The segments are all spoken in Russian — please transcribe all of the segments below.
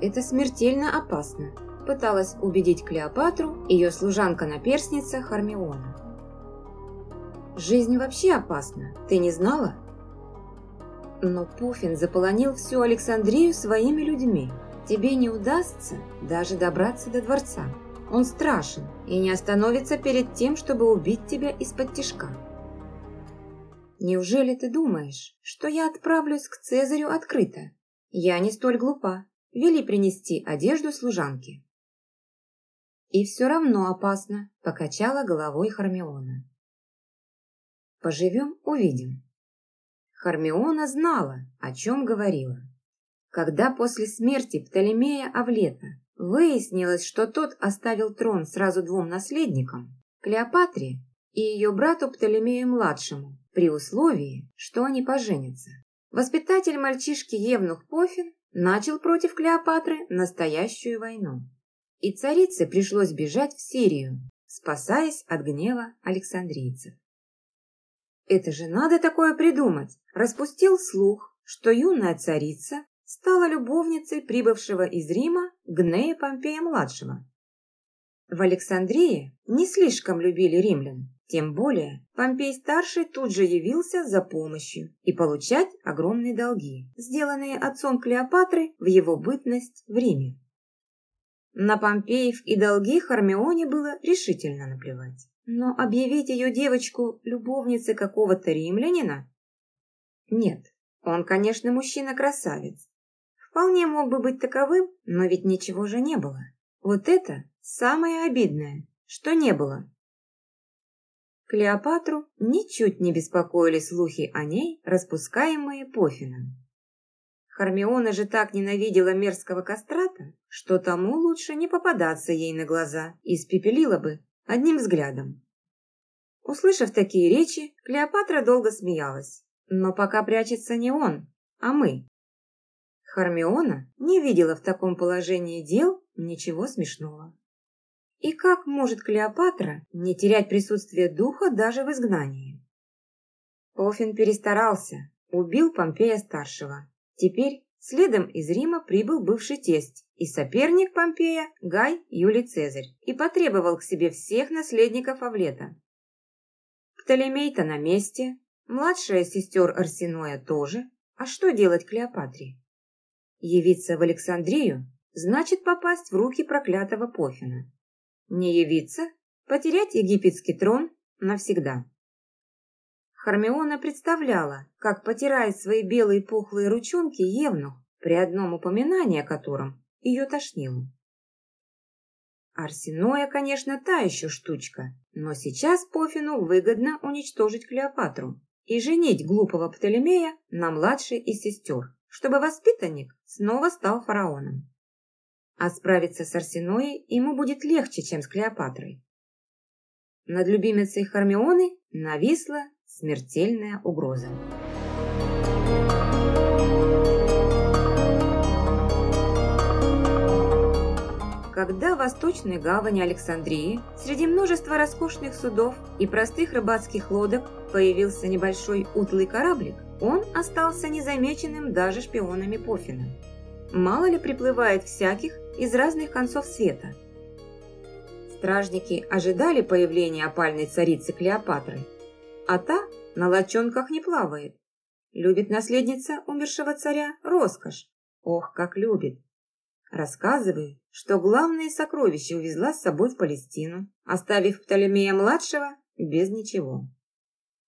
это смертельно опасно, пыталась убедить Клеопатру ее служанка-наперсница Хармиона. Жизнь вообще опасна, ты не знала? Но Пуфин заполонил всю Александрию своими людьми. Тебе не удастся даже добраться до дворца. Он страшен и не остановится перед тем, чтобы убить тебя из-под тишка. Неужели ты думаешь, что я отправлюсь к Цезарю открыто? Я не столь глупа. Вели принести одежду служанки. И все равно опасно, покачала головой Хармиона. Поживем – увидим. Хармиона знала, о чем говорила. Когда после смерти Птолемея Авлета выяснилось, что тот оставил трон сразу двум наследникам, Клеопатре и ее брату Птолемею-младшему, при условии, что они поженятся. Воспитатель мальчишки Евнух Пофин начал против Клеопатры настоящую войну. И царице пришлось бежать в Сирию, спасаясь от гнева александрийцев. Это же надо такое придумать! Распустил слух, что юная царица стала любовницей прибывшего из Рима Гнея Помпея-младшего. В Александрии не слишком любили римлян, тем более Помпей-старший тут же явился за помощью и получать огромные долги, сделанные отцом Клеопатры в его бытность в Риме. На Помпеев и долги Хармионе было решительно наплевать. Но объявить ее девочку любовницей какого-то римлянина? Нет, он, конечно, мужчина-красавец. Вполне мог бы быть таковым, но ведь ничего же не было. Вот это самое обидное, что не было. Клеопатру ничуть не беспокоили слухи о ней, распускаемые Пофином. Хармиона же так ненавидела мерзкого кастрата, что тому лучше не попадаться ей на глаза, и испепелила бы одним взглядом. Услышав такие речи, Клеопатра долго смеялась. Но пока прячется не он, а мы. Хармиона не видела в таком положении дел ничего смешного. И как может Клеопатра не терять присутствие духа даже в изгнании? Офин перестарался, убил Помпея-старшего. Теперь следом из Рима прибыл бывший тесть и соперник Помпея Гай Юлий Цезарь и потребовал к себе всех наследников Авлета. Птолемей-то на месте, младшая сестер Арсеноя тоже. А что делать Клеопатре? Явиться в Александрию значит попасть в руки проклятого Пофина. Не явиться – потерять египетский трон навсегда. Хармиона представляла, как потирает свои белые пухлые ручонки Евнух, при одном упоминании о котором ее тошнило. Арсеноя, конечно, та еще штучка, но сейчас Пофину выгодно уничтожить Клеопатру и женить глупого Птолемея на младшей из сестер, чтобы воспитанник снова стал фараоном. А справиться с Арсеноей ему будет легче, чем с Клеопатрой. Над любимицей Хармионы нависла смертельная угроза. Когда в восточной гавани Александрии среди множества роскошных судов и простых рыбацких лодок появился небольшой утлый кораблик, он остался незамеченным даже шпионами Пофина. Мало ли приплывает всяких из разных концов света. Стражники ожидали появления опальной царицы Клеопатры, а та на лочонках не плавает. Любит наследница умершего царя роскошь. Ох, как любит. Рассказываю, что главные сокровища увезла с собой в Палестину, оставив Птолемея-младшего без ничего.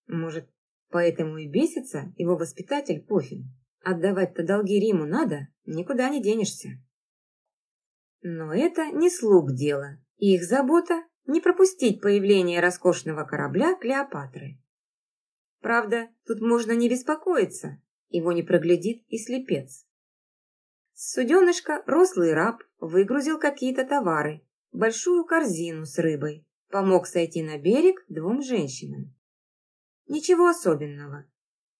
Может, поэтому и бесится его воспитатель Пофин. Отдавать-то долги Риму надо, никуда не денешься. Но это не слуг дело. Их забота – не пропустить появление роскошного корабля Клеопатры. Правда, тут можно не беспокоиться, его не проглядит и слепец. Суденышко рослый раб выгрузил какие-то товары, большую корзину с рыбой, помог сойти на берег двум женщинам. Ничего особенного.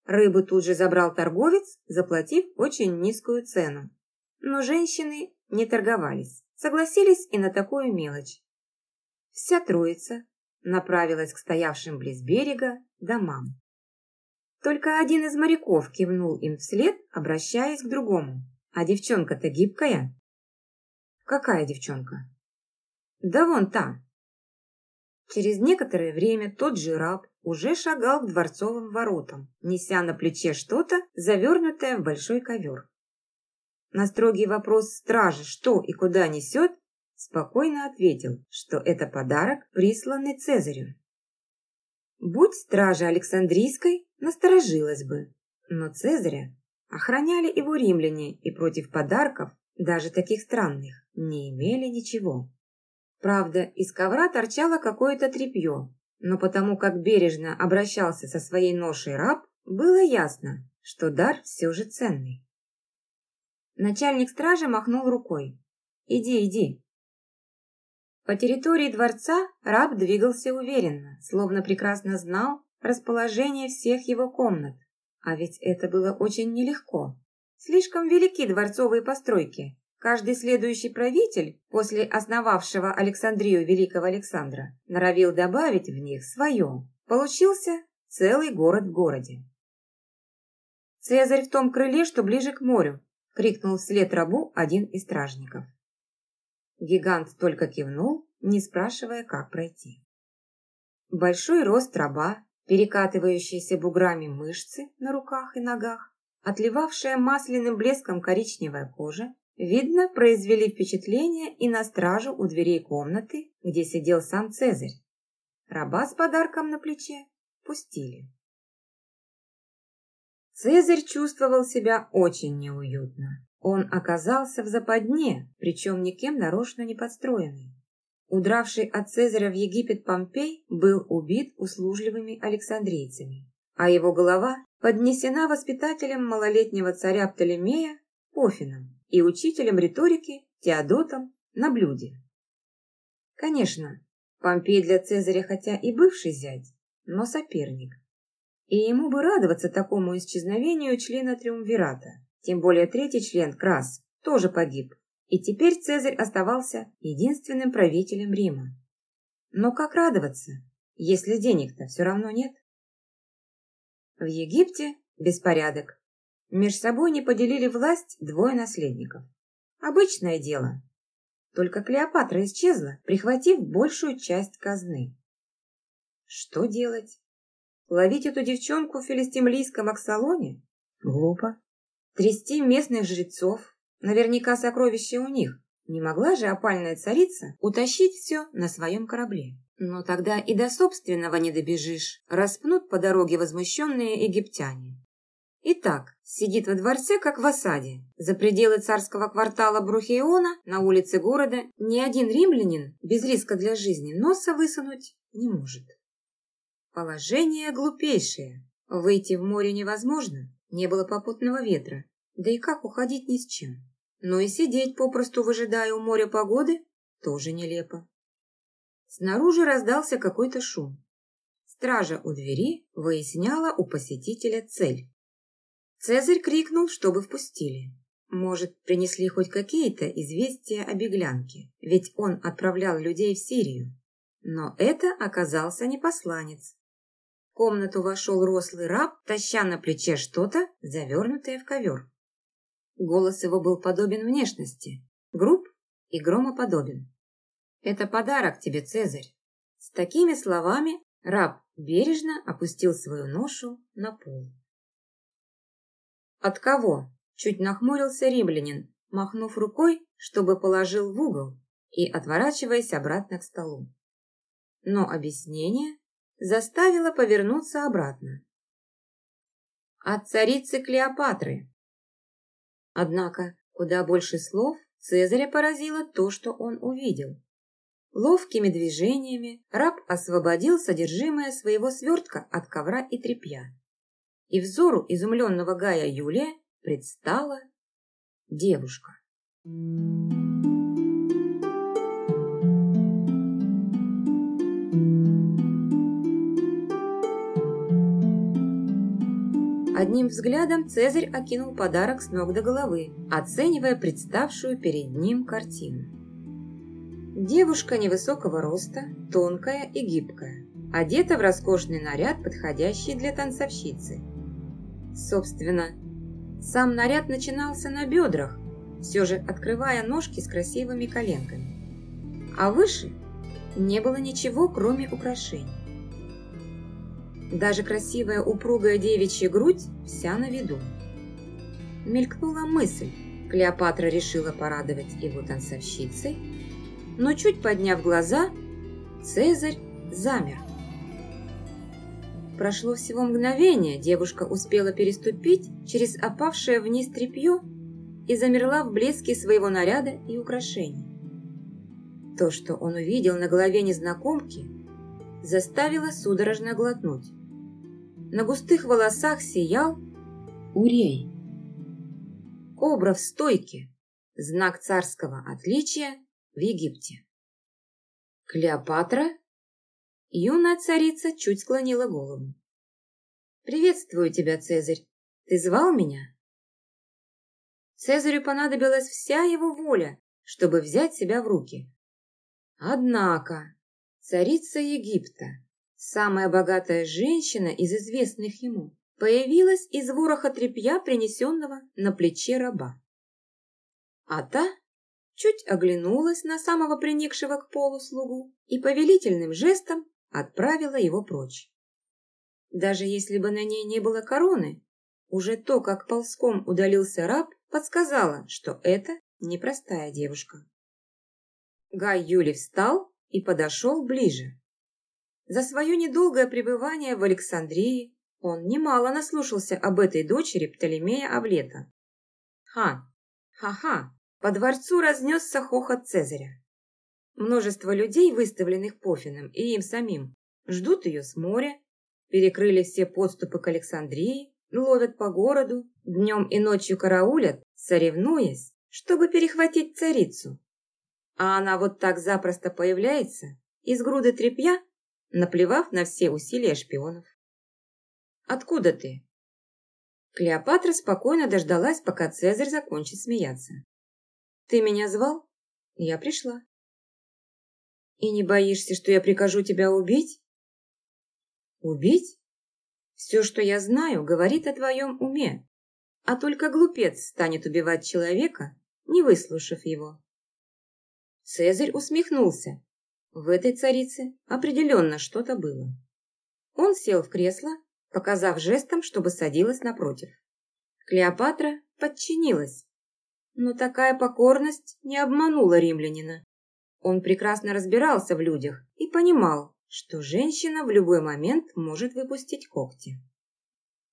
Рыбу тут же забрал торговец, заплатив очень низкую цену. Но женщины не торговались, согласились и на такую мелочь. Вся троица направилась к стоявшим близ берега домам. Только один из моряков кивнул им вслед, обращаясь к другому. А девчонка-то гибкая. Какая девчонка? Да вон та. Через некоторое время тот же раб уже шагал к дворцовым воротам, неся на плече что-то, завернутое в большой ковер. На строгий вопрос стражи, что и куда несет, спокойно ответил, что это подарок, присланный Цезарю. Будь стража Александрийской, насторожилась бы, но Цезаря охраняли его римляне и против подарков, даже таких странных, не имели ничего. Правда, из ковра торчало какое-то тряпье, но потому как бережно обращался со своей ношей раб, было ясно, что дар все же ценный. Начальник стражи махнул рукой. «Иди, иди». По территории дворца раб двигался уверенно, словно прекрасно знал расположение всех его комнат. А ведь это было очень нелегко. Слишком велики дворцовые постройки. Каждый следующий правитель, после основавшего Александрию Великого Александра, норовил добавить в них свое. Получился целый город в городе. Цезарь в том крыле, что ближе к морю, — крикнул вслед рабу один из стражников. Гигант только кивнул, не спрашивая, как пройти. Большой рост раба, перекатывающиеся буграми мышцы на руках и ногах, отливавшая масляным блеском коричневая кожа, видно, произвели впечатление и на стражу у дверей комнаты, где сидел сам Цезарь. Раба с подарком на плече пустили. Цезарь чувствовал себя очень неуютно. Он оказался в западне, причем никем нарочно не подстроенный. Удравший от Цезаря в Египет Помпей был убит услужливыми александрийцами, а его голова поднесена воспитателем малолетнего царя Птолемея Пофином и учителем риторики Теодотом на блюде. Конечно, Помпей для Цезаря хотя и бывший зять, но соперник и ему бы радоваться такому исчезновению члена Триумвирата. Тем более третий член, Крас, тоже погиб, и теперь Цезарь оставался единственным правителем Рима. Но как радоваться, если денег-то все равно нет? В Египте беспорядок. Меж собой не поделили власть двое наследников. Обычное дело. Только Клеопатра исчезла, прихватив большую часть казны. Что делать? Ловить эту девчонку в филистимлийском Аксалоне? Глупо. Трясти местных жрецов? Наверняка сокровища у них. Не могла же опальная царица утащить все на своем корабле. Но тогда и до собственного не добежишь. Распнут по дороге возмущенные египтяне. Итак, сидит во дворце, как в осаде. За пределы царского квартала Брухеона на улице города ни один римлянин без риска для жизни носа высунуть не может. Положение глупейшее. Выйти в море невозможно, не было попутного ветра. Да и как уходить ни с чем? Но и сидеть попросту выжидая у моря погоды тоже нелепо. Снаружи раздался какой-то шум. Стража у двери выясняла у посетителя цель. Цезарь крикнул, чтобы впустили. Может, принесли хоть какие-то известия о беглянке, ведь он отправлял людей в Сирию. Но это оказался не посланец, комнату вошел рослый раб, таща на плече что-то, завернутое в ковер. Голос его был подобен внешности, груб и громоподобен. «Это подарок тебе, Цезарь!» С такими словами раб бережно опустил свою ношу на пол. «От кого?» – чуть нахмурился римлянин, махнув рукой, чтобы положил в угол и отворачиваясь обратно к столу. Но объяснение заставила повернуться обратно. От царицы Клеопатры. Однако куда больше слов Цезаря поразило то, что он увидел. Ловкими движениями раб освободил содержимое своего свертка от ковра и тряпья. И взору изумленного Гая Юлия предстала девушка. Thank you. Одним взглядом Цезарь окинул подарок с ног до головы, оценивая представшую перед ним картину. Девушка невысокого роста, тонкая и гибкая, одета в роскошный наряд, подходящий для танцовщицы. Собственно, сам наряд начинался на бедрах, все же открывая ножки с красивыми коленками. А выше не было ничего, кроме украшений. Даже красивая упругая девичья грудь вся на виду. Мелькнула мысль, Клеопатра решила порадовать его танцовщицей, но чуть подняв глаза, Цезарь замер. Прошло всего мгновение, девушка успела переступить через опавшее вниз тряпье и замерла в блеске своего наряда и украшений. То, что он увидел на голове незнакомки, заставило судорожно глотнуть. На густых волосах сиял урей. Кобра в стойке, знак царского отличия в Египте. Клеопатра? Юная царица чуть склонила голову. «Приветствую тебя, Цезарь. Ты звал меня?» Цезарю понадобилась вся его воля, чтобы взять себя в руки. Однако царица Египта, самая богатая женщина из известных ему, появилась из вороха тряпья, принесенного на плече раба. А та чуть оглянулась на самого приникшего к полу слугу и повелительным жестом отправила его прочь. Даже если бы на ней не было короны, уже то, как ползком удалился раб, подсказало, что это непростая девушка. Гай Юли встал и подошел ближе. За свое недолгое пребывание в Александрии он немало наслушался об этой дочери Птолемея Авлета. Ха, ха-ха, по дворцу разнесся хохот Цезаря. Множество людей, выставленных Пофином и им самим, ждут ее с моря, перекрыли все подступы к Александрии, ловят по городу, днем и ночью караулят, соревнуясь, чтобы перехватить царицу. А она вот так запросто появляется из груды тряпья, наплевав на все усилия шпионов. «Откуда ты?» Клеопатра спокойно дождалась, пока Цезарь закончит смеяться. «Ты меня звал? Я пришла». «И не боишься, что я прикажу тебя убить?» «Убить? Все, что я знаю, говорит о твоем уме, а только глупец станет убивать человека, не выслушав его». Цезарь усмехнулся. В этой царице определенно что-то было. Он сел в кресло, показав жестом, чтобы садилась напротив. Клеопатра подчинилась, но такая покорность не обманула римлянина. Он прекрасно разбирался в людях и понимал, что женщина в любой момент может выпустить когти.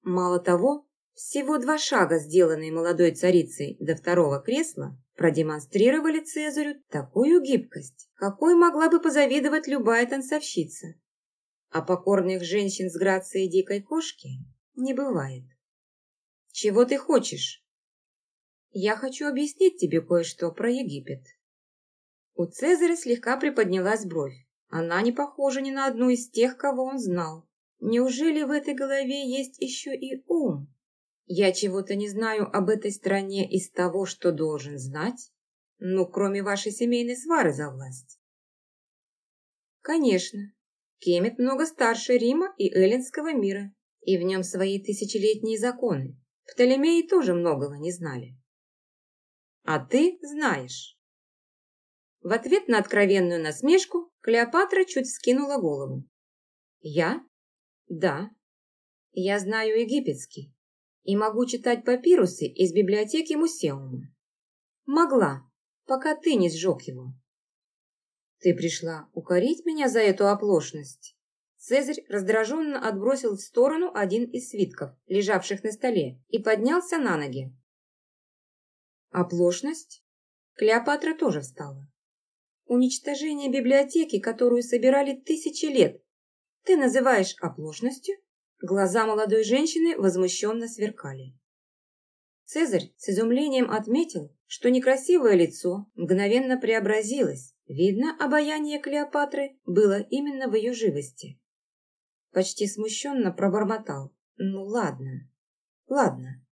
Мало того, всего два шага, сделанные молодой царицей до второго кресла, продемонстрировали Цезарю такую гибкость, какой могла бы позавидовать любая танцовщица. А покорных женщин с грацией дикой кошки не бывает. «Чего ты хочешь?» «Я хочу объяснить тебе кое-что про Египет». У Цезаря слегка приподнялась бровь. Она не похожа ни на одну из тех, кого он знал. Неужели в этой голове есть еще и ум? Я чего-то не знаю об этой стране из того, что должен знать, ну, кроме вашей семейной свары за власть. Конечно, Кемет много старше Рима и Эллинского мира, и в нем свои тысячелетние законы. Птолемеи тоже многого не знали. А ты знаешь. В ответ на откровенную насмешку Клеопатра чуть скинула голову. Я? Да. Я знаю египетский и могу читать папирусы из библиотеки Мусеума. Могла, пока ты не сжег его. Ты пришла укорить меня за эту оплошность? Цезарь раздраженно отбросил в сторону один из свитков, лежавших на столе, и поднялся на ноги. Оплошность? Клеопатра тоже встала. Уничтожение библиотеки, которую собирали тысячи лет, ты называешь оплошностью? Глаза молодой женщины возмущенно сверкали. Цезарь с изумлением отметил, что некрасивое лицо мгновенно преобразилось. Видно, обаяние Клеопатры было именно в ее живости. Почти смущенно пробормотал. Ну ладно, ладно.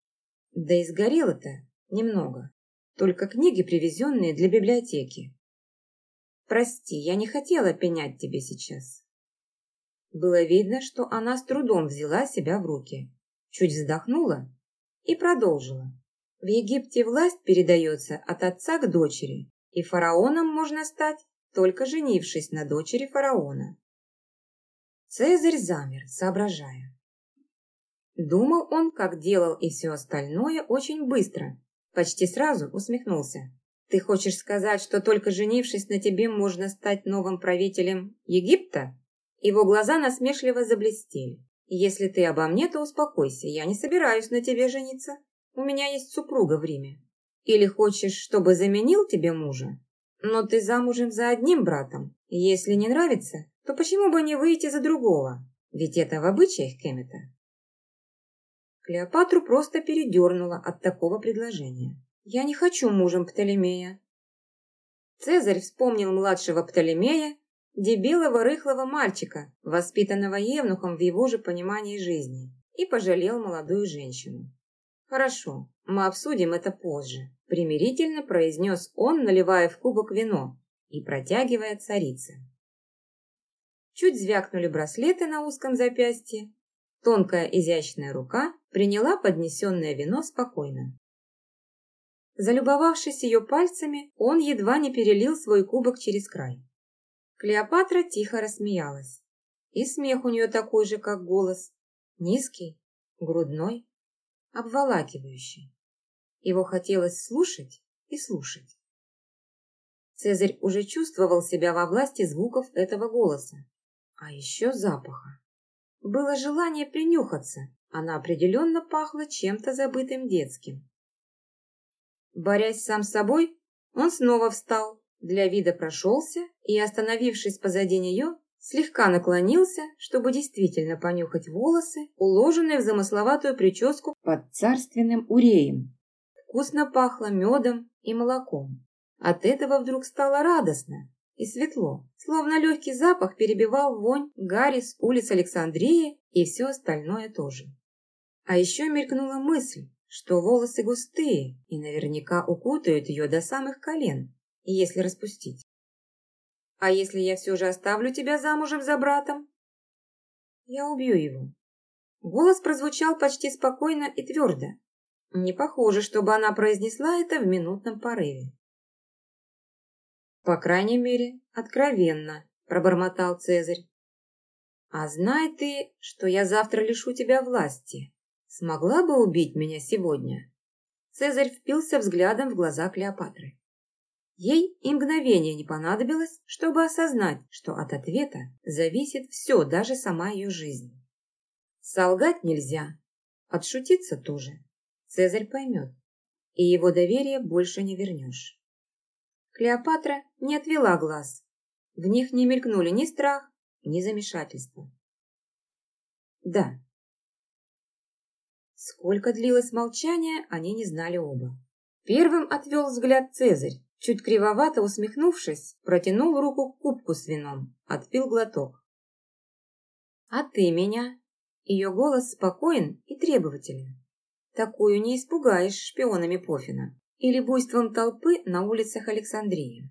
Да и сгорело-то немного. Только книги, привезенные для библиотеки. Прости, я не хотела пенять тебе сейчас. Было видно, что она с трудом взяла себя в руки. чуть вздохнула и продолжила. В Египте власть передается от отца к дочери, и фараоном можно стать, только женившись на дочери фараона. Цезарь замер, соображая. Думал он, как делал и все остальное, очень быстро. Почти сразу усмехнулся. «Ты хочешь сказать, что только женившись на тебе можно стать новым правителем Египта?» Его глаза насмешливо заблестели. «Если ты обо мне, то успокойся, я не собираюсь на тебе жениться. У меня есть супруга в Риме. Или хочешь, чтобы заменил тебе мужа? Но ты замужем за одним братом. Если не нравится, то почему бы не выйти за другого? Ведь это в обычаях Кемета». Клеопатру просто передернула от такого предложения. «Я не хочу мужем Птолемея». Цезарь вспомнил младшего Птолемея дебилого рыхлого мальчика, воспитанного евнухом в его же понимании жизни, и пожалел молодую женщину. «Хорошо, мы обсудим это позже», – примирительно произнес он, наливая в кубок вино и протягивая царице. Чуть звякнули браслеты на узком запястье. Тонкая изящная рука приняла поднесенное вино спокойно. Залюбовавшись ее пальцами, он едва не перелил свой кубок через край. Клеопатра тихо рассмеялась. И смех у нее такой же, как голос. Низкий, грудной, обволакивающий. Его хотелось слушать и слушать. Цезарь уже чувствовал себя во власти звуков этого голоса, а еще запаха. Было желание принюхаться, она определенно пахла чем-то забытым детским. Борясь сам с собой, он снова встал, для вида прошелся и, остановившись позади нее, слегка наклонился, чтобы действительно понюхать волосы, уложенные в замысловатую прическу под царственным уреем. Вкусно пахло медом и молоком. От этого вдруг стало радостно и светло, словно легкий запах перебивал вонь Гарри с улиц Александрии и все остальное тоже. А еще мелькнула мысль, что волосы густые и наверняка укутают ее до самых колен, если распустить. А если я все же оставлю тебя замужем за братом? Я убью его. Голос прозвучал почти спокойно и твердо. Не похоже, чтобы она произнесла это в минутном порыве. По крайней мере, откровенно, пробормотал Цезарь. А знай ты, что я завтра лишу тебя власти. Смогла бы убить меня сегодня? Цезарь впился взглядом в глаза Клеопатры. Ей и мгновение не понадобилось, чтобы осознать, что от ответа зависит все, даже сама ее жизнь. Солгать нельзя, отшутиться тоже. Цезарь поймет, и его доверие больше не вернешь. Клеопатра не отвела глаз. В них не мелькнули ни страх, ни замешательство. Да. Сколько длилось молчание, они не знали оба. Первым отвел взгляд Цезарь, Чуть кривовато усмехнувшись, протянул руку к кубку с вином, отпил глоток. «А ты меня?» Ее голос спокоен и требователен. Такую не испугаешь шпионами Пофина или буйством толпы на улицах Александрии.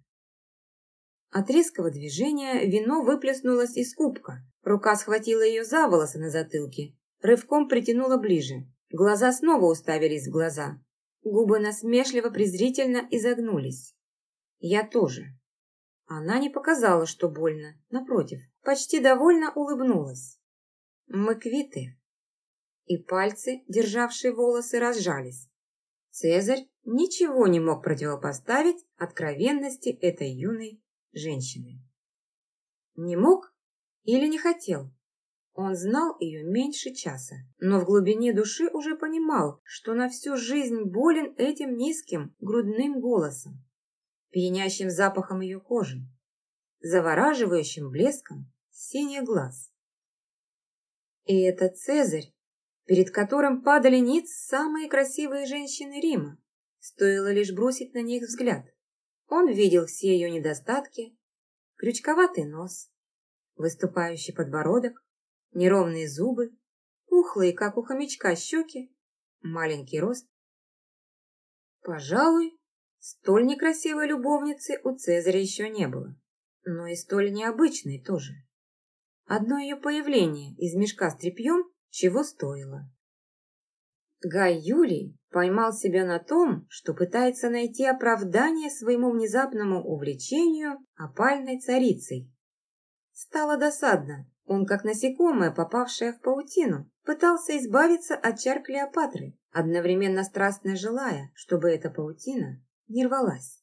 От резкого движения вино выплеснулось из кубка. Рука схватила ее за волосы на затылке, рывком притянула ближе. Глаза снова уставились в глаза. Губы насмешливо презрительно изогнулись. Я тоже. Она не показала, что больно. Напротив, почти довольно улыбнулась. Мы квиты. И пальцы, державшие волосы, разжались. Цезарь ничего не мог противопоставить откровенности этой юной женщины. Не мог или не хотел? Он знал ее меньше часа, но в глубине души уже понимал, что на всю жизнь болен этим низким грудным голосом пьянящим запахом ее кожи, завораживающим блеском синих глаз. И это Цезарь, перед которым падали ниц самые красивые женщины Рима, стоило лишь бросить на них взгляд. Он видел все ее недостатки, крючковатый нос, выступающий подбородок, неровные зубы, пухлые, как у хомячка, щеки, маленький рост. Пожалуй, Столь некрасивой любовницы у Цезаря еще не было, но и столь необычной тоже. Одно ее появление из мешка с тряпьем чего стоило. Гай Юлий поймал себя на том, что пытается найти оправдание своему внезапному увлечению опальной царицей. Стало досадно. Он, как насекомое, попавшее в паутину, пытался избавиться от чар Клеопатры, одновременно страстно желая, чтобы эта паутина не рвалась.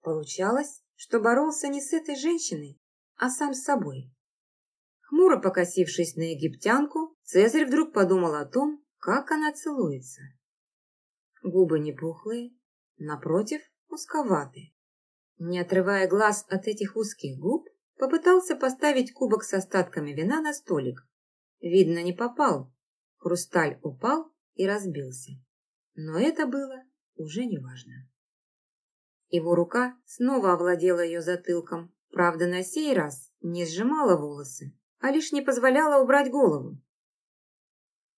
Получалось, что боролся не с этой женщиной, а сам с собой. Хмуро покосившись на египтянку, Цезарь вдруг подумал о том, как она целуется. Губы не пухлые, напротив, узковатые. Не отрывая глаз от этих узких губ, попытался поставить кубок с остатками вина на столик. Видно, не попал. Хрусталь упал и разбился. Но это было уже неважно. Его рука снова овладела ее затылком, правда, на сей раз не сжимала волосы, а лишь не позволяла убрать голову.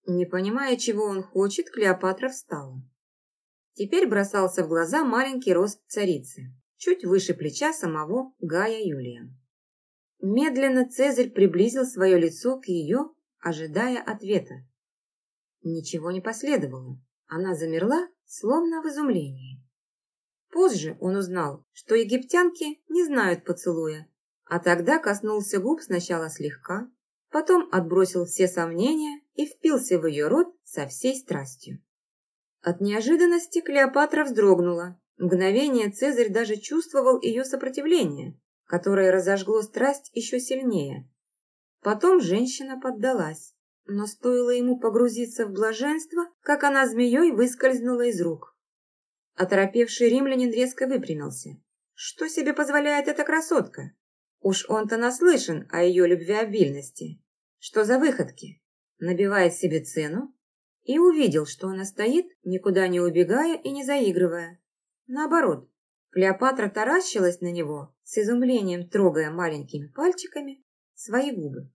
Не понимая, чего он хочет, Клеопатра встала. Теперь бросался в глаза маленький рост царицы, чуть выше плеча самого Гая Юлия. Медленно Цезарь приблизил свое лицо к ее, ожидая ответа. Ничего не последовало. Она замерла, словно в изумлении. Позже он узнал, что египтянки не знают поцелуя, а тогда коснулся губ сначала слегка, потом отбросил все сомнения и впился в ее рот со всей страстью. От неожиданности Клеопатра вздрогнула. Мгновение Цезарь даже чувствовал ее сопротивление, которое разожгло страсть еще сильнее. Потом женщина поддалась, но стоило ему погрузиться в блаженство, как она змеей выскользнула из рук. Оторопевший римлянин резко выпрямился. Что себе позволяет эта красотка? Уж он-то наслышан о ее любвеобильности. Что за выходки? Набивает себе цену и увидел, что она стоит, никуда не убегая и не заигрывая. Наоборот, Клеопатра таращилась на него, с изумлением трогая маленькими пальчиками свои губы.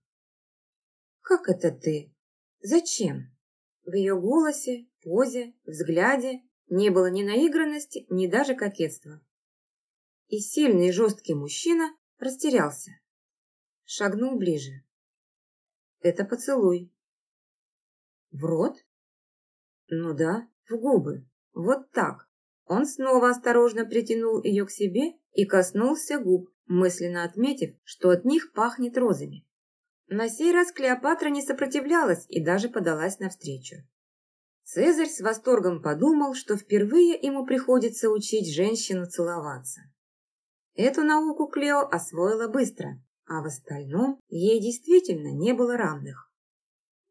«Как это ты? Зачем?» В ее голосе, позе, взгляде не было ни наигранности, ни даже кокетства. И сильный жесткий мужчина растерялся. Шагнул ближе. «Это поцелуй». «В рот?» Ну да, в губы. Вот так. Он снова осторожно притянул ее к себе и коснулся губ, мысленно отметив, что от них пахнет розами. На сей раз Клеопатра не сопротивлялась и даже подалась навстречу. Цезарь с восторгом подумал, что впервые ему приходится учить женщину целоваться. Эту науку Клео освоила быстро, а в остальном ей действительно не было равных.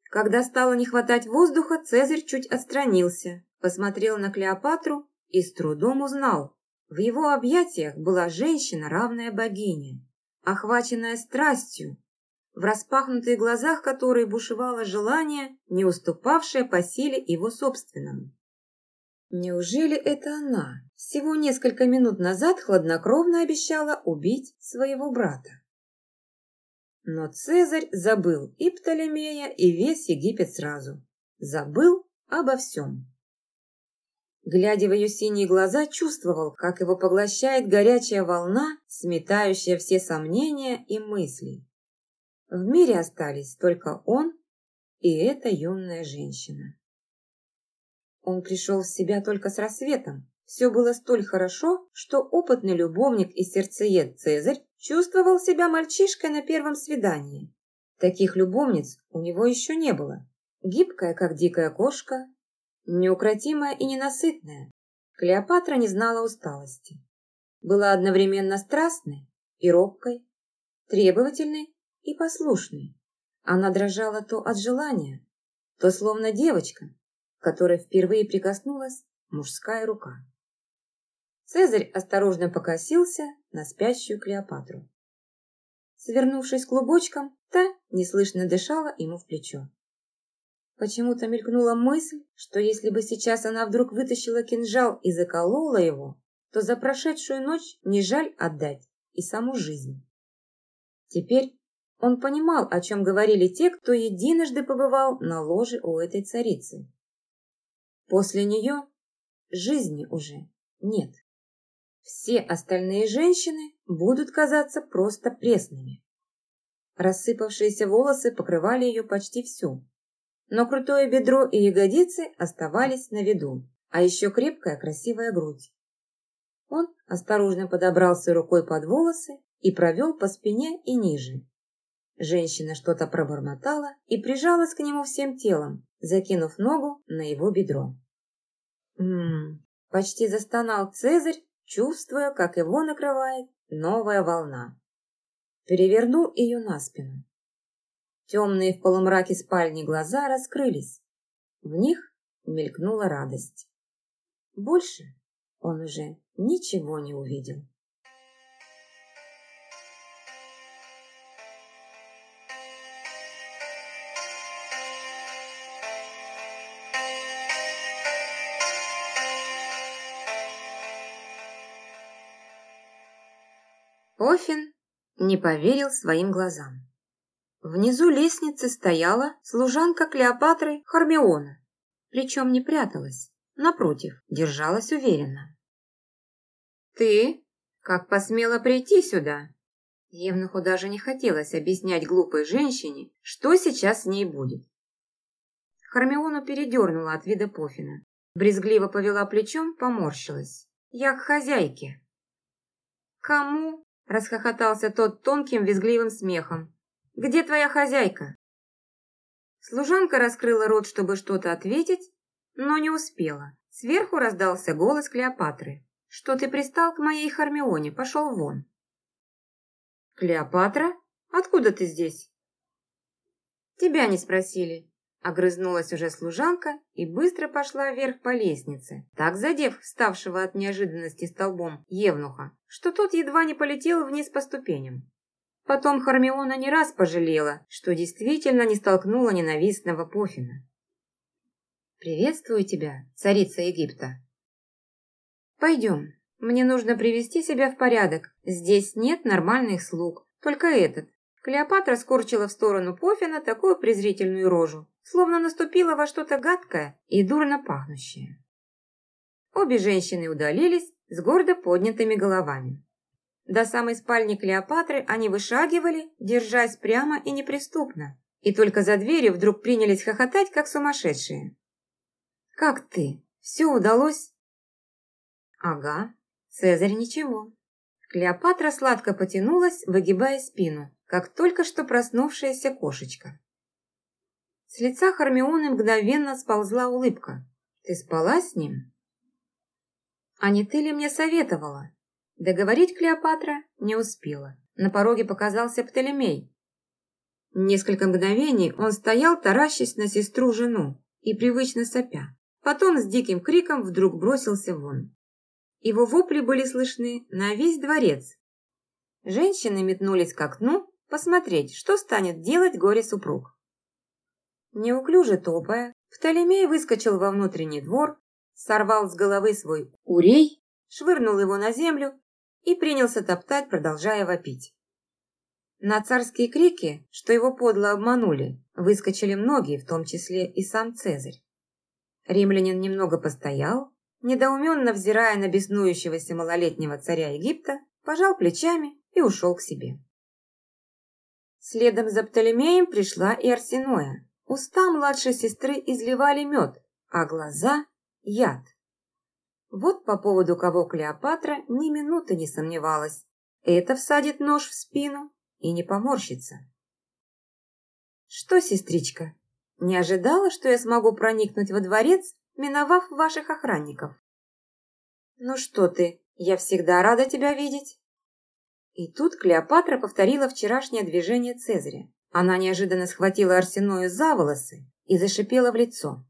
Когда стало не хватать воздуха, Цезарь чуть отстранился, посмотрел на Клеопатру и с трудом узнал. В его объятиях была женщина, равная богине, охваченная страстью, в распахнутых глазах которой бушевало желание, не уступавшее по силе его собственному. Неужели это она всего несколько минут назад хладнокровно обещала убить своего брата? Но Цезарь забыл и Птолемея, и весь Египет сразу. Забыл обо всем. Глядя в ее синие глаза, чувствовал, как его поглощает горячая волна, сметающая все сомнения и мысли. В мире остались только он и эта юная женщина. Он пришел в себя только с рассветом. Все было столь хорошо, что опытный любовник и сердцеед Цезарь Чувствовал себя мальчишкой на первом свидании. Таких любовниц у него еще не было. Гибкая, как дикая кошка, неукротимая и ненасытная. Клеопатра не знала усталости. Была одновременно страстной и робкой, требовательной и послушной. Она дрожала то от желания, то словно девочка, которой впервые прикоснулась мужская рука. Цезарь осторожно покосился на спящую Клеопатру. Свернувшись клубочком, та неслышно дышала ему в плечо. Почему-то мелькнула мысль, что если бы сейчас она вдруг вытащила кинжал и заколола его, то за прошедшую ночь не жаль отдать и саму жизнь. Теперь он понимал, о чем говорили те, кто единожды побывал на ложе у этой царицы. После нее жизни уже нет. Все остальные женщины будут казаться просто пресными. Рассыпавшиеся волосы покрывали ее почти всю. но крутое бедро и ягодицы оставались на виду, а еще крепкая красивая грудь. Он осторожно подобрался рукой под волосы и провел по спине и ниже. Женщина что-то пробормотала и прижалась к нему всем телом, закинув ногу на его бедро. «Ммм!» – почти застонал Цезарь, чувствуя, как его накрывает новая волна. Перевернул ее на спину. Темные в полумраке спальни глаза раскрылись. В них мелькнула радость. Больше он уже ничего не увидел. Не поверил своим глазам. Внизу лестницы стояла служанка Клеопатры Хармиона, причем не пряталась, напротив, держалась уверенно. «Ты? Как посмела прийти сюда?» Евнуху даже не хотелось объяснять глупой женщине, что сейчас с ней будет. Хармиону передернула от вида Пофина. Брезгливо повела плечом, поморщилась. «Я к хозяйке». «Кому?» Расхохотался тот тонким визгливым смехом. «Где твоя хозяйка?» Служанка раскрыла рот, чтобы что-то ответить, но не успела. Сверху раздался голос Клеопатры. «Что ты пристал к моей Хармионе? Пошел вон!» «Клеопатра? Откуда ты здесь?» «Тебя не спросили», Огрызнулась уже служанка и быстро пошла вверх по лестнице, так задев вставшего от неожиданности столбом Евнуха, что тот едва не полетел вниз по ступеням. Потом Хармиона не раз пожалела, что действительно не столкнула ненавистного Пофина. «Приветствую тебя, царица Египта!» «Пойдем, мне нужно привести себя в порядок. Здесь нет нормальных слуг, только этот, Клеопатра скорчила в сторону Пофина такую презрительную рожу, словно наступила во что-то гадкое и дурно пахнущее. Обе женщины удалились с гордо поднятыми головами. До самой спальни Клеопатры они вышагивали, держась прямо и неприступно, и только за дверью вдруг принялись хохотать, как сумасшедшие. «Как ты? Все удалось?» «Ага, Цезарь ничего». Клеопатра сладко потянулась, выгибая спину, как только что проснувшаяся кошечка. С лица Хармионы мгновенно сползла улыбка. «Ты спала с ним?» «А не ты ли мне советовала?» Договорить Клеопатра не успела. На пороге показался Птолемей. Несколько мгновений он стоял, таращась на сестру-жену и привычно сопя. Потом с диким криком вдруг бросился вон. Его вопли были слышны на весь дворец. Женщины метнулись к окну, посмотреть, что станет делать горе-супруг. Неуклюже топая, Птолемей выскочил во внутренний двор, сорвал с головы свой урей, швырнул его на землю и принялся топтать, продолжая вопить. На царские крики, что его подло обманули, выскочили многие, в том числе и сам Цезарь. Римлянин немного постоял, недоуменно взирая на беснующегося малолетнего царя Египта, пожал плечами и ушел к себе. Следом за Птолемеем пришла и Арсеноя. Уста младшей сестры изливали мед, а глаза – яд. Вот по поводу кого Клеопатра ни минуты не сомневалась. Это всадит нож в спину и не поморщится. «Что, сестричка, не ожидала, что я смогу проникнуть во дворец, миновав ваших охранников?» «Ну что ты, я всегда рада тебя видеть». И тут Клеопатра повторила вчерашнее движение Цезаря. Она неожиданно схватила Арсеную за волосы и зашипела в лицо.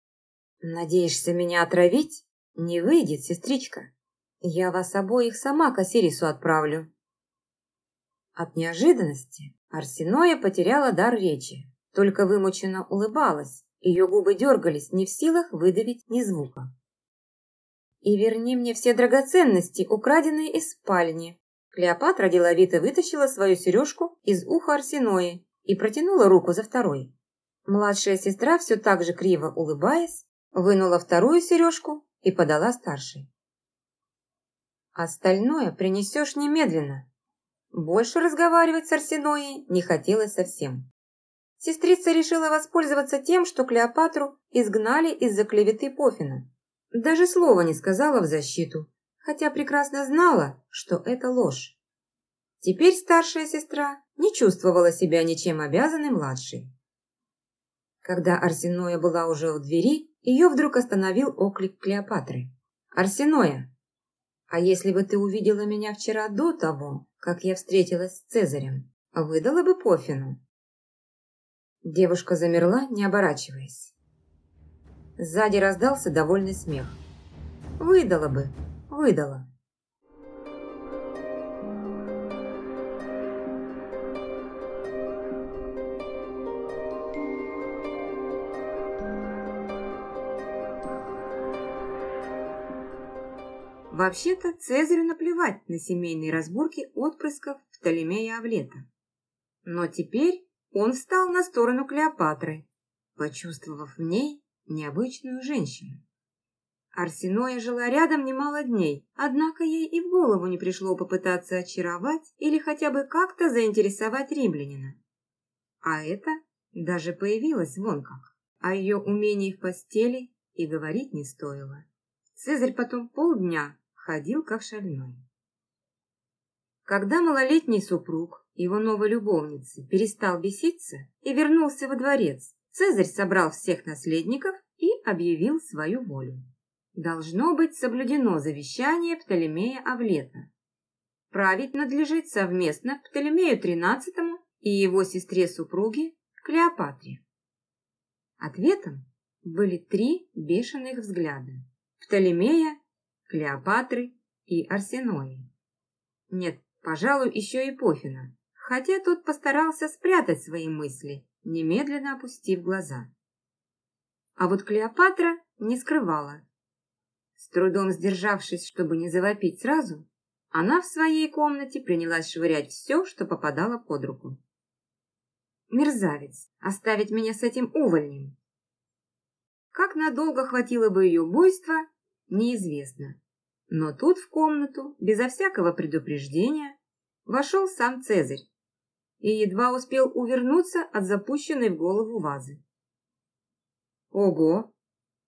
«Надеешься меня отравить? Не выйдет, сестричка. Я вас обоих сама к Осирису отправлю». От неожиданности Арсеноя потеряла дар речи, только вымученно улыбалась, ее губы дергались, не в силах выдавить ни звука. «И верни мне все драгоценности, украденные из спальни», Клеопатра деловито вытащила свою сережку из уха Арсенои и протянула руку за второй. Младшая сестра, все так же криво улыбаясь, вынула вторую сережку и подала старшей. «Остальное принесешь немедленно». Больше разговаривать с Арсеноей не хотелось совсем. Сестрица решила воспользоваться тем, что Клеопатру изгнали из-за клеветы Пофина. Даже слова не сказала в защиту, хотя прекрасно знала, что это ложь. Теперь старшая сестра не чувствовала себя ничем обязанной младшей. Когда Арсеноя была уже у двери, ее вдруг остановил оклик Клеопатры. «Арсеноя, а если бы ты увидела меня вчера до того, как я встретилась с Цезарем, выдала бы Пофину?» Девушка замерла, не оборачиваясь. Сзади раздался довольный смех. «Выдала бы, выдала». Вообще-то Цезарю наплевать на семейные разборки отпрысков Птолемея Авлета. Но теперь он встал на сторону Клеопатры, почувствовав в ней необычную женщину. Арсеноя жила рядом немало дней, однако ей и в голову не пришло попытаться очаровать или хотя бы как-то заинтересовать римлянина. А это даже появилось вон как. О ее умении в постели и говорить не стоило. Цезарь потом полдня ходил как шальной. Когда малолетний супруг его новой любовницы перестал беситься и вернулся во дворец, Цезарь собрал всех наследников и объявил свою волю. Должно быть соблюдено завещание Птолемея Авлета. Править надлежит совместно Птолемею XIII и его сестре-супруге Клеопатре. Ответом были три бешеных взгляда Птолемея Клеопатры и Арсенои. Нет, пожалуй, еще и Пофина, хотя тот постарался спрятать свои мысли, немедленно опустив глаза. А вот Клеопатра не скрывала. С трудом сдержавшись, чтобы не завопить сразу, она в своей комнате принялась швырять все, что попадало под руку. Мерзавец, оставить меня с этим увольнем. Как надолго хватило бы ее буйства, неизвестно. Но тут в комнату, безо всякого предупреждения, вошел сам Цезарь и едва успел увернуться от запущенной в голову вазы. «Ого!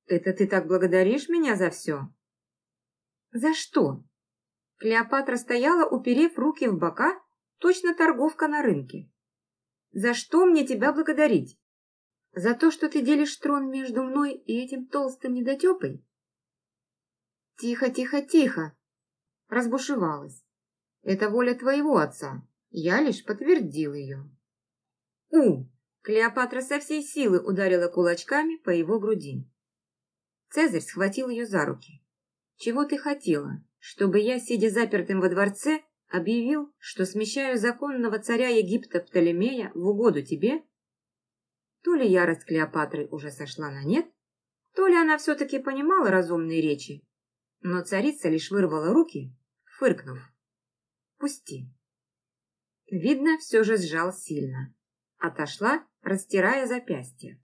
Это ты так благодаришь меня за все?» «За что?» Клеопатра стояла, уперев руки в бока, точно торговка на рынке. «За что мне тебя благодарить? За то, что ты делишь трон между мной и этим толстым недотепой?» «Тихо, тихо, тихо!» Разбушевалась. «Это воля твоего отца. Я лишь подтвердил ее». «У!» Клеопатра со всей силы ударила кулачками по его груди. Цезарь схватил ее за руки. «Чего ты хотела? Чтобы я, сидя запертым во дворце, объявил, что смещаю законного царя Египта Птолемея в угоду тебе?» То ли ярость Клеопатры уже сошла на нет, то ли она все-таки понимала разумные речи но царица лишь вырвала руки, фыркнув. «Пусти». Видно, все же сжал сильно. Отошла, растирая запястье.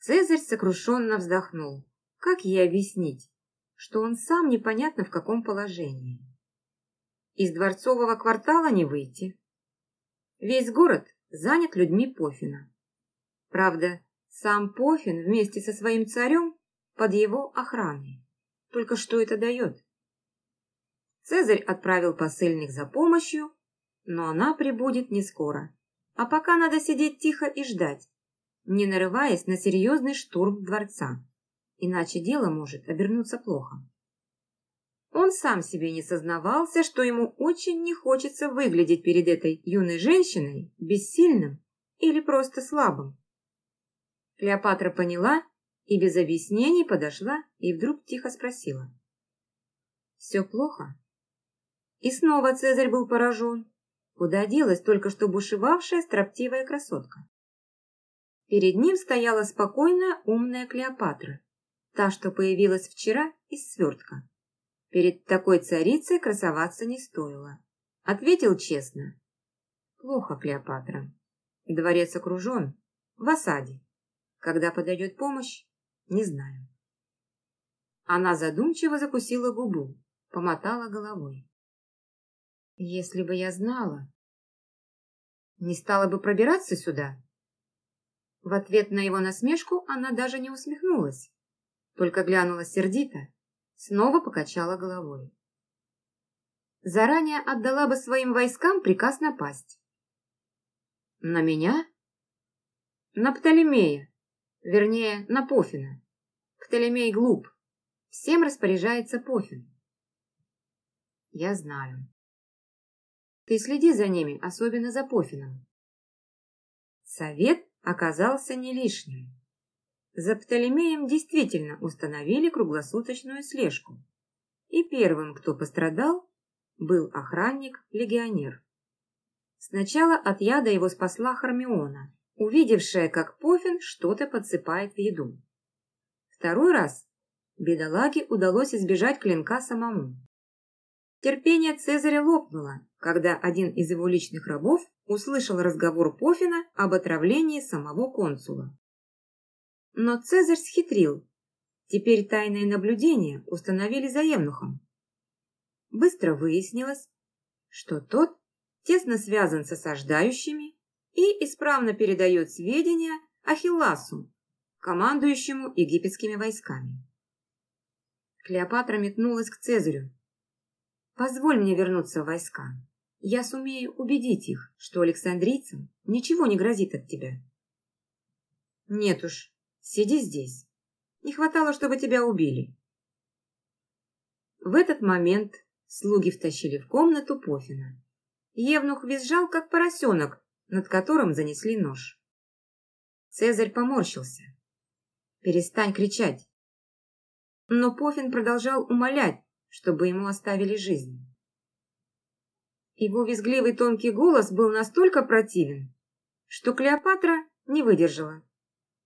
Цезарь сокрушенно вздохнул. Как ей объяснить, что он сам непонятно в каком положении? Из дворцового квартала не выйти. Весь город занят людьми Пофина. Правда, сам Пофин вместе со своим царем под его охраной. Только что это дает? Цезарь отправил посыльных за помощью, но она прибудет не скоро. А пока надо сидеть тихо и ждать, не нарываясь на серьезный штурм дворца. Иначе дело может обернуться плохо. Он сам себе не сознавался, что ему очень не хочется выглядеть перед этой юной женщиной бессильным или просто слабым. Клеопатра поняла и без объяснений подошла и вдруг тихо спросила. «Все плохо?» И снова Цезарь был поражен. Куда делась только что бушевавшая строптивая красотка? Перед ним стояла спокойная, умная Клеопатра, та, что появилась вчера из свертка. Перед такой царицей красоваться не стоило. Ответил честно. Плохо, Клеопатра. Дворец окружен, в осаде. Когда подойдет помощь, не знаю. Она задумчиво закусила губу, помотала головой. Если бы я знала, не стала бы пробираться сюда. В ответ на его насмешку она даже не усмехнулась, только глянула сердито, снова покачала головой. Заранее отдала бы своим войскам приказ напасть. На меня? На Птолемея, вернее, на Пофина. Птолемей глуп, всем распоряжается Пофин. Я знаю. Ты следи за ними, особенно за Пофином. Совет оказался не лишним. За Птолемеем действительно установили круглосуточную слежку. И первым, кто пострадал, был охранник-легионер. Сначала от яда его спасла Хармиона, увидевшая, как Пофин что-то подсыпает в еду. Второй раз бедолаге удалось избежать клинка самому. Терпение Цезаря лопнуло, когда один из его личных рабов услышал разговор Пофина об отравлении самого консула. Но Цезарь схитрил. Теперь тайное наблюдение установили за Евнухом. Быстро выяснилось, что тот тесно связан с осаждающими и исправно передает сведения Ахилласу, командующему египетскими войсками. Клеопатра метнулась к Цезарю, Позволь мне вернуться в войска. Я сумею убедить их, что александрийцам ничего не грозит от тебя. Нет уж, сиди здесь. Не хватало, чтобы тебя убили. В этот момент слуги втащили в комнату Пофина. Евнух визжал, как поросенок, над которым занесли нож. Цезарь поморщился. «Перестань кричать!» Но Пофин продолжал умолять, чтобы ему оставили жизнь. Его визгливый тонкий голос был настолько противен, что Клеопатра не выдержала.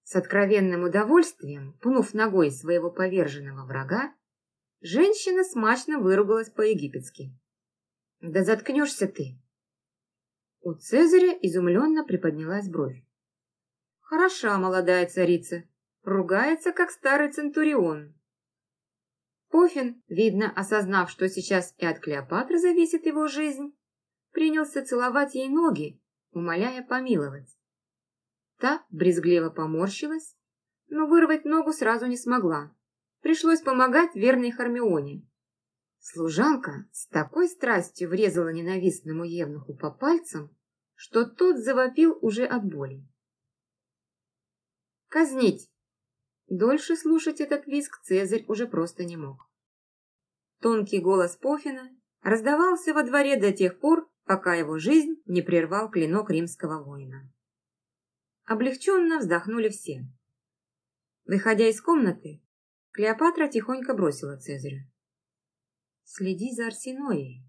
С откровенным удовольствием, пнув ногой своего поверженного врага, женщина смачно выругалась по-египетски. «Да заткнешься ты!» У Цезаря изумленно приподнялась бровь. «Хороша молодая царица, ругается, как старый центурион. Пофин, видно, осознав, что сейчас и от Клеопатры зависит его жизнь, принялся целовать ей ноги, умоляя помиловать. Та брезгливо поморщилась, но вырвать ногу сразу не смогла. Пришлось помогать верной Хармионе. Служанка с такой страстью врезала ненавистному евнуху по пальцам, что тот завопил уже от боли. «Казнить!» Дольше слушать этот визг Цезарь уже просто не мог. Тонкий голос Пофина раздавался во дворе до тех пор, пока его жизнь не прервал клинок римского воина. Облегченно вздохнули все. Выходя из комнаты, Клеопатра тихонько бросила Цезарю. «Следи за Арсеноей».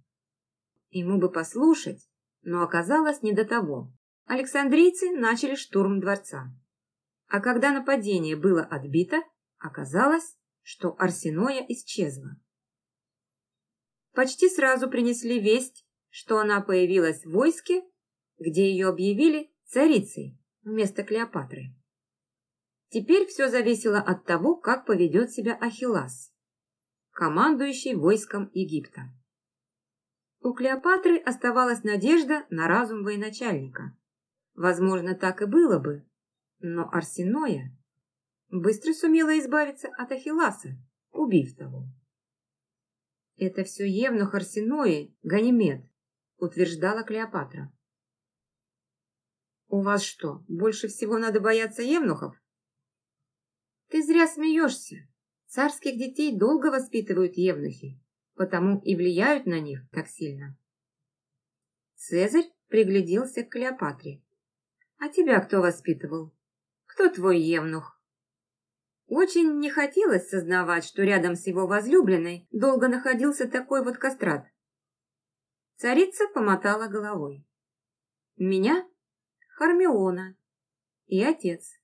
Ему бы послушать, но оказалось не до того. Александрийцы начали штурм дворца. А когда нападение было отбито, оказалось, что Арсеноя исчезла. Почти сразу принесли весть, что она появилась в войске, где ее объявили царицей вместо Клеопатры. Теперь все зависело от того, как поведет себя Ахиллас, командующий войском Египта. У Клеопатры оставалась надежда на разум военачальника. Возможно, так и было бы, но Арсеноя быстро сумела избавиться от Ахилласа, убив того. «Это все Евнух Арсенои, Ганимед», — утверждала Клеопатра. «У вас что, больше всего надо бояться евнухов?» «Ты зря смеешься. Царских детей долго воспитывают евнухи, потому и влияют на них так сильно». Цезарь пригляделся к Клеопатре. «А тебя кто воспитывал?» Кто твой евнух?» Очень не хотелось сознавать, что рядом с его возлюбленной долго находился такой вот кастрат. Царица помотала головой. «Меня? Хармиона. И отец.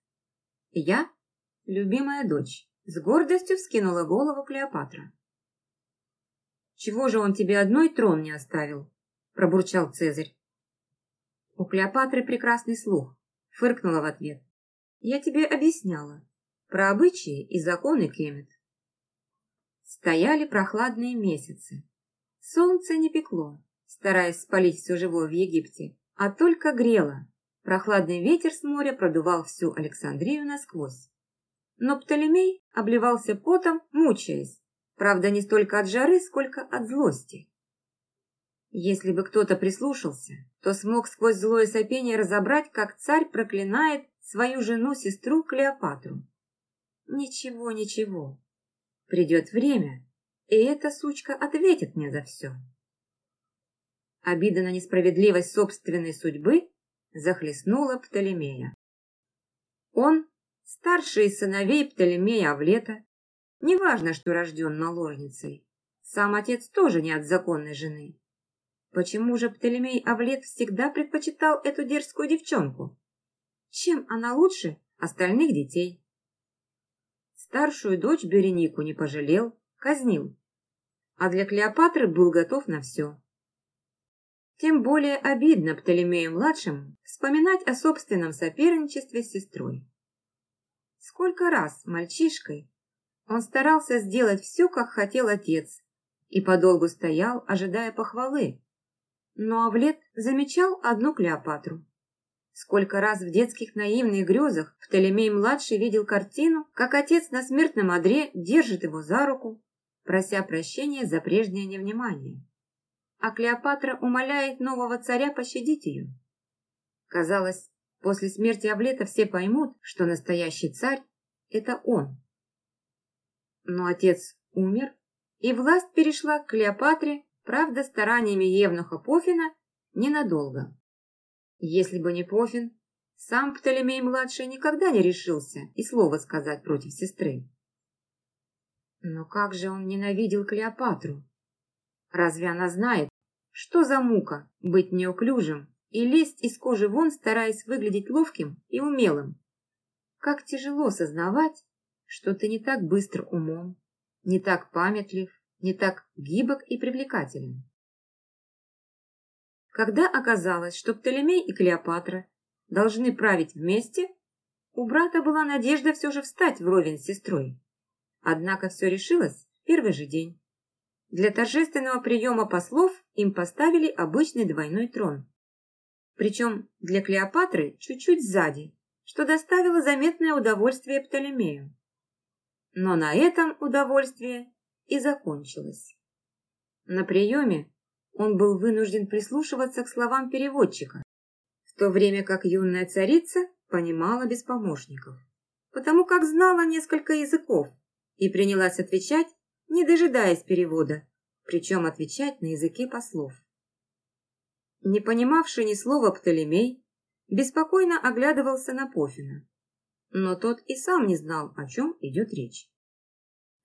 Я — любимая дочь». С гордостью вскинула голову Клеопатра. «Чего же он тебе одной трон не оставил?» — пробурчал Цезарь. У Клеопатры прекрасный слух, фыркнула в ответ. Я тебе объясняла. Про обычаи и законы Кемет. Стояли прохладные месяцы. Солнце не пекло, стараясь спалить все живое в Египте, а только грело, Прохладный ветер с моря продувал всю Александрию насквозь. Но Птолемей обливался потом, мучаясь, правда, не столько от жары, сколько от злости. Если бы кто-то прислушался, то смог сквозь злое сопение разобрать, как царь проклинает свою жену-сестру Клеопатру. Ничего, ничего. Придет время, и эта сучка ответит мне за все. Обида на несправедливость собственной судьбы захлестнула Птолемея. Он, старший из сыновей Птолемея Авлета, неважно, что рожден наложницей, сам отец тоже не от законной жены. Почему же Птолемей Авлет всегда предпочитал эту дерзкую девчонку? Чем она лучше остальных детей? Старшую дочь Беренику не пожалел, казнил, а для Клеопатры был готов на все. Тем более обидно Птолемею-младшему вспоминать о собственном соперничестве с сестрой. Сколько раз мальчишкой он старался сделать все, как хотел отец, и подолгу стоял, ожидая похвалы. Но Авлет замечал одну Клеопатру. Сколько раз в детских наивных грезах Птолемей-младший видел картину, как отец на смертном одре держит его за руку, прося прощения за прежнее невнимание а Клеопатра умоляет нового царя пощадить ее. Казалось, после смерти Авлета все поймут, что настоящий царь – это он. Но отец умер, и власть перешла к Клеопатре, правда, стараниями Евнуха Пофина, ненадолго. Если бы не Пофин, сам Птолемей-младший никогда не решился и слова сказать против сестры. Но как же он ненавидел Клеопатру! Разве она знает, что за мука быть неуклюжим и лезть из кожи вон, стараясь выглядеть ловким и умелым? Как тяжело сознавать, что ты не так быстро умом, не так памятлив, не так гибок и привлекателен. Когда оказалось, что Птолемей и Клеопатра должны править вместе, у брата была надежда все же встать вровень с сестрой. Однако все решилось в первый же день. Для торжественного приема послов им поставили обычный двойной трон. Причем для Клеопатры чуть-чуть сзади, что доставило заметное удовольствие Птолемею. Но на этом удовольствие и закончилось. На приеме он был вынужден прислушиваться к словам переводчика, в то время как юная царица понимала без помощников, потому как знала несколько языков и принялась отвечать не дожидаясь перевода, причем отвечать на языке послов. Не понимавший ни слова Птолемей беспокойно оглядывался на Пофина, но тот и сам не знал, о чем идет речь.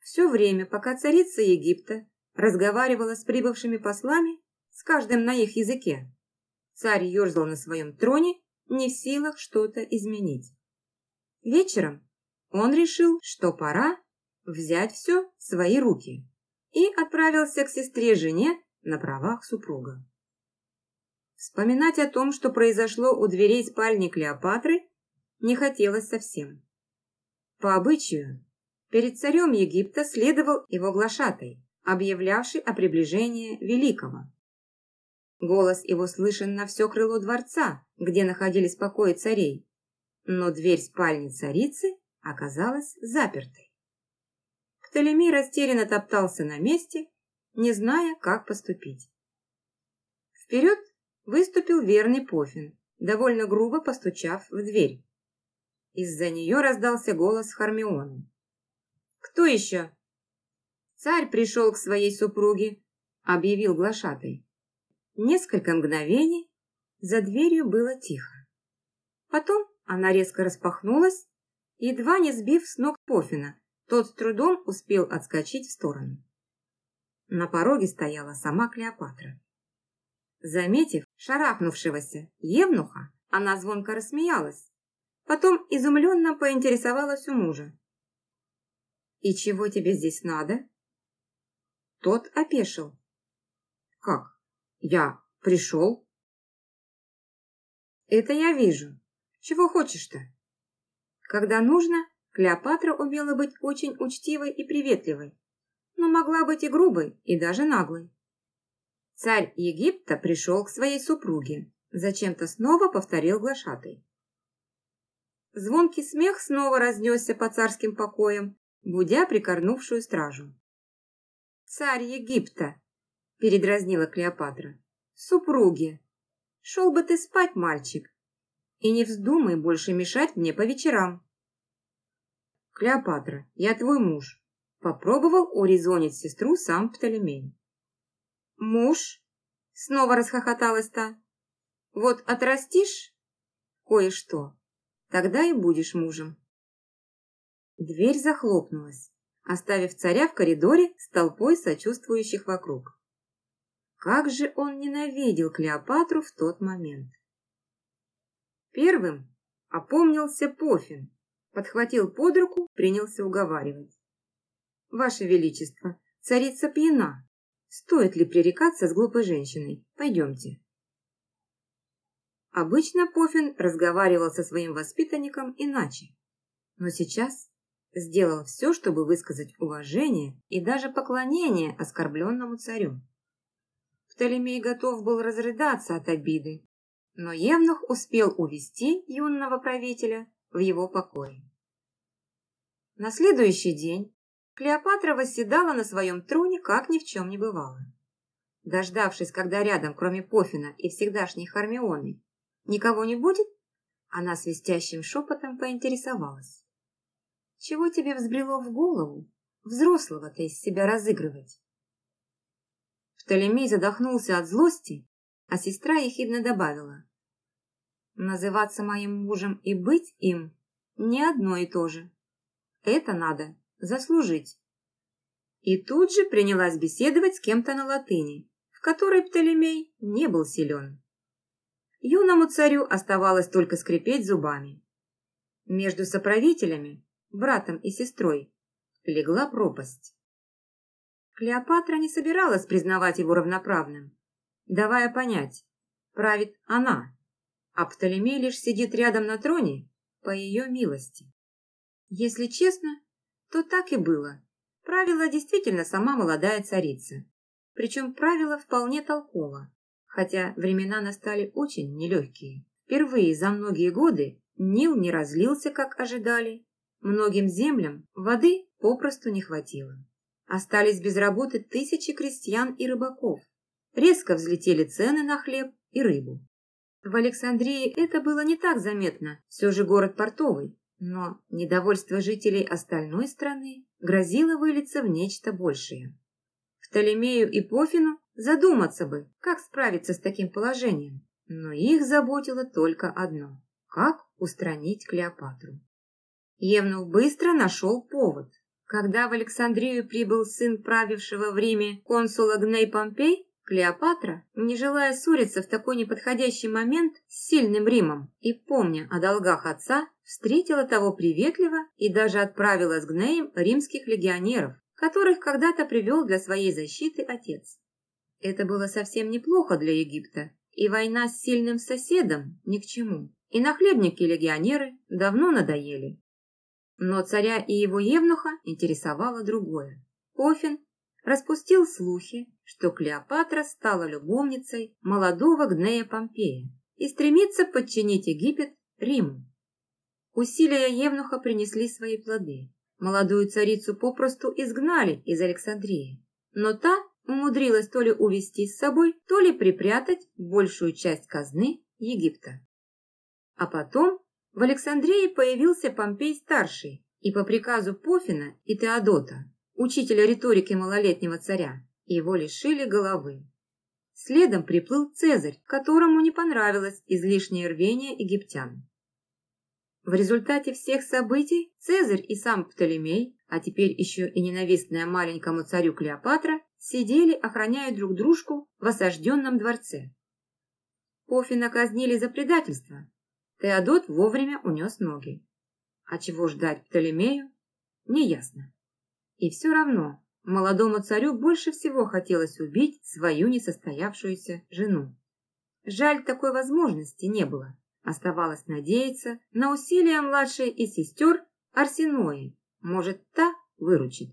Все время, пока царица Египта разговаривала с прибывшими послами, с каждым на их языке, царь ерзал на своем троне, не в силах что-то изменить. Вечером он решил, что пора взять все в свои руки и отправился к сестре-жене на правах супруга. Вспоминать о том, что произошло у дверей спальни Клеопатры, не хотелось совсем. По обычаю, перед царем Египта следовал его глашатай, объявлявший о приближении Великого. Голос его слышен на все крыло дворца, где находились покои царей, но дверь спальни царицы оказалась запертой. Птолемей растерянно топтался на месте, не зная, как поступить. Вперед выступил верный Пофин, довольно грубо постучав в дверь. Из-за нее раздался голос Хармионы. «Кто еще?» «Царь пришел к своей супруге», — объявил глашатай. Несколько мгновений за дверью было тихо. Потом она резко распахнулась, едва не сбив с ног Пофина, тот с трудом успел отскочить в сторону. На пороге стояла сама Клеопатра. Заметив шарахнувшегося Евнуха, она звонко рассмеялась. Потом изумленно поинтересовалась у мужа. «И чего тебе здесь надо?» Тот опешил. «Как? Я пришел?» «Это я вижу. Чего хочешь-то?» «Когда нужно, Клеопатра умела быть очень учтивой и приветливой, но могла быть и грубой, и даже наглой. Царь Египта пришел к своей супруге, Зачем-то снова повторил глашатый. Звонкий смех снова разнесся по царским покоям, будя прикорнувшую стражу. «Царь Египта!» — передразнила Клеопатра. «Супруги! Шел бы ты спать, мальчик, и не вздумай больше мешать мне по вечерам!» «Клеопатра, я твой муж!» — попробовал урезонить сестру сам Птолемей. «Муж?» — снова расхохоталась та. «Вот отрастишь кое-что, тогда и будешь мужем». Дверь захлопнулась, оставив царя в коридоре с толпой сочувствующих вокруг. Как же он ненавидел Клеопатру в тот момент! Первым опомнился Пофин, подхватил под руку, принялся уговаривать. «Ваше Величество, царица пьяна. Стоит ли пререкаться с глупой женщиной? Пойдемте». Обычно Пофин разговаривал со своим воспитанником иначе. Но сейчас сделал все, чтобы высказать уважение и даже поклонение оскорбленному царю. Птолемей готов был разрыдаться от обиды, но Евнух успел увести юного правителя в его покое. На следующий день Клеопатра восседала на своем троне, как ни в чем не бывало. Дождавшись, когда рядом, кроме Пофина и всегдашней Хармионы, никого не будет, она свистящим шепотом поинтересовалась. Чего тебе взбрело в голову взрослого-то из себя разыгрывать? Птолемей задохнулся от злости, а сестра ехидно добавила. Называться моим мужем и быть им не одно и то же. Это надо заслужить. И тут же принялась беседовать с кем-то на латыни, в которой Птолемей не был силен. Юному царю оставалось только скрипеть зубами. Между соправителями братом и сестрой, легла пропасть. Клеопатра не собиралась признавать его равноправным, давая понять, правит она, а Птолемей лишь сидит рядом на троне по ее милости. Если честно, то так и было. Правила действительно сама молодая царица. Причем правила вполне толково, хотя времена настали очень нелегкие. Впервые за многие годы Нил не разлился, как ожидали, Многим землям воды попросту не хватило. Остались без работы тысячи крестьян и рыбаков. Резко взлетели цены на хлеб и рыбу. В Александрии это было не так заметно, все же город портовый, но недовольство жителей остальной страны грозило вылиться в нечто большее. В Птолемею и Пофину задуматься бы, как справиться с таким положением, но их заботило только одно – как устранить Клеопатру. Евнух быстро нашел повод. Когда в Александрию прибыл сын правившего в Риме консула Гней Помпей, Клеопатра, не желая ссориться в такой неподходящий момент с сильным Римом и помня о долгах отца, встретила того приветливо и даже отправила с Гнеем римских легионеров, которых когда-то привел для своей защиты отец. Это было совсем неплохо для Египта, и война с сильным соседом ни к чему. И нахлебники-легионеры давно надоели. Но царя и его евнуха интересовало другое. Кофин распустил слухи, что Клеопатра стала любовницей молодого Гнея Помпея и стремится подчинить Египет Риму. Усилия Евнуха принесли свои плоды. Молодую царицу попросту изгнали из Александрии, но та умудрилась то ли увести с собой, то ли припрятать большую часть казны Египта. А потом в Александрии появился Помпей-старший, и по приказу Пофина и Теодота, учителя риторики малолетнего царя, его лишили головы. Следом приплыл Цезарь, которому не понравилось излишнее рвение египтян. В результате всех событий Цезарь и сам Птолемей, а теперь еще и ненавистная маленькому царю Клеопатра, сидели, охраняя друг дружку в осажденном дворце. Пофина казнили за предательство, Теодот вовремя унес ноги. А чего ждать Птолемею, неясно. И все равно молодому царю больше всего хотелось убить свою несостоявшуюся жену. Жаль, такой возможности не было. Оставалось надеяться на усилия младшей из сестер Арсенои. Может, та выручит.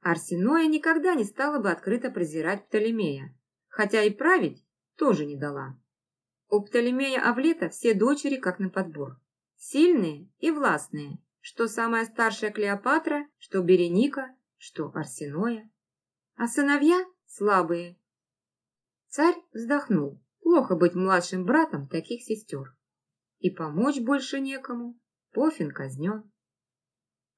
Арсеноя никогда не стала бы открыто презирать Птолемея, хотя и править тоже не дала. У Птолемея Авлета все дочери как на подбор. Сильные и властные, что самая старшая Клеопатра, что Береника, что Арсеноя. А сыновья слабые. Царь вздохнул. Плохо быть младшим братом таких сестер. И помочь больше некому. Пофин казнен.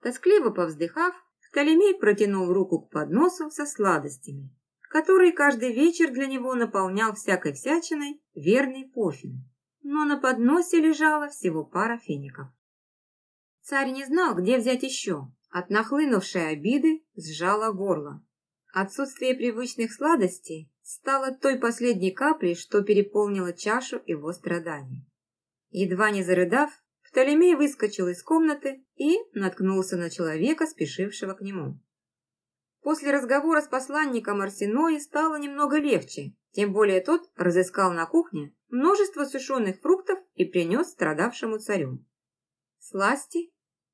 Тоскливо повздыхав, Птолемей протянул руку к подносу со сладостями, который каждый вечер для него наполнял всякой всячиной верный Пофин. Но на подносе лежала всего пара фиников. Царь не знал, где взять еще. От нахлынувшей обиды сжало горло. Отсутствие привычных сладостей стало той последней каплей, что переполнило чашу его страданий. Едва не зарыдав, Птолемей выскочил из комнаты и наткнулся на человека, спешившего к нему. После разговора с посланником Арсенои стало немного легче, тем более тот разыскал на кухне множество сушеных фруктов и принес страдавшему царю. Сласти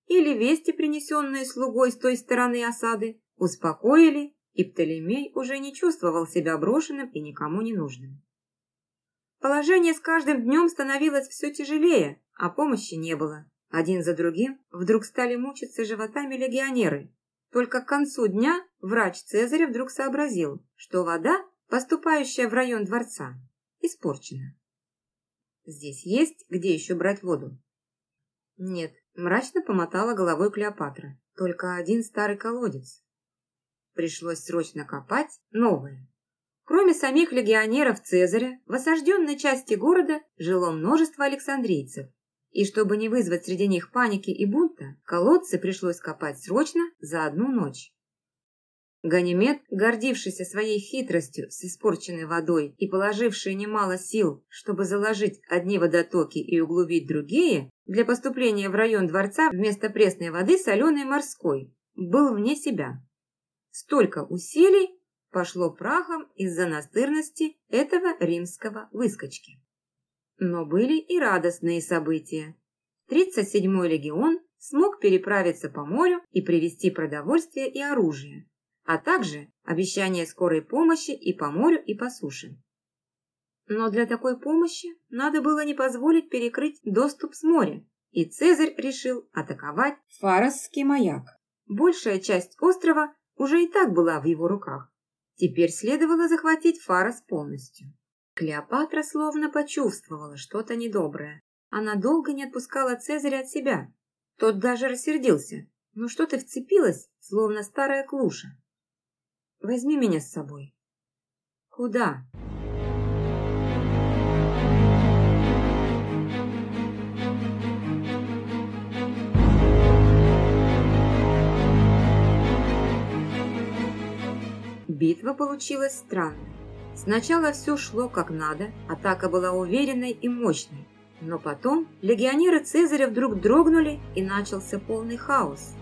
или вести, принесенные слугой с той стороны осады, успокоили, и Птолемей уже не чувствовал себя брошенным и никому не нужным. Положение с каждым днем становилось все тяжелее, а помощи не было. Один за другим вдруг стали мучиться животами легионеры. Только к концу дня врач Цезаря вдруг сообразил, что вода, поступающая в район дворца, испорчена. Здесь есть где еще брать воду? Нет, мрачно помотала головой Клеопатра. Только один старый колодец. Пришлось срочно копать новое. Кроме самих легионеров Цезаря, в осажденной части города жило множество александрийцев, и чтобы не вызвать среди них паники и бунта, колодцы пришлось копать срочно за одну ночь. Ганимед, гордившийся своей хитростью с испорченной водой и положивший немало сил, чтобы заложить одни водотоки и углубить другие, для поступления в район дворца вместо пресной воды соленой морской, был вне себя. Столько усилий пошло прахом из-за настырности этого римского выскочки. Но были и радостные события. 37-й легион смог переправиться по морю и привезти продовольствие и оружие, а также обещание скорой помощи и по морю, и по суше. Но для такой помощи надо было не позволить перекрыть доступ с моря, и Цезарь решил атаковать Фаросский маяк. Большая часть острова уже и так была в его руках. Теперь следовало захватить Фарос полностью. Клеопатра словно почувствовала что-то недоброе. Она долго не отпускала Цезаря от себя. Тот даже рассердился. «Ну что ты вцепилась, словно старая клуша?» «Возьми меня с собой». «Куда?» Битва получилась странной. Сначала все шло как надо, атака была уверенной и мощной. Но потом легионеры Цезаря вдруг дрогнули и начался полный хаос.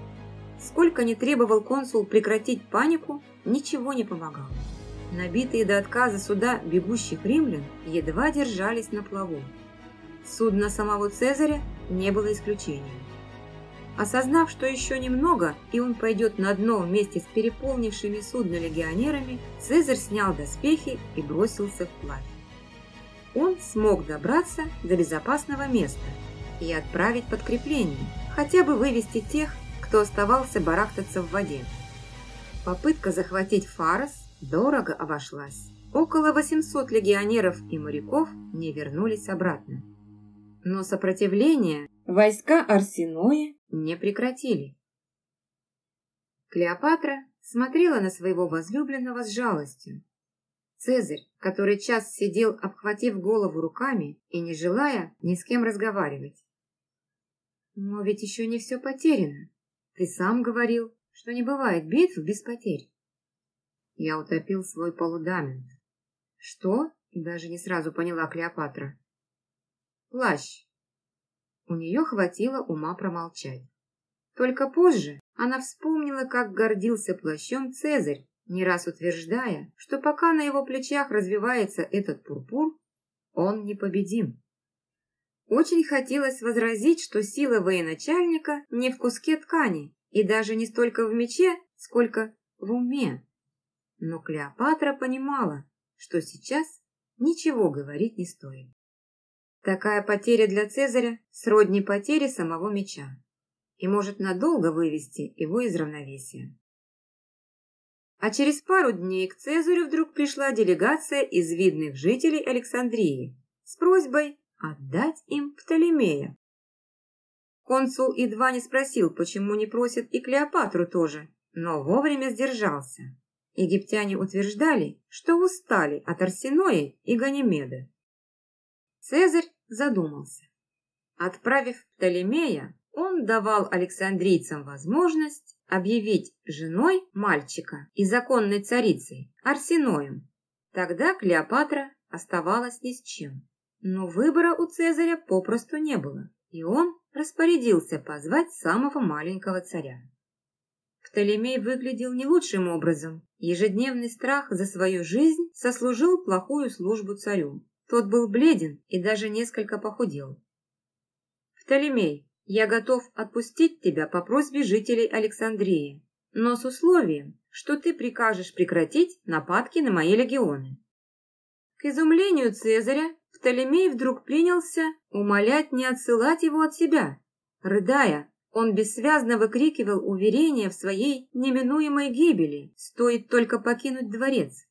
Сколько не требовал консул прекратить панику, ничего не помогало. Набитые до отказа суда бегущих римлян едва держались на плаву. Судно самого Цезаря не было исключением. Осознав, что еще немного, и он пойдет на дно вместе с переполнившими судно легионерами, Цезарь снял доспехи и бросился вплавь. Он смог добраться до безопасного места и отправить подкрепление, хотя бы вывести тех, кто оставался барахтаться в воде. Попытка захватить Фарос дорого обошлась. Около 800 легионеров и моряков не вернулись обратно. Но сопротивление войска Арсеноя не прекратили. Клеопатра смотрела на своего возлюбленного с жалостью. Цезарь, который час сидел, обхватив голову руками и не желая ни с кем разговаривать. Но ведь еще не все потеряно. Ты сам говорил, что не бывает битв без потерь. Я утопил свой полудамент. Что? Даже не сразу поняла Клеопатра. Плащ, у нее хватило ума промолчать. Только позже она вспомнила, как гордился плащом Цезарь, не раз утверждая, что пока на его плечах развивается этот пурпур, он непобедим. Очень хотелось возразить, что сила военачальника не в куске ткани и даже не столько в мече, сколько в уме. Но Клеопатра понимала, что сейчас ничего говорить не стоит. Такая потеря для Цезаря сродни потере самого меча и может надолго вывести его из равновесия. А через пару дней к Цезарю вдруг пришла делегация из видных жителей Александрии с просьбой отдать им Птолемея. Консул едва не спросил, почему не просит и Клеопатру тоже, но вовремя сдержался. Египтяне утверждали, что устали от Арсеноя и Ганимеда. Цезарь задумался. Отправив Птолемея, он давал александрийцам возможность объявить женой мальчика и законной царицей Арсеноем. Тогда Клеопатра оставалась ни с чем. Но выбора у Цезаря попросту не было, и он распорядился позвать самого маленького царя. Птолемей выглядел не лучшим образом. Ежедневный страх за свою жизнь сослужил плохую службу царю. Тот был бледен и даже несколько похудел. «Птолемей, я готов отпустить тебя по просьбе жителей Александрии, но с условием, что ты прикажешь прекратить нападки на мои легионы». К изумлению Цезаря Птолемей вдруг принялся умолять не отсылать его от себя. Рыдая, он бессвязно выкрикивал уверения в своей неминуемой гибели, стоит только покинуть дворец.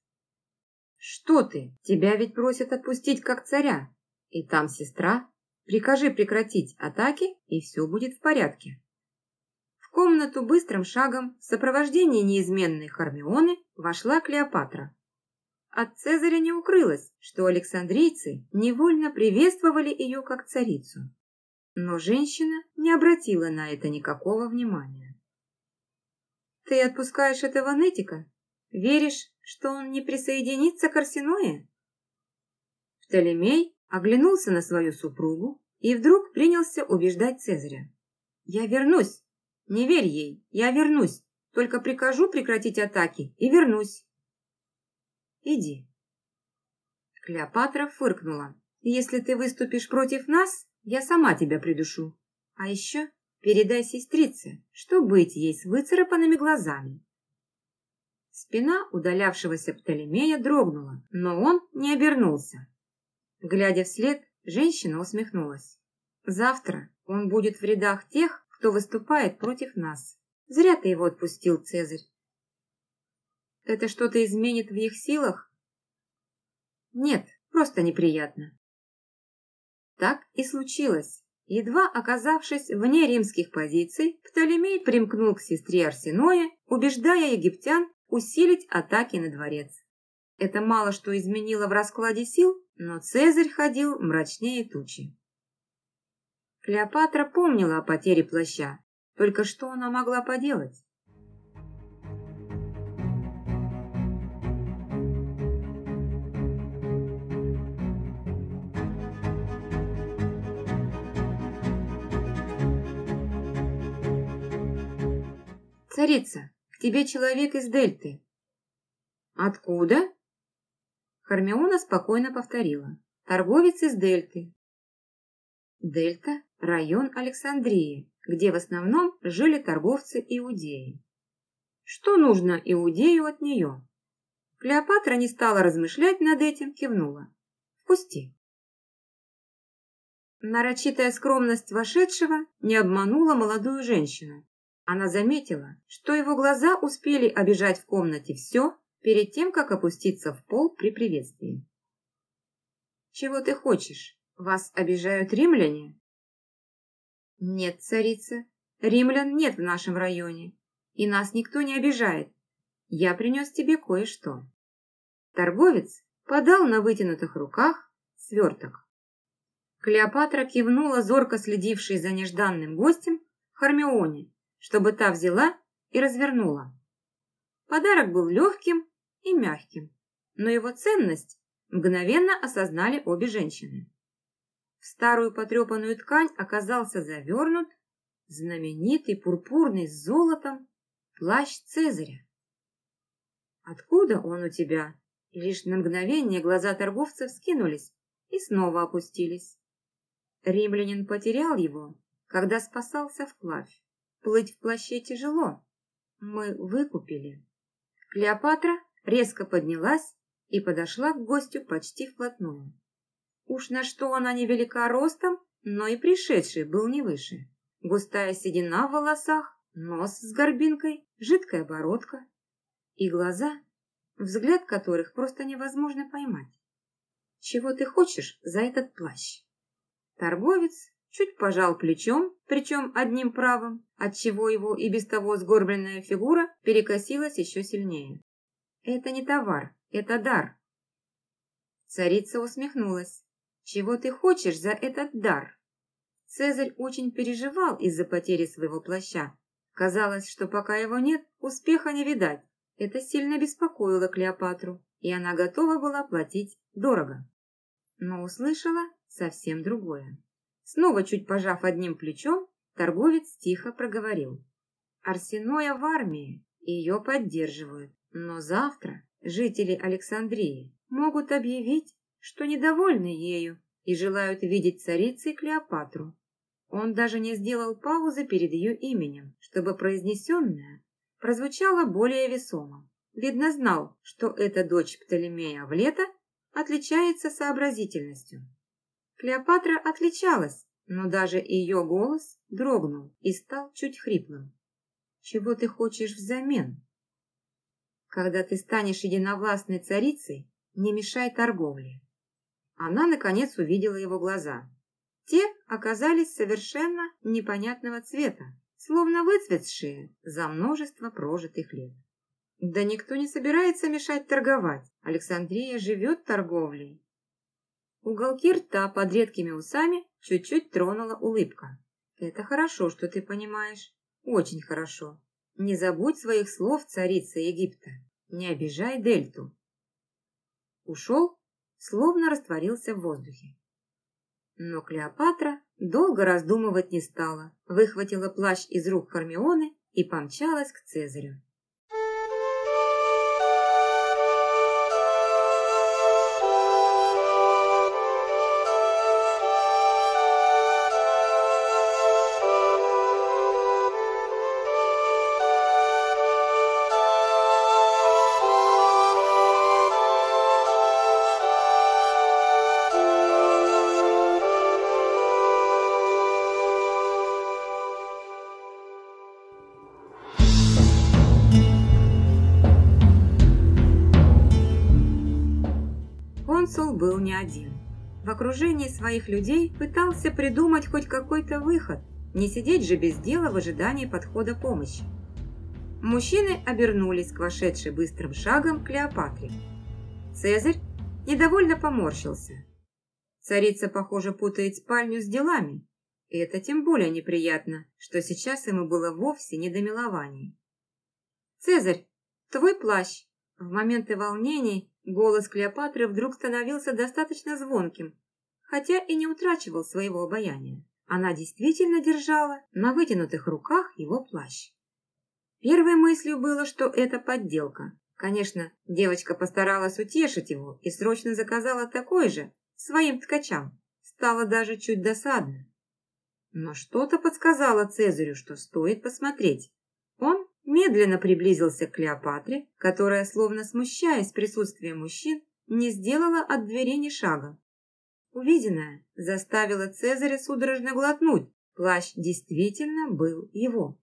«Что ты? Тебя ведь просят отпустить как царя. И там сестра. Прикажи прекратить атаки, и все будет в порядке». В комнату быстрым шагом в сопровождении неизменной Хармионы вошла Клеопатра. От Цезаря не укрылось, что александрийцы невольно приветствовали ее как царицу. Но женщина не обратила на это никакого внимания. «Ты отпускаешь этого нытика? Веришь, что он не присоединится к Арсеное?» Птолемей оглянулся на свою супругу и вдруг принялся убеждать Цезаря. «Я вернусь! Не верь ей! Я вернусь! Только прикажу прекратить атаки и вернусь!» Иди. Клеопатра фыркнула. Если ты выступишь против нас, я сама тебя придушу. А еще передай сестрице, что быть ей с выцарапанными глазами. Спина удалявшегося Птолемея дрогнула, но он не обернулся. Глядя вслед, женщина усмехнулась. Завтра он будет в рядах тех, кто выступает против нас. Зря ты его отпустил, Цезарь. Это что-то изменит в их силах? Нет, просто неприятно. Так и случилось. Едва оказавшись вне римских позиций, Птолемей примкнул к сестре Арсеноя, убеждая египтян усилить атаки на дворец. Это мало что изменило в раскладе сил, но Цезарь ходил мрачнее тучи. Клеопатра помнила о потере плаща, только что она могла поделать? «Царица, к тебе человек из Дельты». «Откуда?» Хармиона спокойно повторила. «Торговец из Дельты». Дельта – район Александрии, где в основном жили торговцы-иудеи. Что нужно иудею от нее? Клеопатра не стала размышлять над этим, кивнула. «Впусти». Нарочитая скромность вошедшего не обманула молодую женщину, она заметила, что его глаза успели обижать в комнате все перед тем, как опуститься в пол при приветствии. «Чего ты хочешь? Вас обижают римляне?» «Нет, царица, римлян нет в нашем районе, и нас никто не обижает. Я принес тебе кое-что». Торговец подал на вытянутых руках сверток. Клеопатра кивнула, зорко следившей за нежданным гостем, Хармионе, чтобы та взяла и развернула. Подарок был легким и мягким, но его ценность мгновенно осознали обе женщины. В старую потрепанную ткань оказался завернут знаменитый пурпурный с золотом плащ Цезаря. «Откуда он у тебя?» Лишь на мгновение глаза торговцев скинулись и снова опустились. Римлянин потерял его, когда спасался вплавь. Плыть в плаще тяжело. Мы выкупили. Клеопатра резко поднялась и подошла к гостю почти вплотную. Уж на что она невелика ростом, но и пришедший был не выше. Густая седина в волосах, нос с горбинкой, жидкая бородка и глаза, взгляд которых просто невозможно поймать. «Чего ты хочешь за этот плащ?» Торговец чуть пожал плечом, причем одним правым, отчего его и без того сгорбленная фигура перекосилась еще сильнее. «Это не товар, это дар». Царица усмехнулась. «Чего ты хочешь за этот дар?» Цезарь очень переживал из-за потери своего плаща. Казалось, что пока его нет, успеха не видать. Это сильно беспокоило Клеопатру, и она готова была платить дорого. Но услышала совсем другое. Снова чуть пожав одним плечом, торговец тихо проговорил. Арсеноя в армии, ее поддерживают, но завтра жители Александрии могут объявить, что недовольны ею и желают видеть царицей Клеопатру. Он даже не сделал паузы перед ее именем, чтобы произнесенное прозвучало более весомо. Видно, знал, что эта дочь Птолемея Авлета отличается сообразительностью. Клеопатра отличалась, но даже ее голос дрогнул и стал чуть хриплым. «Чего ты хочешь взамен?» «Когда ты станешь единовластной царицей, не мешай торговле». Она, наконец, увидела его глаза. Те оказались совершенно непонятного цвета, словно выцветшие за множество прожитых лет. Да никто не собирается мешать торговать. Александрия живет торговлей. Уголки рта под редкими усами чуть-чуть тронула улыбка. Это хорошо, что ты понимаешь. Очень хорошо. Не забудь своих слов, царица Египта. Не обижай Дельту. Ушел, словно растворился в воздухе. Но Клеопатра долго раздумывать не стала, выхватила плащ из рук Хармионы и помчалась к Цезарю. Окружении своих людей пытался придумать хоть какой-то выход, не сидеть же без дела в ожидании подхода помощи. Мужчины обернулись к вошедшей быстрым шагом Клеопатре. Цезарь недовольно поморщился. Царица, похоже, путает спальню с делами, и это тем более неприятно, что сейчас ему было вовсе не до милований. «Цезарь, твой плащ!» В моменты волнений Голос Клеопатры вдруг становился достаточно звонким, хотя и не утрачивал своего обаяния. Она действительно держала на вытянутых руках его плащ. Первой мыслью было, что это подделка. Конечно, девочка постаралась утешить его и срочно заказала такой же своим ткачам. Стало даже чуть досадно. Но что-то подсказало Цезарю, что стоит посмотреть. Он медленно приблизился к Клеопатре, которая, словно смущаясь присутствием мужчин, не сделала от двери ни шага. Увиденное заставило Цезаря судорожно глотнуть. Плащ действительно был его.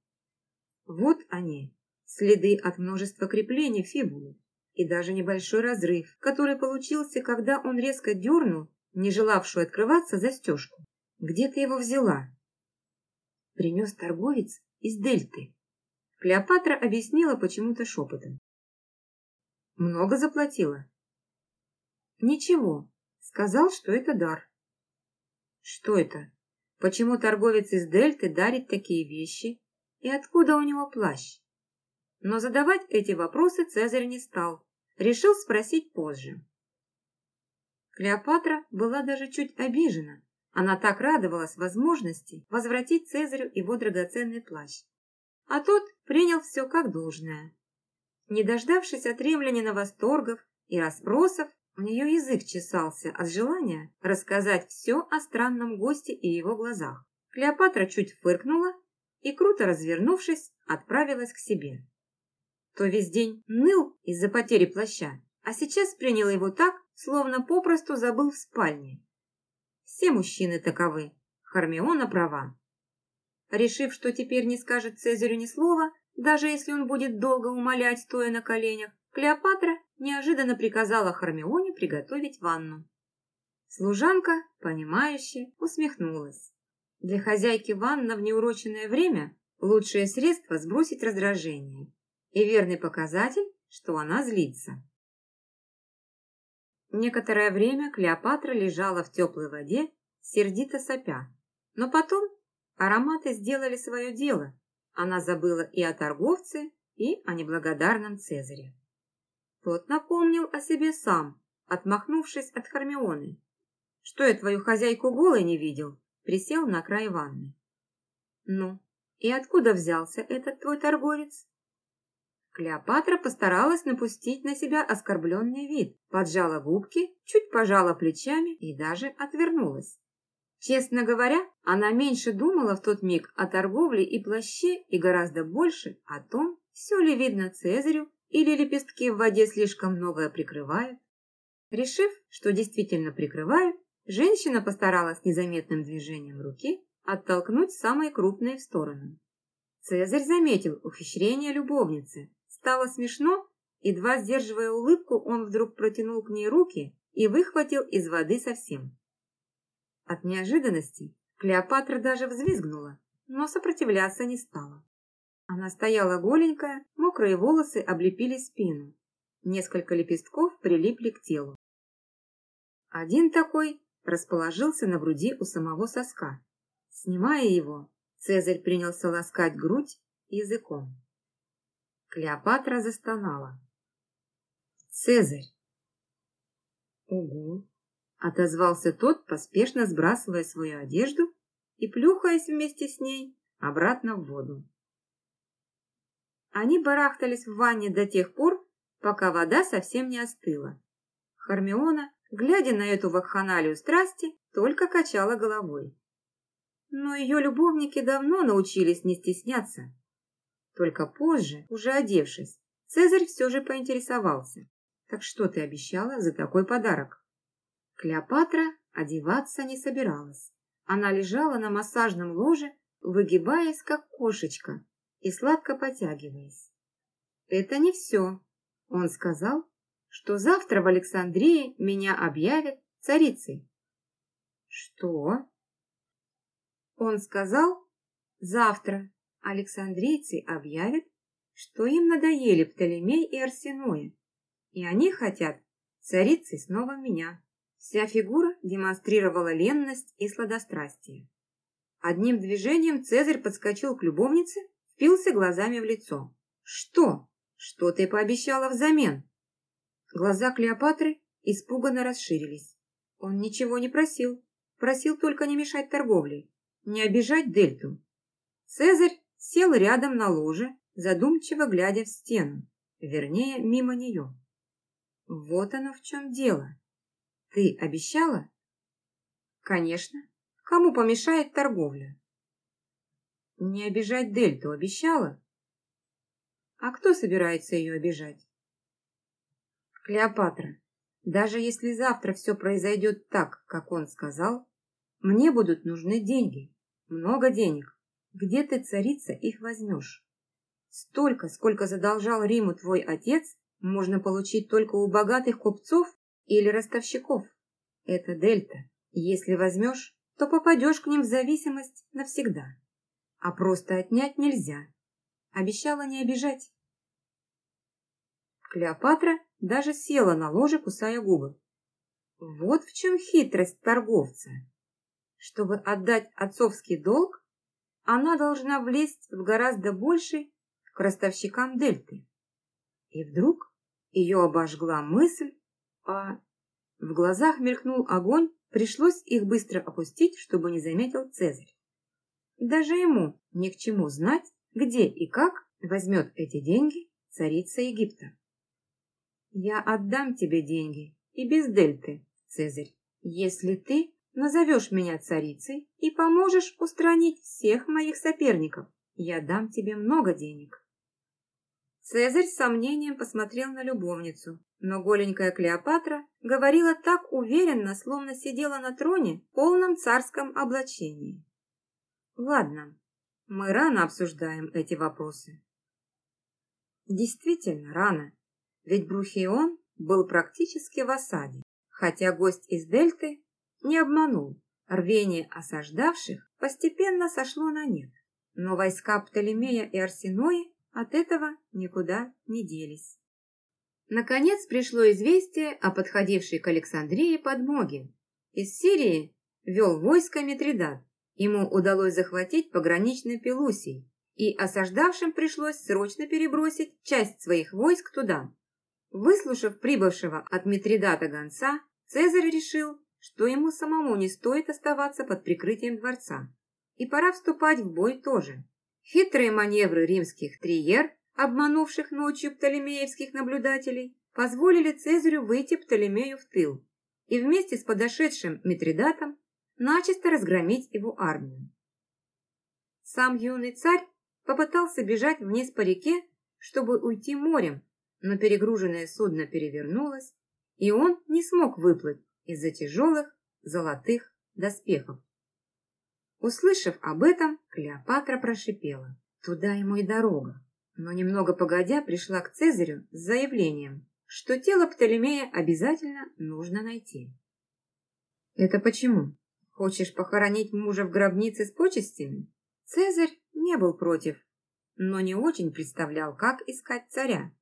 Вот они, следы от множества креплений фибулы и даже небольшой разрыв, который получился, когда он резко дернул, не желавшую открываться застежку. Где ты его взяла? Принес торговец из Дельты. Клеопатра объяснила почему-то шепотом. Много заплатила? Ничего. Сказал, что это дар. Что это? Почему торговец из Дельты дарит такие вещи? И откуда у него плащ? Но задавать эти вопросы Цезарь не стал. Решил спросить позже. Клеопатра была даже чуть обижена. Она так радовалась возможности возвратить Цезарю его драгоценный плащ а тот принял все как должное. Не дождавшись от римлянина восторгов и расспросов, у нее язык чесался от желания рассказать все о странном госте и его глазах. Клеопатра чуть фыркнула и, круто развернувшись, отправилась к себе. То весь день ныл из-за потери плаща, а сейчас принял его так, словно попросту забыл в спальне. Все мужчины таковы. Хармиона права. Решив, что теперь не скажет Цезарю ни слова, даже если он будет долго умолять, стоя на коленях, Клеопатра неожиданно приказала Хармионе приготовить ванну. Служанка, понимающе, усмехнулась. Для хозяйки ванна в неуроченное время – лучшее средство сбросить раздражение и верный показатель, что она злится. Некоторое время Клеопатра лежала в теплой воде, сердито сопя, но потом Ароматы сделали свое дело. Она забыла и о торговце, и о неблагодарном Цезаре. Тот напомнил о себе сам, отмахнувшись от Хармионы. «Что я твою хозяйку голой не видел?» Присел на край ванны. «Ну, и откуда взялся этот твой торговец?» Клеопатра постаралась напустить на себя оскорбленный вид, поджала губки, чуть пожала плечами и даже отвернулась. Честно говоря, она меньше думала в тот миг о торговле и плаще и гораздо больше о том, все ли видно Цезарю или лепестки в воде слишком многое прикрывают. Решив, что действительно прикрывают, женщина постаралась незаметным движением руки оттолкнуть самые крупные в сторону. Цезарь заметил ухищрение любовницы. Стало смешно, едва сдерживая улыбку, он вдруг протянул к ней руки и выхватил из воды совсем. От неожиданности Клеопатра даже взвизгнула, но сопротивляться не стала. Она стояла голенькая, мокрые волосы облепили спину. Несколько лепестков прилипли к телу. Один такой расположился на груди у самого соска. Снимая его, Цезарь принялся ласкать грудь языком. Клеопатра застонала. «Цезарь!» «Угу!» Отозвался тот, поспешно сбрасывая свою одежду и плюхаясь вместе с ней обратно в воду. Они барахтались в ванне до тех пор, пока вода совсем не остыла. Хармиона, глядя на эту вакханалию страсти, только качала головой. Но ее любовники давно научились не стесняться. Только позже, уже одевшись, Цезарь все же поинтересовался. «Так что ты обещала за такой подарок?» Клеопатра одеваться не собиралась. Она лежала на массажном ложе, выгибаясь, как кошечка, и сладко потягиваясь. «Это не все», — он сказал, что завтра в Александрии меня объявят царицей. «Что?» Он сказал, завтра Александрийцы объявят, что им надоели Птолемей и Арсеноя, и они хотят царицей снова меня. Вся фигура демонстрировала ленность и сладострастие. Одним движением Цезарь подскочил к любовнице, впился глазами в лицо. «Что? Что ты пообещала взамен?» Глаза Клеопатры испуганно расширились. Он ничего не просил. Просил только не мешать торговле, не обижать Дельту. Цезарь сел рядом на ложе, задумчиво глядя в стену, вернее, мимо нее. Вот оно в чем дело. Ты обещала? Конечно. Кому помешает торговля? Не обижать Дельту обещала? А кто собирается ее обижать? Клеопатра, даже если завтра все произойдет так, как он сказал, мне будут нужны деньги, много денег. Где ты, царица, их возьмешь? Столько, сколько задолжал Риму твой отец, можно получить только у богатых купцов или ростовщиков. Это дельта. Если возьмешь, то попадешь к ним в зависимость навсегда. А просто отнять нельзя. Обещала не обижать. Клеопатра даже села на ложе, кусая губы. Вот в чем хитрость торговца. Чтобы отдать отцовский долг, она должна влезть в гораздо больший к ростовщикам дельты. И вдруг ее обожгла мысль а в глазах мелькнул огонь, пришлось их быстро опустить, чтобы не заметил Цезарь. Даже ему ни к чему знать, где и как возьмет эти деньги царица Египта. Я отдам тебе деньги и без дельты, Цезарь, если ты назовешь меня царицей и поможешь устранить всех моих соперников. Я дам тебе много денег. Цезарь с сомнением посмотрел на любовницу, но голенькая Клеопатра говорила так уверенно, словно сидела на троне в полном царском облачении. Ладно, мы рано обсуждаем эти вопросы. Действительно рано, ведь Брухион был практически в осаде, хотя гость из Дельты не обманул. Рвение осаждавших постепенно сошло на нет, но войска Птолемея и Арсенои от этого никуда не делись. Наконец пришло известие о подходившей к Александрии подмоге. Из Сирии вел войско Митридат. Ему удалось захватить пограничный Пелусий, и осаждавшим пришлось срочно перебросить часть своих войск туда. Выслушав прибывшего от Митридата гонца, Цезарь решил, что ему самому не стоит оставаться под прикрытием дворца, и пора вступать в бой тоже. Хитрые маневры римских триер, обманувших ночью птолемеевских наблюдателей, позволили Цезарю выйти Птолемею в тыл и вместе с подошедшим Митридатом начисто разгромить его армию. Сам юный царь попытался бежать вниз по реке, чтобы уйти морем, но перегруженное судно перевернулось, и он не смог выплыть из-за тяжелых золотых доспехов. Услышав об этом, Клеопатра прошипела. Туда ему и дорога. Но немного погодя пришла к Цезарю с заявлением, что тело Птолемея обязательно нужно найти. «Это почему? Хочешь похоронить мужа в гробнице с почестями?» Цезарь не был против, но не очень представлял, как искать царя.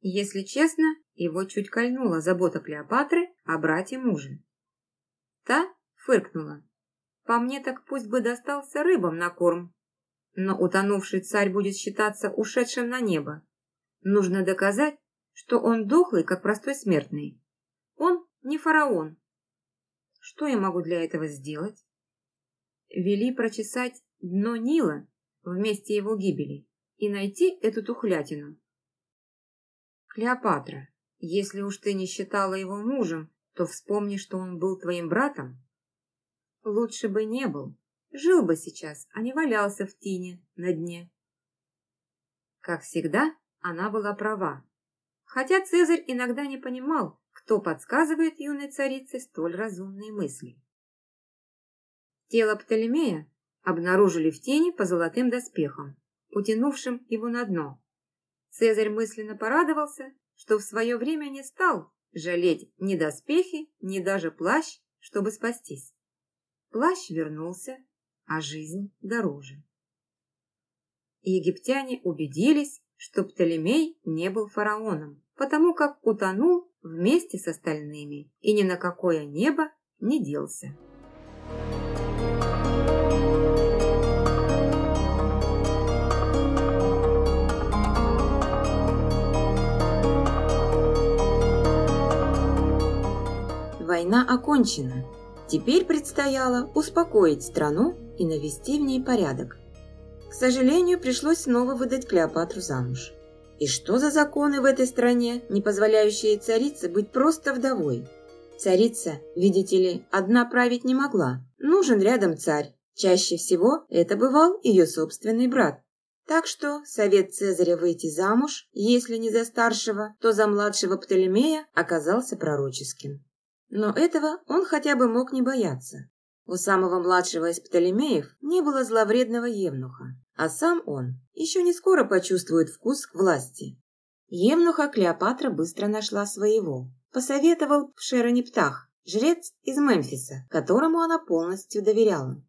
Если честно, его чуть кольнула забота Клеопатры о брате мужа. Та фыркнула. По мне так пусть бы достался рыбам на корм. Но утонувший царь будет считаться ушедшим на небо. Нужно доказать, что он дохлый, как простой смертный. Он не фараон. Что я могу для этого сделать? Вели прочесать дно Нила в месте его гибели и найти эту тухлятину. Клеопатра, если уж ты не считала его мужем, то вспомни, что он был твоим братом. Лучше бы не был. Жил бы сейчас, а не валялся в тине на дне. Как всегда, она была права. Хотя Цезарь иногда не понимал, кто подсказывает юной царице столь разумные мысли. Тело Птолемея обнаружили в тени по золотым доспехам, утянувшим его на дно. Цезарь мысленно порадовался, что в свое время не стал жалеть ни доспехи, ни даже плащ, чтобы спастись. Плащ вернулся, а жизнь дороже. Египтяне убедились, что Птолемей не был фараоном, потому как утонул вместе с остальными и ни на какое небо не делся. Война окончена. Теперь предстояло успокоить страну и навести в ней порядок. К сожалению, пришлось снова выдать Клеопатру замуж. И что за законы в этой стране, не позволяющие царице быть просто вдовой? Царица, видите ли, одна править не могла. Нужен рядом царь. Чаще всего это бывал ее собственный брат. Так что совет Цезаря выйти замуж, если не за старшего, то за младшего Птолемея, оказался пророческим. Но этого он хотя бы мог не бояться. У самого младшего из Птолемеев не было зловредного евнуха, а сам он еще не скоро почувствует вкус к власти. Евнуха Клеопатра быстро нашла своего. Посоветовал в Шероне Птах, жрец из Мемфиса, которому она полностью доверяла.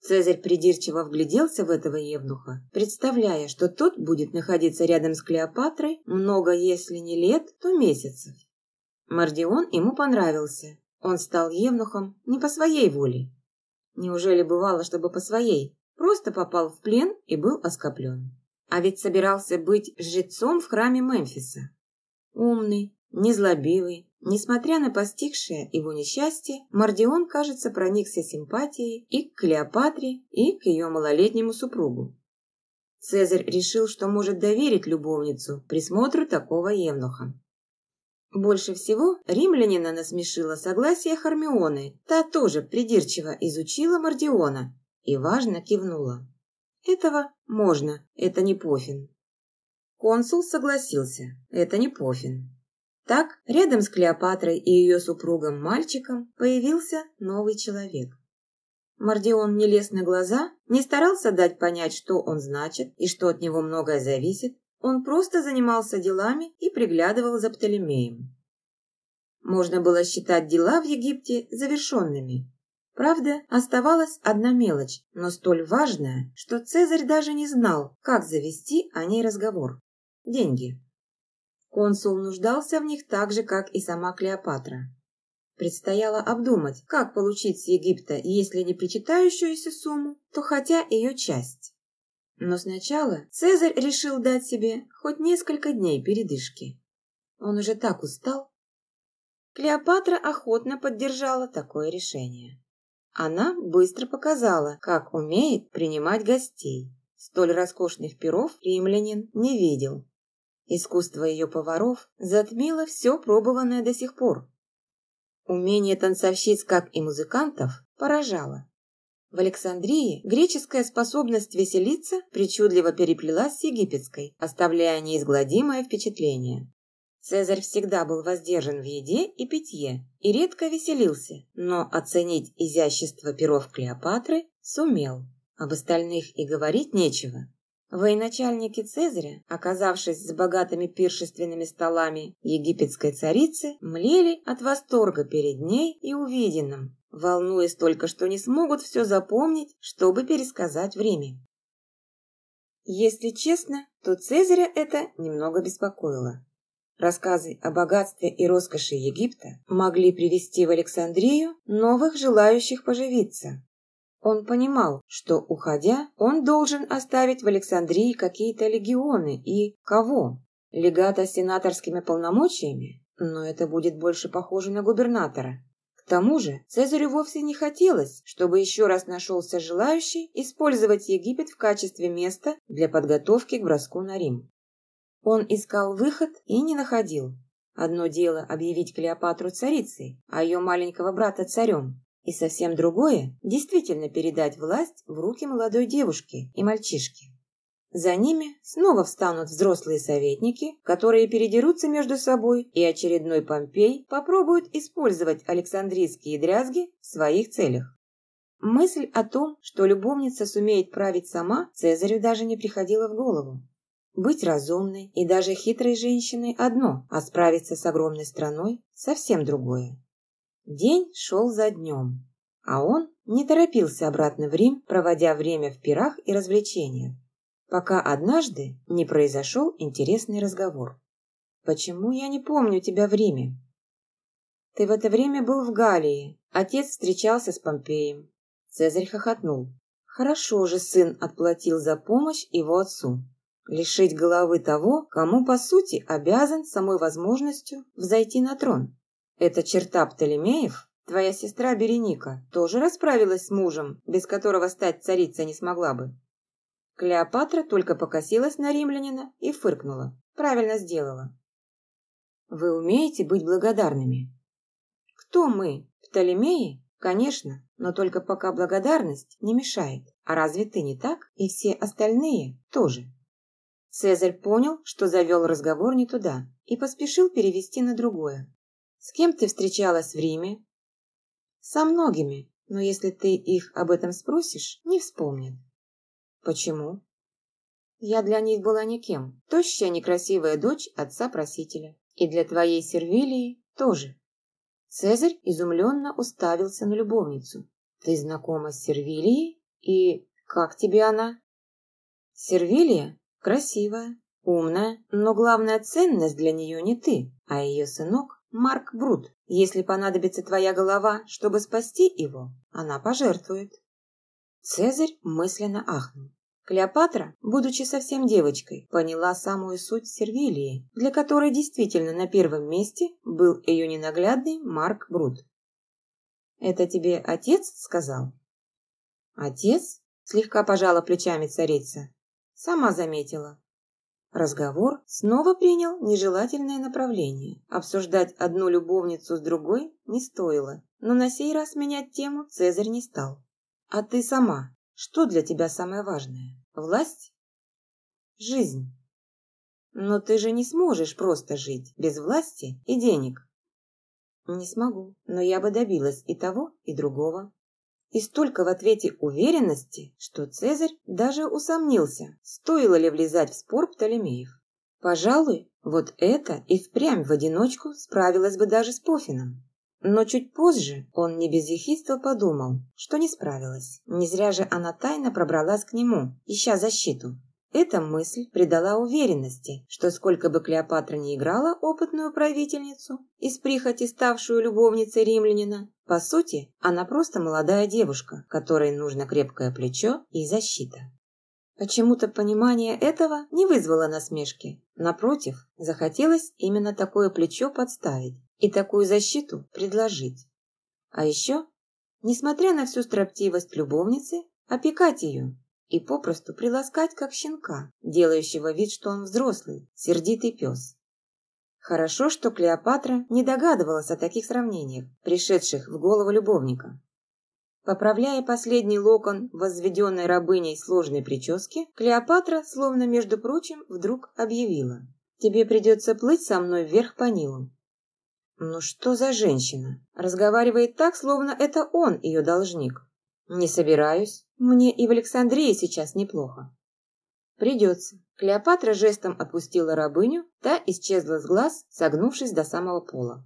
Цезарь придирчиво вгляделся в этого евнуха, представляя, что тот будет находиться рядом с Клеопатрой много, если не лет, то месяцев. Мардион ему понравился. Он стал евнухом не по своей воле. Неужели бывало, чтобы по своей? Просто попал в плен и был оскоплен. А ведь собирался быть жрецом в храме Мемфиса. Умный, незлобивый, несмотря на постигшее его несчастье, Мардион, кажется, проникся симпатией и к Клеопатре, и к ее малолетнему супругу. Цезарь решил, что может доверить любовницу присмотру такого евнуха. Больше всего римлянина насмешило согласие Хармионы. Та тоже придирчиво изучила Мардиона и важно кивнула. Этого можно, это не Пофин. Консул согласился, это не Пофин. Так, рядом с Клеопатрой и ее супругом-мальчиком появился новый человек. Мордион не лез на глаза, не старался дать понять, что он значит и что от него многое зависит, он просто занимался делами и приглядывал за Птолемеем. Можно было считать дела в Египте завершенными. Правда, оставалась одна мелочь, но столь важная, что Цезарь даже не знал, как завести о ней разговор. Деньги. Консул нуждался в них так же, как и сама Клеопатра. Предстояло обдумать, как получить с Египта, если не причитающуюся сумму, то хотя ее часть. Но сначала Цезарь решил дать себе хоть несколько дней передышки. Он уже так устал. Клеопатра охотно поддержала такое решение. Она быстро показала, как умеет принимать гостей. Столь роскошных перов римлянин не видел. Искусство ее поваров затмило все пробованное до сих пор. Умение танцовщиц, как и музыкантов, поражало. В Александрии греческая способность веселиться причудливо переплелась с египетской, оставляя неизгладимое впечатление. Цезарь всегда был воздержан в еде и питье и редко веселился, но оценить изящество перов Клеопатры сумел. Об остальных и говорить нечего. Военачальники Цезаря, оказавшись с богатыми пиршественными столами египетской царицы, млели от восторга перед ней и увиденным, волнуясь только, что не смогут все запомнить, чтобы пересказать в Риме. Если честно, то Цезаря это немного беспокоило. Рассказы о богатстве и роскоши Египта могли привести в Александрию новых желающих поживиться, он понимал, что, уходя, он должен оставить в Александрии какие-то легионы и кого? Легата с сенаторскими полномочиями? Но это будет больше похоже на губернатора. К тому же Цезарю вовсе не хотелось, чтобы еще раз нашелся желающий использовать Египет в качестве места для подготовки к броску на Рим. Он искал выход и не находил. Одно дело объявить Клеопатру царицей, а ее маленького брата царем, и совсем другое – действительно передать власть в руки молодой девушки и мальчишки. За ними снова встанут взрослые советники, которые передерутся между собой, и очередной Помпей попробует использовать Александрийские дрязги в своих целях. Мысль о том, что любовница сумеет править сама, Цезарю даже не приходила в голову. Быть разумной и даже хитрой женщиной – одно, а справиться с огромной страной – совсем другое. День шел за днем, а он не торопился обратно в Рим, проводя время в пирах и развлечениях, пока однажды не произошел интересный разговор. «Почему я не помню тебя в Риме?» «Ты в это время был в Галлии. Отец встречался с Помпеем». Цезарь хохотнул. «Хорошо же сын отплатил за помощь его отцу. Лишить головы того, кому, по сути, обязан самой возможностью взойти на трон. Эта черта Птолемеев, твоя сестра Береника, тоже расправилась с мужем, без которого стать царицей не смогла бы. Клеопатра только покосилась на римлянина и фыркнула. Правильно сделала. Вы умеете быть благодарными? Кто мы? Птолемеи? Конечно, но только пока благодарность не мешает. А разве ты не так? И все остальные тоже. Цезарь понял, что завел разговор не туда, и поспешил перевести на другое. С кем ты встречалась в Риме? Со многими, но если ты их об этом спросишь, не вспомнят. Почему? Я для них была никем. Тощая некрасивая дочь отца-просителя. И для твоей Сервилии тоже. Цезарь изумленно уставился на любовницу. Ты знакома с Сервилией? И как тебе она? Сервилия красивая, умная, но главная ценность для нее не ты, а ее сынок Марк Брут, если понадобится твоя голова, чтобы спасти его, она пожертвует. Цезарь мысленно ахнул. Клеопатра, будучи совсем девочкой, поняла самую суть Сервилии, для которой действительно на первом месте был ее ненаглядный Марк Брут. «Это тебе отец сказал?» «Отец?» – слегка пожала плечами царица. «Сама заметила. Разговор снова принял нежелательное направление. Обсуждать одну любовницу с другой не стоило, но на сей раз менять тему Цезарь не стал. «А ты сама? Что для тебя самое важное? Власть? Жизнь?» Но ты же не сможешь просто жить без власти и денег. Не смогу, но я бы добилась и того, и другого. И столько в ответе уверенности, что Цезарь даже усомнился, стоило ли влезать в спор Птолемеев. Пожалуй, вот это и впрямь в одиночку справилась бы даже с Пофином. Но чуть позже он не без ехидства подумал, что не справилась. Не зря же она тайно пробралась к нему, ища защиту. Эта мысль придала уверенности, что сколько бы Клеопатра не играла опытную правительницу, из прихоти ставшую любовницей римлянина, по сути, она просто молодая девушка, которой нужно крепкое плечо и защита. Почему-то понимание этого не вызвало насмешки. Напротив, захотелось именно такое плечо подставить и такую защиту предложить. А еще, несмотря на всю строптивость любовницы, опекать ее и попросту приласкать, как щенка, делающего вид, что он взрослый, сердитый пес. Хорошо, что Клеопатра не догадывалась о таких сравнениях, пришедших в голову любовника. Поправляя последний локон возведенной рабыней сложной прически, Клеопатра, словно между прочим, вдруг объявила. «Тебе придется плыть со мной вверх по Нилу». Ну что за женщина? Разговаривает так, словно это он ее должник. Не собираюсь. Мне и в Александрии сейчас неплохо. Придется. Клеопатра жестом отпустила рабыню, та исчезла с глаз, согнувшись до самого пола.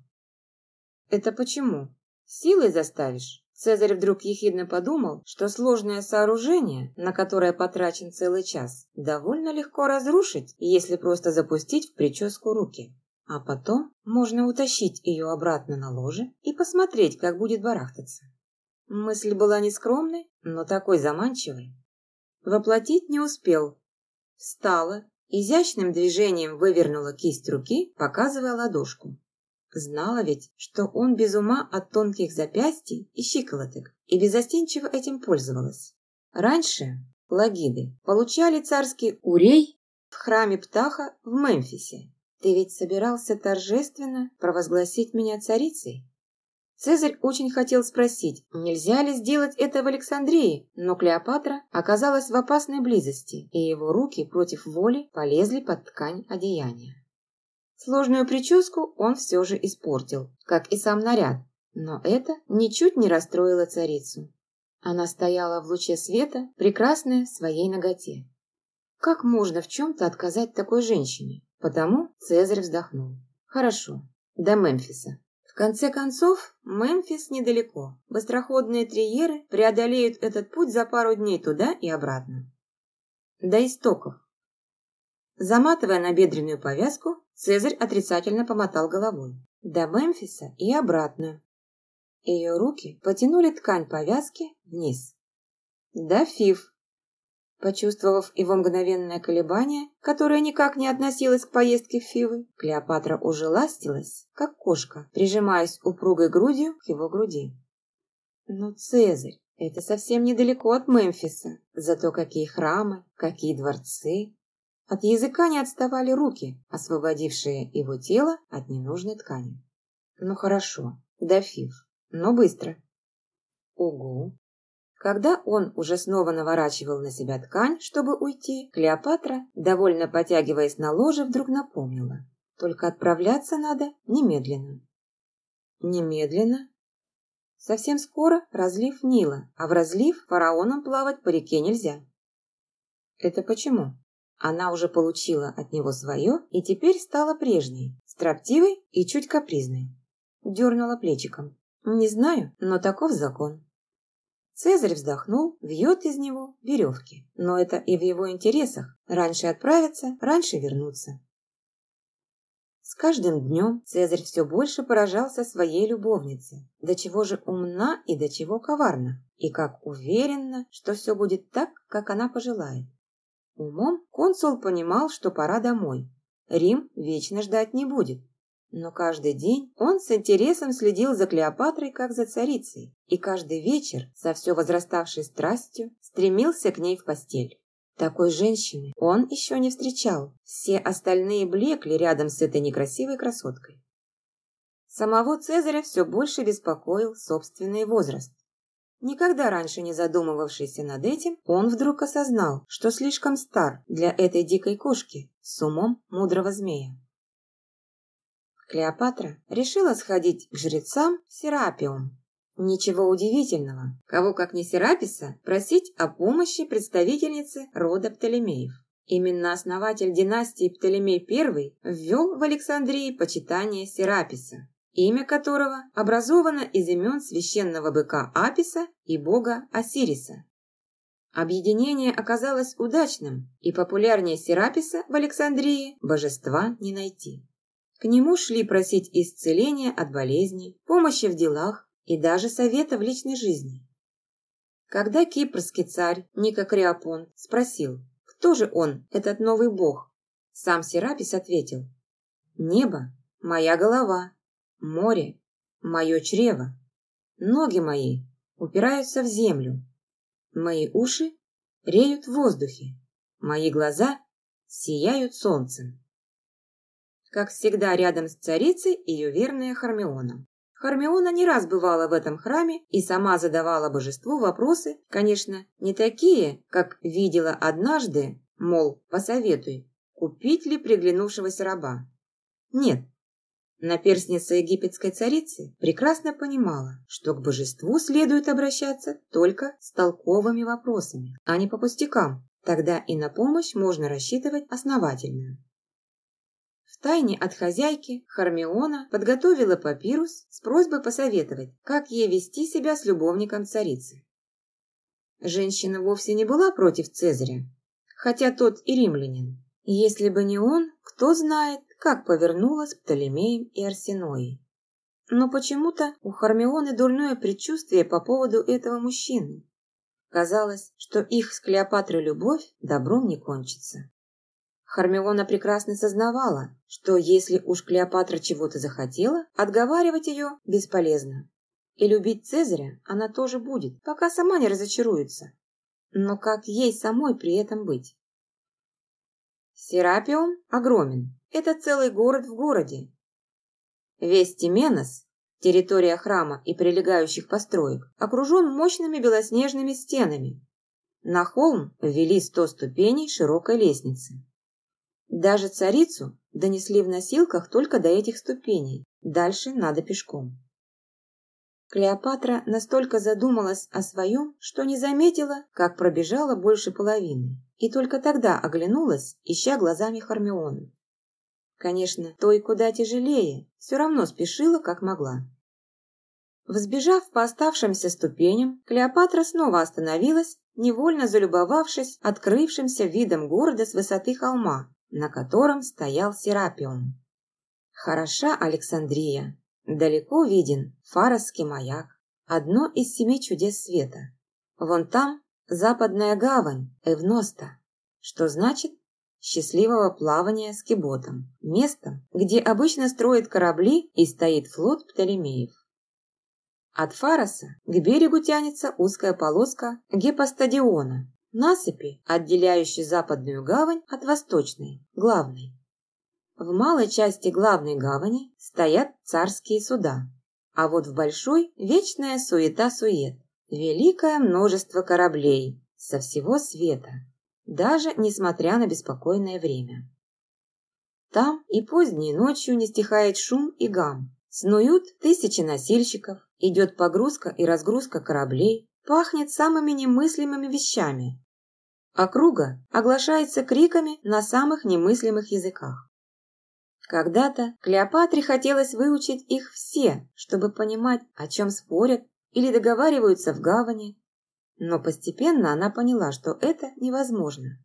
Это почему? Силой заставишь? Цезарь вдруг ехидно подумал, что сложное сооружение, на которое потрачен целый час, довольно легко разрушить, если просто запустить в прическу руки. А потом можно утащить ее обратно на ложе и посмотреть, как будет барахтаться. Мысль была нескромной, но такой заманчивой. Воплотить не успел. Встала, изящным движением вывернула кисть руки, показывая ладошку. Знала ведь, что он без ума от тонких запястий и щиколоток, и безостенчиво этим пользовалась. Раньше лагиды получали царский урей в храме Птаха в Мемфисе. Ты ведь собирался торжественно провозгласить меня царицей? Цезарь очень хотел спросить, нельзя ли сделать это в Александрии, но Клеопатра оказалась в опасной близости, и его руки против воли полезли под ткань одеяния. Сложную прическу он все же испортил, как и сам наряд, но это ничуть не расстроило царицу. Она стояла в луче света, прекрасная в своей ноготе. Как можно в чем-то отказать такой женщине? Потому Цезарь вздохнул. Хорошо, до Мемфиса. Конце концов, Мемфис недалеко. Быстроходные триеры преодолеют этот путь за пару дней туда и обратно. До истоков. Заматывая набедренную повязку, Цезарь отрицательно помотал головой. До Мемфиса и обратно. Ее руки потянули ткань повязки вниз. До Фив. Почувствовав его мгновенное колебание, которое никак не относилось к поездке в Фивы, Клеопатра уже ластилась, как кошка, прижимаясь упругой грудью к его груди. «Ну, Цезарь, это совсем недалеко от Мемфиса. Зато какие храмы, какие дворцы. От языка не отставали руки, освободившие его тело от ненужной ткани. Ну хорошо, до Фив, но быстро. Угу, когда он уже снова наворачивал на себя ткань, чтобы уйти, Клеопатра, довольно потягиваясь на ложе, вдруг напомнила. Только отправляться надо немедленно. Немедленно? Совсем скоро разлив Нила, а в разлив фараонам плавать по реке нельзя. Это почему? Она уже получила от него свое и теперь стала прежней, строптивой и чуть капризной. Дернула плечиком. Не знаю, но таков закон. Цезарь вздохнул, вьет из него веревки. Но это и в его интересах. Раньше отправиться, раньше вернуться. С каждым днем Цезарь все больше поражался своей любовнице. До чего же умна и до чего коварна. И как уверенно, что все будет так, как она пожелает. Умом консул понимал, что пора домой. Рим вечно ждать не будет. Но каждый день он с интересом следил за Клеопатрой, как за царицей, и каждый вечер, со все возраставшей страстью, стремился к ней в постель. Такой женщины он еще не встречал, все остальные блекли рядом с этой некрасивой красоткой. Самого Цезаря все больше беспокоил собственный возраст. никогда раньше не задумывавшийся над этим, он вдруг осознал, что слишком стар для этой дикой кошки с умом мудрого змея. Клеопатра решила сходить к жрецам в Серапиум. Ничего удивительного, кого как не Сераписа, просить о помощи представительницы рода Птолемеев. Именно основатель династии Птолемей I ввел в Александрии почитание Сераписа, имя которого образовано из имен священного быка Аписа и бога Осириса. Объединение оказалось удачным, и популярнее Сераписа в Александрии божества не найти. К нему шли просить исцеления от болезней, помощи в делах и даже совета в личной жизни. Когда кипрский царь Ника Криопон спросил, кто же он, этот новый бог, сам Серапис ответил, «Небо – моя голова, море – мое чрево, ноги мои упираются в землю, мои уши реют в воздухе, мои глаза сияют солнцем. Как всегда, рядом с царицей ее верная Хармиона. Хармиона не раз бывала в этом храме и сама задавала божеству вопросы, конечно, не такие, как видела однажды, мол, посоветуй, купить ли приглянувшегося раба. Нет, Наперсница египетской царицы прекрасно понимала, что к божеству следует обращаться только с толковыми вопросами, а не по пустякам. Тогда и на помощь можно рассчитывать основательную. Втайне от хозяйки Хармиона подготовила папирус с просьбой посоветовать, как ей вести себя с любовником царицы. Женщина вовсе не была против Цезаря, хотя тот и римлянин. Если бы не он, кто знает, как повернулась Птолемеем и Арсеноей. Но почему-то у Хармионы дурное предчувствие по поводу этого мужчины. Казалось, что их с Клеопатрой любовь добром не кончится. Хармиона прекрасно сознавала, что если уж Клеопатра чего-то захотела, отговаривать ее бесполезно. И любить Цезаря она тоже будет, пока сама не разочаруется. Но как ей самой при этом быть? Серапиум огромен. Это целый город в городе. Весь Тименос, территория храма и прилегающих построек, окружен мощными белоснежными стенами. На холм ввели сто ступеней широкой лестницы. Даже царицу донесли в носилках только до этих ступеней, дальше надо пешком. Клеопатра настолько задумалась о своем, что не заметила, как пробежала больше половины и только тогда оглянулась, ища глазами Хармиону. Конечно, той куда тяжелее, все равно спешила, как могла. Взбежав по оставшимся ступеням, Клеопатра снова остановилась, невольно залюбовавшись открывшимся видом города с высоты холма, на котором стоял Серапиум. Хороша Александрия, далеко виден Фаросский маяк, одно из семи чудес света. Вон там Западная гавань Эвноста, что значит счастливого плавания с киботом, местом, где обычно строят корабли и стоит флот Птолемеев. От Фароса к берегу тянется узкая полоска Гепостадиона, насыпи, отделяющей западную гавань от восточной, главной. В малой части главной гавани стоят царские суда, а вот в большой – вечная суета-сует. Великое множество кораблей со всего света, даже несмотря на беспокойное время. Там и поздней ночью не стихает шум и гам. Снуют тысячи носильщиков, идет погрузка и разгрузка кораблей, пахнет самыми немыслимыми вещами. Округа оглашается криками на самых немыслимых языках. Когда-то Клеопатре хотелось выучить их все, чтобы понимать, о чем спорят или договариваются в гавани. Но постепенно она поняла, что это невозможно.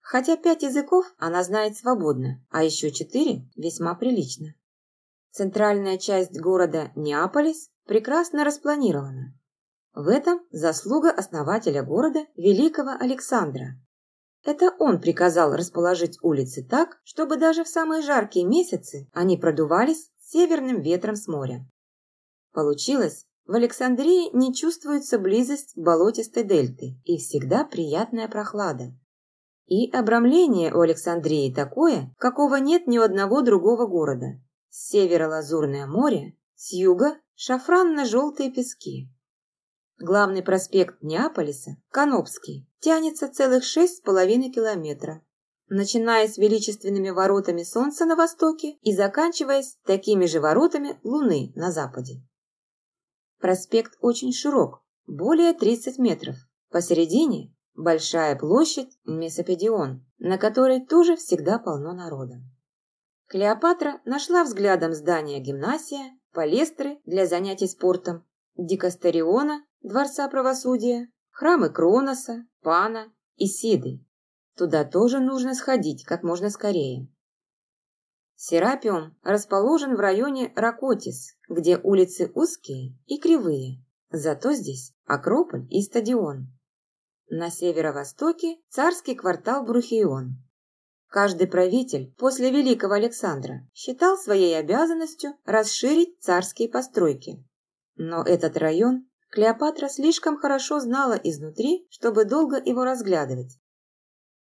Хотя пять языков она знает свободно, а еще четыре весьма прилично. Центральная часть города Неаполис прекрасно распланирована. В этом заслуга основателя города Великого Александра. Это он приказал расположить улицы так, чтобы даже в самые жаркие месяцы они продувались северным ветром с моря. Получилось в Александрии не чувствуется близость болотистой дельты и всегда приятная прохлада. И обрамление у Александрии такое, какого нет ни у одного другого города. С севера лазурное море, с юга шафранно-желтые пески. Главный проспект Неаполиса, Канопский, тянется целых шесть с половиной километра, начиная с величественными воротами Солнца на востоке и заканчиваясь такими же воротами Луны на западе. Проспект очень широк, более 30 метров. Посередине большая площадь Месопедион, на которой тоже всегда полно народа. Клеопатра нашла взглядом здание гимнасия, палестры для занятий спортом, Дикастериона, Дворца правосудия, храмы Кроноса, Пана и Сиды. Туда тоже нужно сходить как можно скорее. Серапиум расположен в районе Ракотис, где улицы узкие и кривые, зато здесь Акрополь и стадион. На северо-востоке царский квартал Брухион. Каждый правитель после Великого Александра считал своей обязанностью расширить царские постройки. Но этот район Клеопатра слишком хорошо знала изнутри, чтобы долго его разглядывать.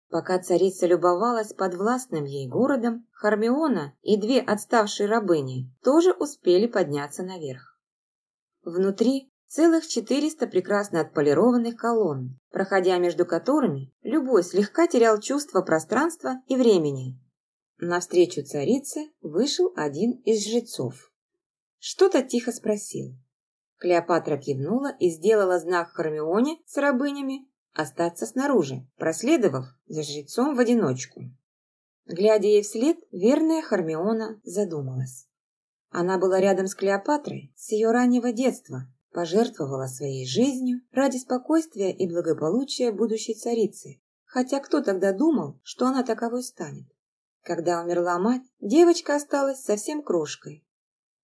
Пока царица любовалась подвластным ей городом, Хармиона и две отставшие рабыни тоже успели подняться наверх. Внутри целых 400 прекрасно отполированных колонн, проходя между которыми любой слегка терял чувство пространства и времени. Навстречу царице вышел один из жрецов. Что-то тихо спросил. Клеопатра кивнула и сделала знак Хармионе с рабынями остаться снаружи, проследовав за жрецом в одиночку. Глядя ей вслед, верная Хармиона задумалась. Она была рядом с Клеопатрой с ее раннего детства, пожертвовала своей жизнью ради спокойствия и благополучия будущей царицы, хотя кто тогда думал, что она таковой станет? Когда умерла мать, девочка осталась совсем крошкой,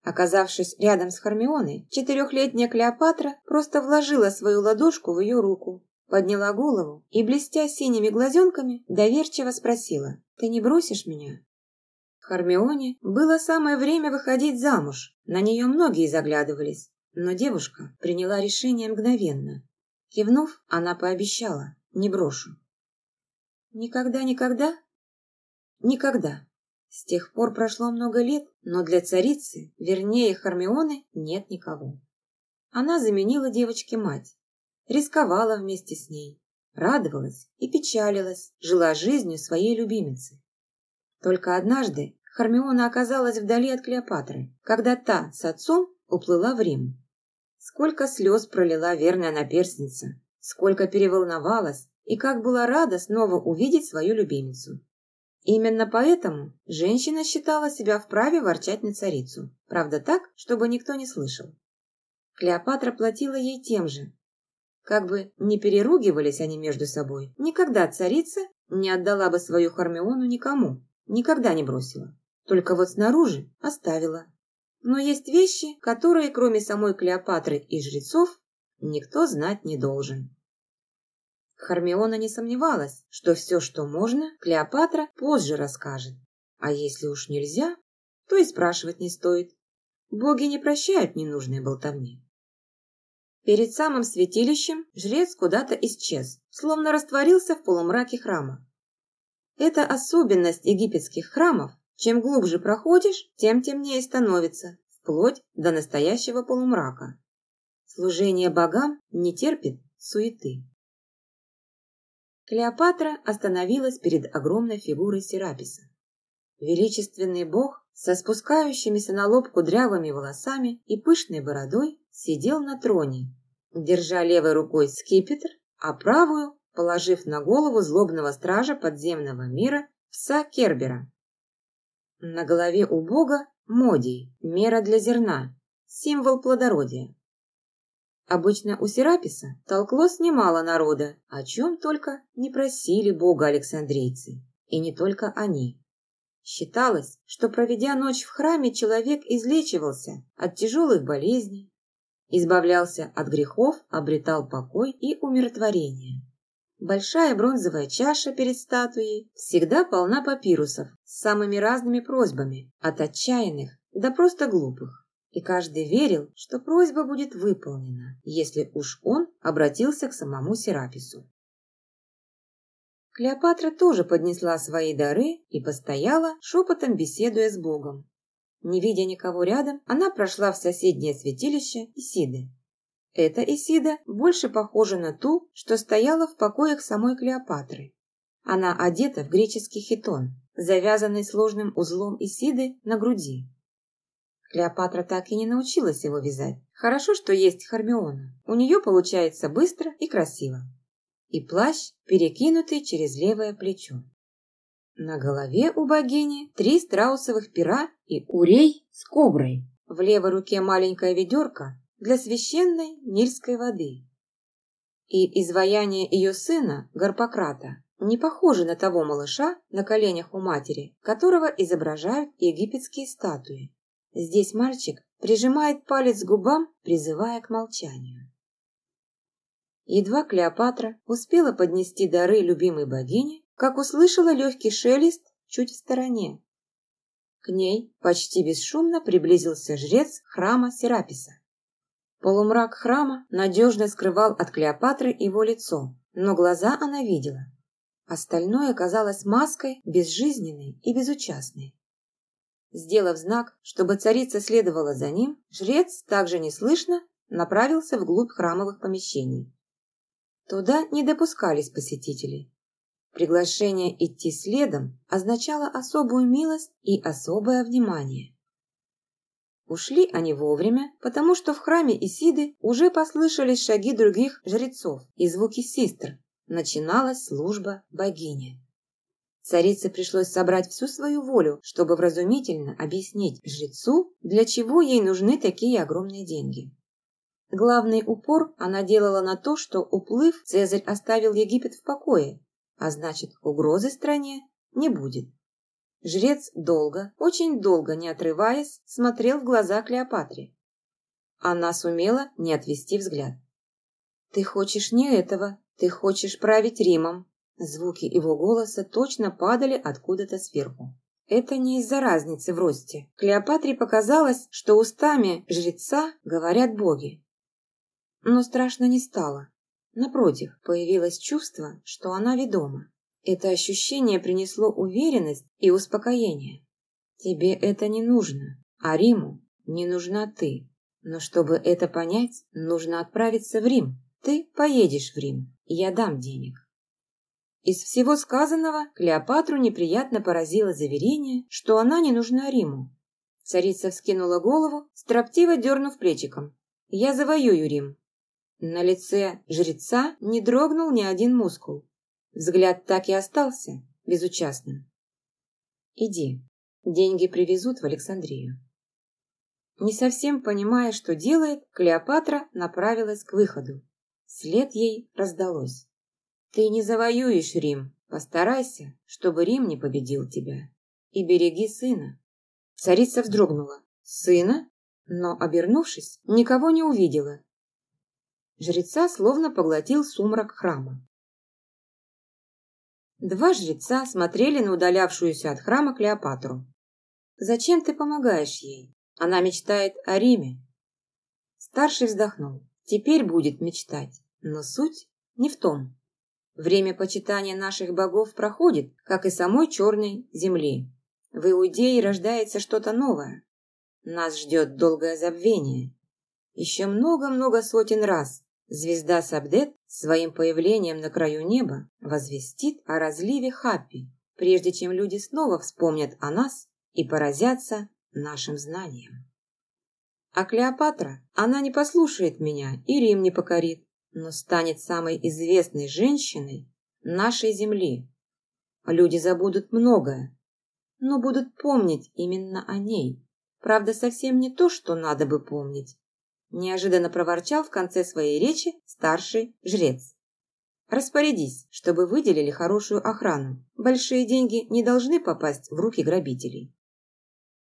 Оказавшись рядом с Хармионой, четырехлетняя Клеопатра просто вложила свою ладошку в ее руку, подняла голову и, блестя синими глазенками, доверчиво спросила «Ты не бросишь меня?» Хармионе было самое время выходить замуж, на нее многие заглядывались, но девушка приняла решение мгновенно. Кивнув, она пообещала «Не брошу». «Никогда-никогда?» «Никогда», с тех пор прошло много лет, но для царицы, вернее Хармионы, нет никого. Она заменила девочке мать, рисковала вместе с ней, радовалась и печалилась, жила жизнью своей любимицы. Только однажды Хармиона оказалась вдали от Клеопатры, когда та с отцом уплыла в Рим. Сколько слез пролила верная наперсница, сколько переволновалась и как была рада снова увидеть свою любимицу. Именно поэтому женщина считала себя вправе ворчать на царицу, правда так, чтобы никто не слышал. Клеопатра платила ей тем же. Как бы не переругивались они между собой, никогда царица не отдала бы свою Хармиону никому, никогда не бросила. Только вот снаружи оставила. Но есть вещи, которые, кроме самой Клеопатры и жрецов, никто знать не должен. Хармиона не сомневалась, что все, что можно, Клеопатра позже расскажет. А если уж нельзя, то и спрашивать не стоит. Боги не прощают ненужные болтовни. Перед самым святилищем жрец куда-то исчез, словно растворился в полумраке храма. Это особенность египетских храмов. Чем глубже проходишь, тем темнее становится, вплоть до настоящего полумрака. Служение богам не терпит суеты. Клеопатра остановилась перед огромной фигурой Сераписа. Величественный бог со спускающимися на лоб кудрявыми волосами и пышной бородой сидел на троне, держа левой рукой скипетр, а правую положив на голову злобного стража подземного мира пса Кербера. На голове у бога модий, мера для зерна, символ плодородия. Обычно у Сераписа толклось немало народа, о чем только не просили бога Александрийцы. И не только они. Считалось, что проведя ночь в храме, человек излечивался от тяжелых болезней, избавлялся от грехов, обретал покой и умиротворение. Большая бронзовая чаша перед статуей всегда полна папирусов с самыми разными просьбами, от отчаянных до просто глупых и каждый верил, что просьба будет выполнена, если уж он обратился к самому Серапису. Клеопатра тоже поднесла свои дары и постояла, шепотом беседуя с Богом. Не видя никого рядом, она прошла в соседнее святилище Исиды. Эта Исида больше похожа на ту, что стояла в покоях самой Клеопатры. Она одета в греческий хитон, завязанный сложным узлом Исиды на груди. Клеопатра так и не научилась его вязать. Хорошо, что есть Хармиона. У нее получается быстро и красиво. И плащ, перекинутый через левое плечо. На голове у богини три страусовых пера и урей с коброй. В левой руке маленькая ведерко для священной нильской воды. И изваяние ее сына, Гарпократа, не похоже на того малыша на коленях у матери, которого изображают египетские статуи. Здесь мальчик прижимает палец к губам, призывая к молчанию. Едва Клеопатра успела поднести дары любимой богине, как услышала легкий шелест чуть в стороне. К ней почти бесшумно приблизился жрец храма Сераписа. Полумрак храма надежно скрывал от Клеопатры его лицо, но глаза она видела. Остальное казалось маской, безжизненной и безучастной. Сделав знак, чтобы царица следовала за ним, жрец также неслышно направился вглубь храмовых помещений. Туда не допускались посетители. Приглашение идти следом означало особую милость и особое внимание. Ушли они вовремя, потому что в храме Исиды уже послышались шаги других жрецов и звуки систр. Начиналась служба богини. Царице пришлось собрать всю свою волю, чтобы вразумительно объяснить жрецу, для чего ей нужны такие огромные деньги. Главный упор она делала на то, что, уплыв, Цезарь оставил Египет в покое, а значит, угрозы стране не будет. Жрец долго, очень долго не отрываясь, смотрел в глаза Клеопатре. Она сумела не отвести взгляд. «Ты хочешь не этого, ты хочешь править Римом». Звуки его голоса точно падали откуда-то сверху. Это не из-за разницы в росте. Клеопатре показалось, что устами жреца говорят боги. Но страшно не стало. Напротив, появилось чувство, что она ведома. Это ощущение принесло уверенность и успокоение. Тебе это не нужно, а Риму не нужна ты. Но чтобы это понять, нужно отправиться в Рим. Ты поедешь в Рим, я дам денег. Из всего сказанного Клеопатру неприятно поразило заверение, что она не нужна Риму. Царица вскинула голову, строптиво дернув плечиком. «Я завоюю Рим». На лице жреца не дрогнул ни один мускул. Взгляд так и остался безучастным. «Иди, деньги привезут в Александрию». Не совсем понимая, что делает, Клеопатра направилась к выходу. След ей раздалось. «Ты не завоюешь Рим. Постарайся, чтобы Рим не победил тебя. И береги сына». Царица вздрогнула. «Сына?» Но, обернувшись, никого не увидела. Жреца словно поглотил сумрак храма. Два жреца смотрели на удалявшуюся от храма Клеопатру. «Зачем ты помогаешь ей? Она мечтает о Риме». Старший вздохнул. «Теперь будет мечтать, но суть не в том. Время почитания наших богов проходит, как и самой черной земли. В Иудее рождается что-то новое. Нас ждет долгое забвение. Еще много-много сотен раз Звезда Сабдет своим появлением на краю неба возвестит о разливе Хаппи, прежде чем люди снова вспомнят о нас и поразятся нашим знаниям. А Клеопатра, она не послушает меня и Рим не покорит, но станет самой известной женщиной нашей земли. Люди забудут многое, но будут помнить именно о ней. Правда, совсем не то, что надо бы помнить, неожиданно проворчал в конце своей речи старший жрец. Распорядись, чтобы выделили хорошую охрану. Большие деньги не должны попасть в руки грабителей.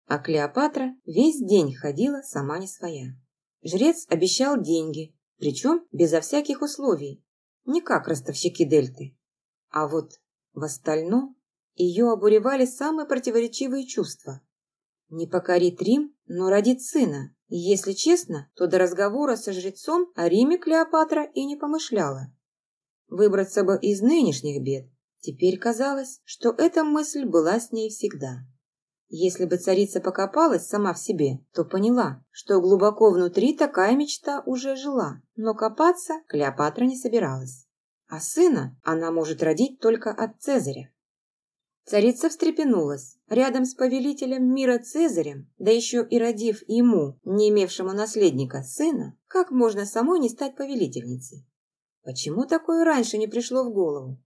А Клеопатра весь день ходила сама не своя. Жрец обещал деньги, причем безо всяких условий, не как ростовщики дельты. А вот в остальном ее обуревали самые противоречивые чувства. Не покорит Рим, но родит сына, если честно, то до разговора со жрецом о Риме Клеопатра и не помышляла. Выбраться бы из нынешних бед. Теперь казалось, что эта мысль была с ней всегда. Если бы царица покопалась сама в себе, то поняла, что глубоко внутри такая мечта уже жила, но копаться Клеопатра не собиралась. А сына она может родить только от Цезаря. Царица встрепенулась. Рядом с повелителем мира Цезарем, да еще и родив ему, не имевшему наследника, сына, как можно самой не стать повелительницей? Почему такое раньше не пришло в голову?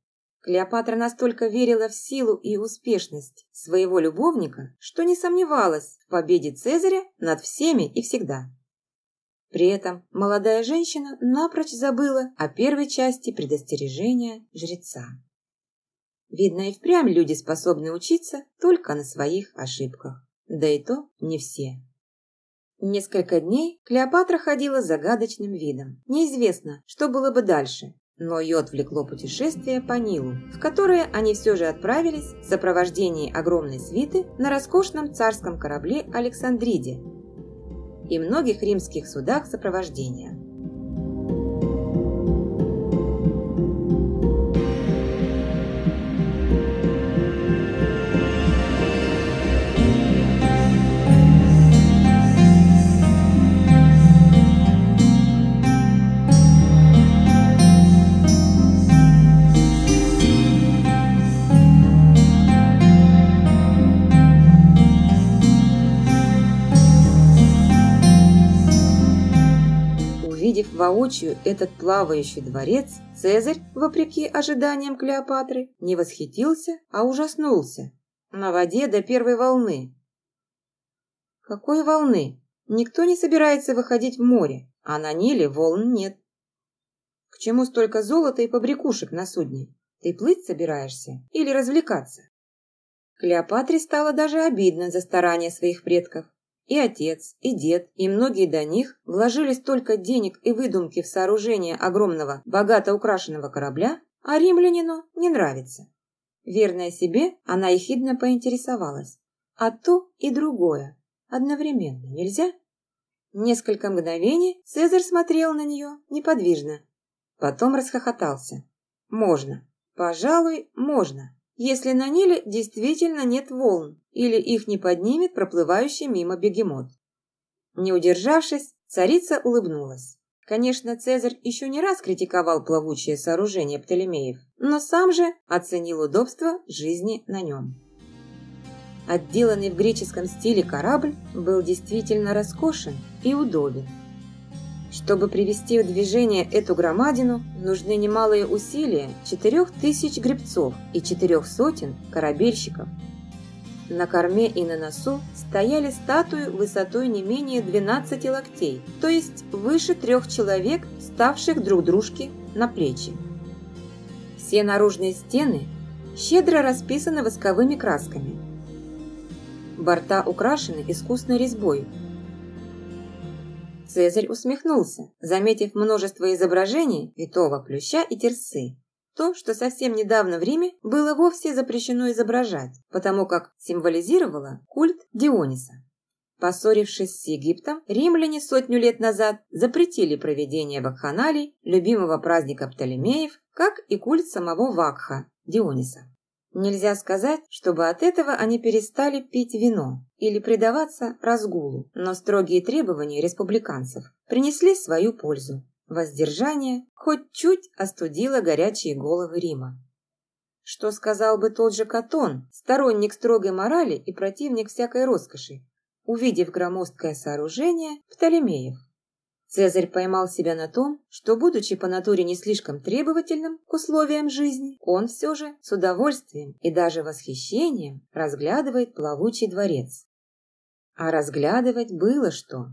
Клеопатра настолько верила в силу и успешность своего любовника, что не сомневалась в победе Цезаря над всеми и всегда. При этом молодая женщина напрочь забыла о первой части предостережения жреца. Видно, и впрямь люди способны учиться только на своих ошибках. Да и то не все. Несколько дней Клеопатра ходила с загадочным видом. Неизвестно, что было бы дальше, но ее отвлекло путешествие по Нилу, в которое они все же отправились в сопровождении огромной свиты на роскошном царском корабле Александриде и многих римских судах сопровождения. Воочию этот плавающий дворец, Цезарь, вопреки ожиданиям Клеопатры, не восхитился, а ужаснулся. На воде до первой волны. Какой волны? Никто не собирается выходить в море, а на Ниле волн нет. К чему столько золота и побрякушек на судне? Ты плыть собираешься или развлекаться? Клеопатре стало даже обидно за старания своих предков. И отец, и дед, и многие до них вложили столько денег и выдумки в сооружение огромного, богато украшенного корабля, а римлянину не нравится. Верная себе, она ехидно поинтересовалась. А то и другое. Одновременно нельзя? Несколько мгновений Цезарь смотрел на нее неподвижно. Потом расхохотался. Можно. Пожалуй, можно если на Ниле действительно нет волн или их не поднимет проплывающий мимо бегемот. Не удержавшись, царица улыбнулась. Конечно, Цезарь еще не раз критиковал плавучее сооружение Птолемеев, но сам же оценил удобство жизни на нем. Отделанный в греческом стиле корабль был действительно роскошен и удобен. Чтобы привести в движение эту громадину, нужны немалые усилия четырех тысяч гребцов и четырех сотен корабельщиков. На корме и на носу стояли статуи высотой не менее 12 локтей, то есть выше трех человек, ставших друг дружке на плечи. Все наружные стены щедро расписаны восковыми красками. Борта украшены искусной резьбой, Цезарь усмехнулся, заметив множество изображений витого плюща и терсы. То, что совсем недавно в Риме было вовсе запрещено изображать, потому как символизировало культ Диониса. Поссорившись с Египтом, римляне сотню лет назад запретили проведение вакханалий, любимого праздника Птолемеев, как и культ самого Вакха, Диониса. Нельзя сказать, чтобы от этого они перестали пить вино или предаваться разгулу, но строгие требования республиканцев принесли свою пользу. Воздержание хоть чуть остудило горячие головы Рима. Что сказал бы тот же Катон, сторонник строгой морали и противник всякой роскоши, увидев громоздкое сооружение Птолемеев? Цезарь поймал себя на том, что, будучи по натуре не слишком требовательным к условиям жизни, он все же с удовольствием и даже восхищением разглядывает плавучий дворец. А разглядывать было что.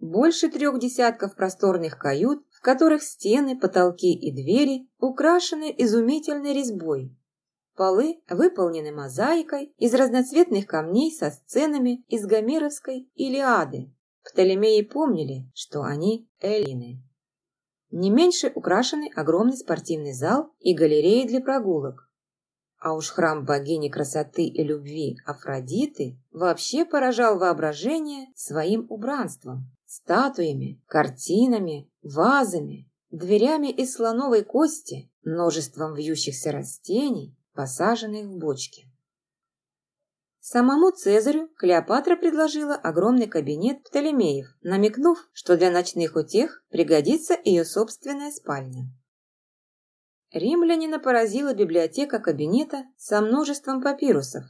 Больше трех десятков просторных кают, в которых стены, потолки и двери украшены изумительной резьбой. Полы выполнены мозаикой из разноцветных камней со сценами из Гомеровской Илиады, Птолемеи помнили, что они эллины. Не меньше украшены огромный спортивный зал и галереи для прогулок. А уж храм богини красоты и любви Афродиты вообще поражал воображение своим убранством, статуями, картинами, вазами, дверями из слоновой кости, множеством вьющихся растений, посаженных в бочки. Самому Цезарю Клеопатра предложила огромный кабинет Птолемеев, намекнув, что для ночных утех пригодится ее собственная спальня. Римлянина поразила библиотека кабинета со множеством папирусов.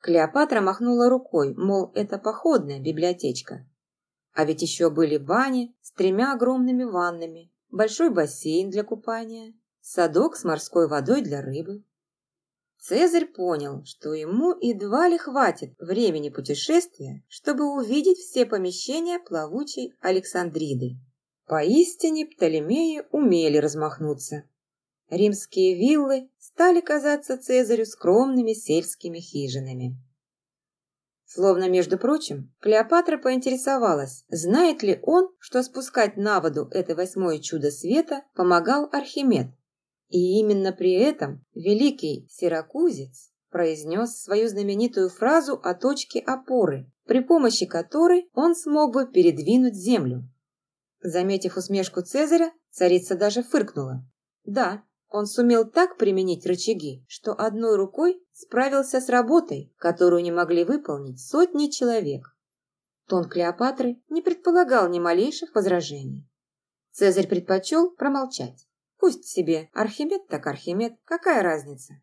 Клеопатра махнула рукой, мол, это походная библиотечка. А ведь еще были бани с тремя огромными ваннами, большой бассейн для купания, садок с морской водой для рыбы. Цезарь понял, что ему едва ли хватит времени путешествия, чтобы увидеть все помещения плавучей Александриды. Поистине Птолемеи умели размахнуться. Римские виллы стали казаться Цезарю скромными сельскими хижинами. Словно, между прочим, Клеопатра поинтересовалась, знает ли он, что спускать на воду это восьмое чудо света помогал Архимед. И именно при этом великий сиракузец произнес свою знаменитую фразу о точке опоры, при помощи которой он смог бы передвинуть землю. Заметив усмешку Цезаря, царица даже фыркнула. Да, он сумел так применить рычаги, что одной рукой справился с работой, которую не могли выполнить сотни человек. Тон Клеопатры не предполагал ни малейших возражений. Цезарь предпочел промолчать. Пусть себе Архимед так Архимед, какая разница?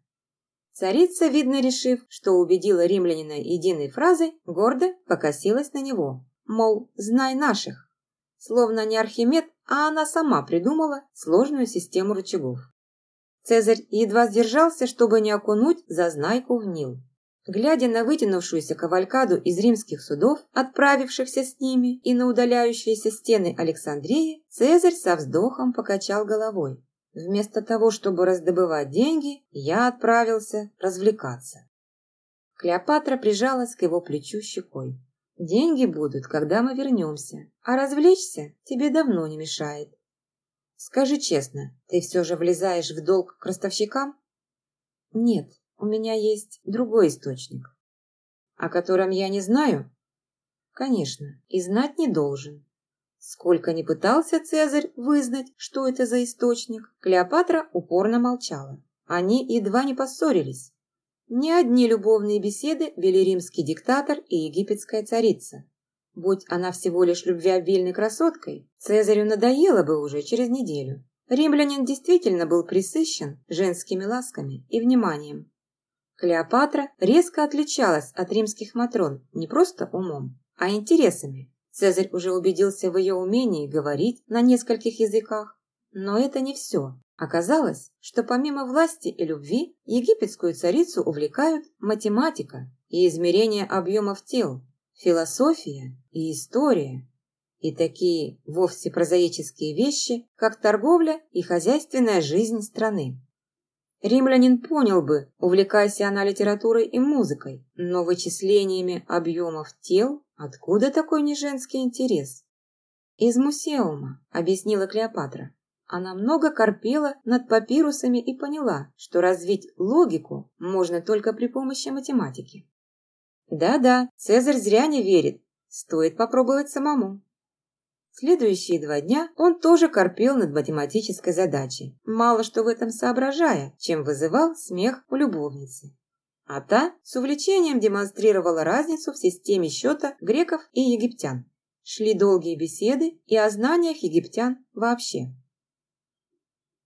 Царица, видно решив, что убедила римлянина единой фразой, гордо покосилась на него, мол, знай наших. Словно не Архимед, а она сама придумала сложную систему рычагов. Цезарь едва сдержался, чтобы не окунуть зазнайку в Нил. Глядя на вытянувшуюся кавалькаду из римских судов, отправившихся с ними, и на удаляющиеся стены Александрии, Цезарь со вздохом покачал головой. Вместо того, чтобы раздобывать деньги, я отправился развлекаться. Клеопатра прижалась к его плечу щекой. «Деньги будут, когда мы вернемся, а развлечься тебе давно не мешает. Скажи честно, ты все же влезаешь в долг к ростовщикам? Нет, у меня есть другой источник. О котором я не знаю? Конечно, и знать не должен. Сколько ни пытался Цезарь вызнать, что это за источник, Клеопатра упорно молчала. Они едва не поссорились. Не одни любовные беседы вели римский диктатор и египетская царица. Будь она всего лишь любвеобильной красоткой, Цезарю надоело бы уже через неделю. Римлянин действительно был присыщен женскими ласками и вниманием. Клеопатра резко отличалась от римских матрон не просто умом, а интересами. Цезарь уже убедился в ее умении говорить на нескольких языках. Но это не все. Оказалось, что помимо власти и любви египетскую царицу увлекают математика и измерение объемов тел, философия и история, и такие вовсе прозаические вещи, как торговля и хозяйственная жизнь страны. Римлянин понял бы, увлекаясь она литературой и музыкой, но вычислениями объемов тел откуда такой неженский интерес? Из мусеума, объяснила Клеопатра. Она много корпела над папирусами и поняла, что развить логику можно только при помощи математики. Да-да, Цезарь зря не верит. Стоит попробовать самому. Следующие два дня он тоже корпел над математической задачей, мало что в этом соображая, чем вызывал смех у любовницы. А та с увлечением демонстрировала разницу в системе счета греков и египтян. Шли долгие беседы и о знаниях египтян вообще.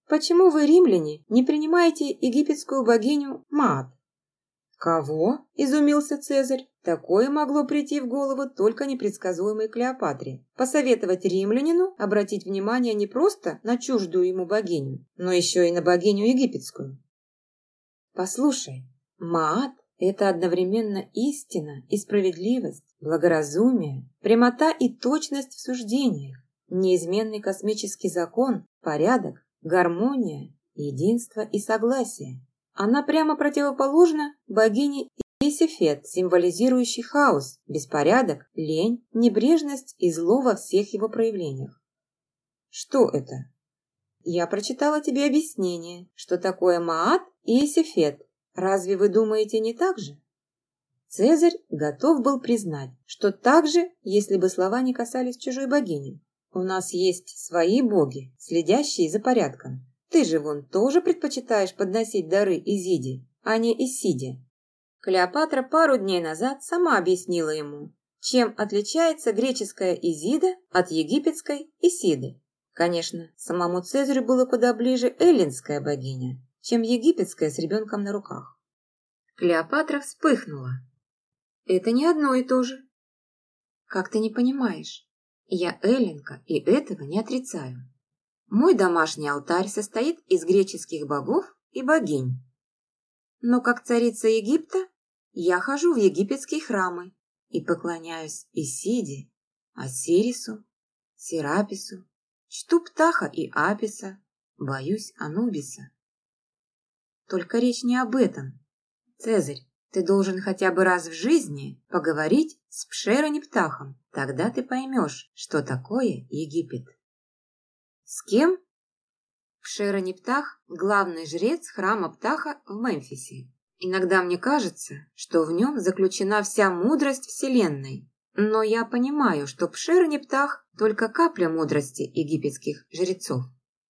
Почему вы, римляне, не принимаете египетскую богиню Маат? «Кого?» – изумился Цезарь. Такое могло прийти в голову только непредсказуемой Клеопатре. Посоветовать римлянину обратить внимание не просто на чуждую ему богиню, но еще и на богиню египетскую. «Послушай, Маат – это одновременно истина и справедливость, благоразумие, прямота и точность в суждениях, неизменный космический закон, порядок, гармония, единство и согласие. Она прямо противоположна богине Исифет, символизирующей хаос, беспорядок, лень, небрежность и зло во всех его проявлениях. Что это? Я прочитала тебе объяснение, что такое Маат и Исифет. Разве вы думаете не так же? Цезарь готов был признать, что так же, если бы слова не касались чужой богини. У нас есть свои боги, следящие за порядком. Ты же вон тоже предпочитаешь подносить дары Изиде, а не Исиде. Клеопатра пару дней назад сама объяснила ему, чем отличается греческая Изида от египетской Исиды. Конечно, самому Цезарю было куда ближе эллинская богиня, чем египетская с ребенком на руках. Клеопатра вспыхнула. Это не одно и то же. Как ты не понимаешь? Я эллинка и этого не отрицаю. Мой домашний алтарь состоит из греческих богов и богинь. Но как царица Египта я хожу в египетские храмы и поклоняюсь Исиде, Осирису, Серапису, чту Птаха и Аписа, боюсь Анубиса. Только речь не об этом. Цезарь, ты должен хотя бы раз в жизни поговорить с Пшеронептахом, тогда ты поймешь, что такое Египет. С кем? Пшеронептах – главный жрец храма Птаха в Мемфисе. Иногда мне кажется, что в нем заключена вся мудрость Вселенной. Но я понимаю, что Пшер не птах, только капля мудрости египетских жрецов.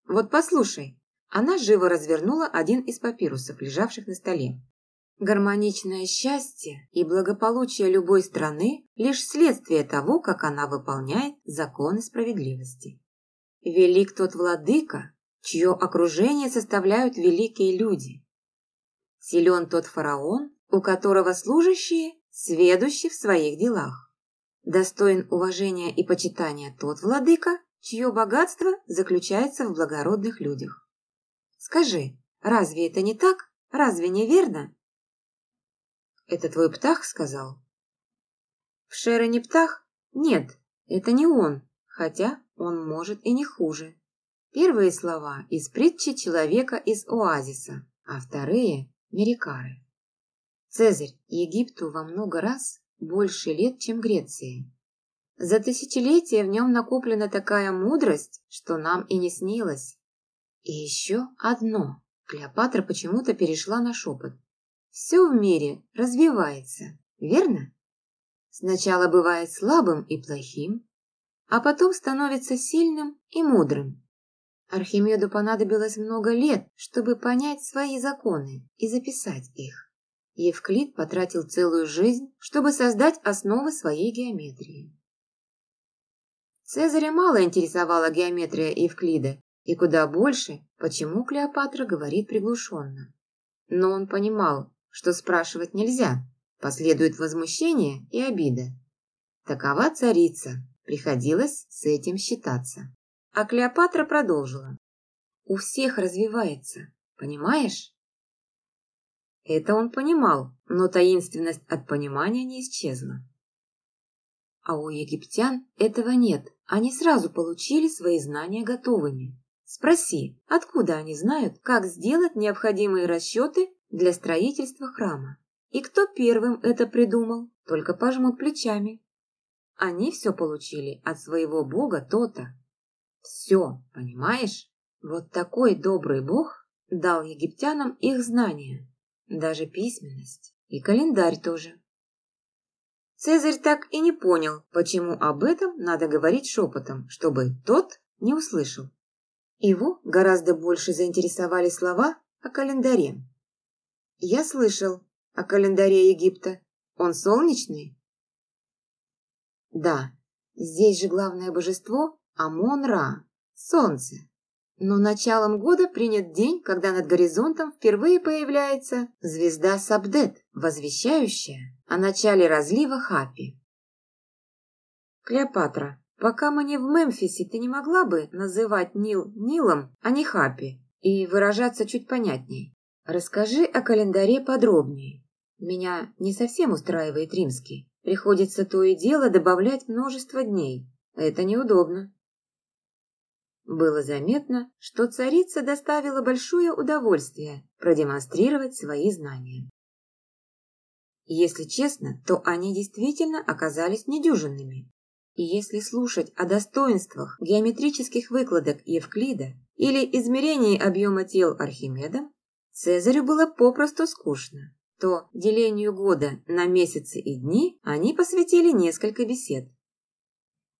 Вот послушай. Она живо развернула один из папирусов, лежавших на столе. Гармоничное счастье и благополучие любой страны – лишь следствие того, как она выполняет законы справедливости. Велик тот владыка, чье окружение составляют великие люди. Силен тот фараон, у которого служащие сведущи в своих делах. Достоин уважения и почитания тот владыка, чье богатство заключается в благородных людях. Скажи, разве это не так? Разве не верно? Это твой птах сказал? Пшера не птах? Нет, это не он, хотя он может и не хуже. Первые слова из притчи человека из оазиса, а вторые Мерикары. Цезарь Египту во много раз больше лет, чем Греции. За тысячелетия в нем накоплена такая мудрость, что нам и не снилось. И еще одно. Клеопатра почему-то перешла на шепот. Все в мире развивается, верно? Сначала бывает слабым и плохим, а потом становится сильным и мудрым. Архимеду понадобилось много лет, чтобы понять свои законы и записать их. Евклид потратил целую жизнь, чтобы создать основы своей геометрии. Цезаря мало интересовала геометрия Евклида, и куда больше, почему Клеопатра говорит приглушенно. Но он понимал, что спрашивать нельзя, последует возмущение и обида. Такова царица, приходилось с этим считаться. А Клеопатра продолжила. У всех развивается, понимаешь? Это он понимал, но таинственность от понимания не исчезла. А у египтян этого нет, они сразу получили свои знания готовыми. Спроси, откуда они знают, как сделать необходимые расчеты для строительства храма? И кто первым это придумал, только пожмут плечами. Они все получили от своего бога то-то. Все, понимаешь? Вот такой добрый бог дал египтянам их знания, даже письменность и календарь тоже. Цезарь так и не понял, почему об этом надо говорить шепотом, чтобы тот не услышал. Его гораздо больше заинтересовали слова о календаре. Я слышал о календаре Египта. Он солнечный? Да, здесь же главное божество Амон-Ра, солнце. Но началом года принят день, когда над горизонтом впервые появляется звезда Сабдет, возвещающая о начале разлива Хапи. Клеопатра, пока мы не в Мемфисе, ты не могла бы называть Нил Нилом, а не Хапи, и выражаться чуть понятней? Расскажи о календаре подробнее. Меня не совсем устраивает римский. Приходится то и дело добавлять множество дней. Это неудобно. Было заметно, что царица доставила большое удовольствие продемонстрировать свои знания. Если честно, то они действительно оказались недюжинными. И если слушать о достоинствах геометрических выкладок Евклида или измерений объема тел Архимедом, Цезарю было попросту скучно, то делению года на месяцы и дни они посвятили несколько бесед.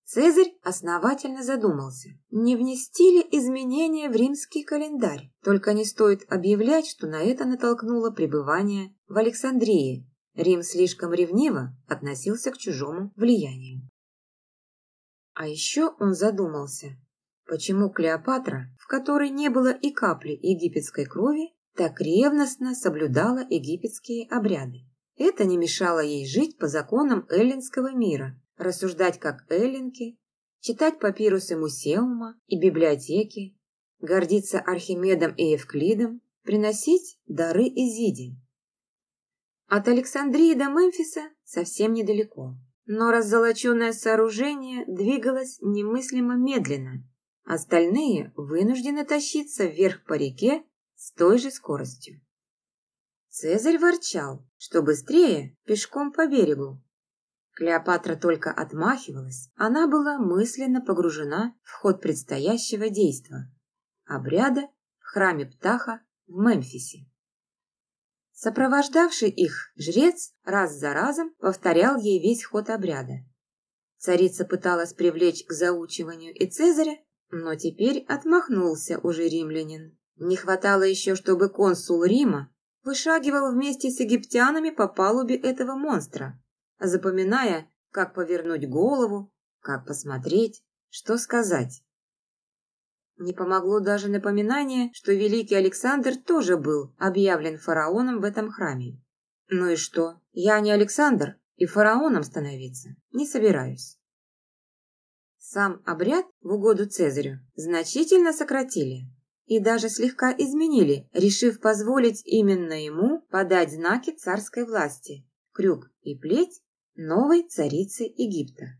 Цезарь основательно задумался, не внести ли изменения в римский календарь. Только не стоит объявлять, что на это натолкнуло пребывание в Александрии, Рим слишком ревниво относился к чужому влиянию. А еще он задумался, почему Клеопатра, в которой не было и капли египетской крови, так ревностно соблюдала египетские обряды. Это не мешало ей жить по законам эллинского мира, рассуждать как эллинки, читать папирусы Мусеума и библиотеки, гордиться Архимедом и Евклидом, приносить дары Изиде. От Александрии до Мемфиса совсем недалеко, но раззолоченное сооружение двигалось немыслимо медленно. Остальные вынуждены тащиться вверх по реке с той же скоростью. Цезарь ворчал, что быстрее пешком по берегу. Клеопатра только отмахивалась, она была мысленно погружена в ход предстоящего действа – обряда в храме Птаха в Мемфисе. Сопровождавший их жрец раз за разом повторял ей весь ход обряда. Царица пыталась привлечь к заучиванию и Цезаря, но теперь отмахнулся уже римлянин. Не хватало еще, чтобы консул Рима вышагивал вместе с египтянами по палубе этого монстра, запоминая, как повернуть голову, как посмотреть, что сказать. Не помогло даже напоминание, что великий Александр тоже был объявлен фараоном в этом храме. Ну и что? Я не Александр, и фараоном становиться не собираюсь. Сам обряд в угоду Цезарю значительно сократили и даже слегка изменили, решив позволить именно ему подать знаки царской власти, крюк и плеть новой царицы Египта.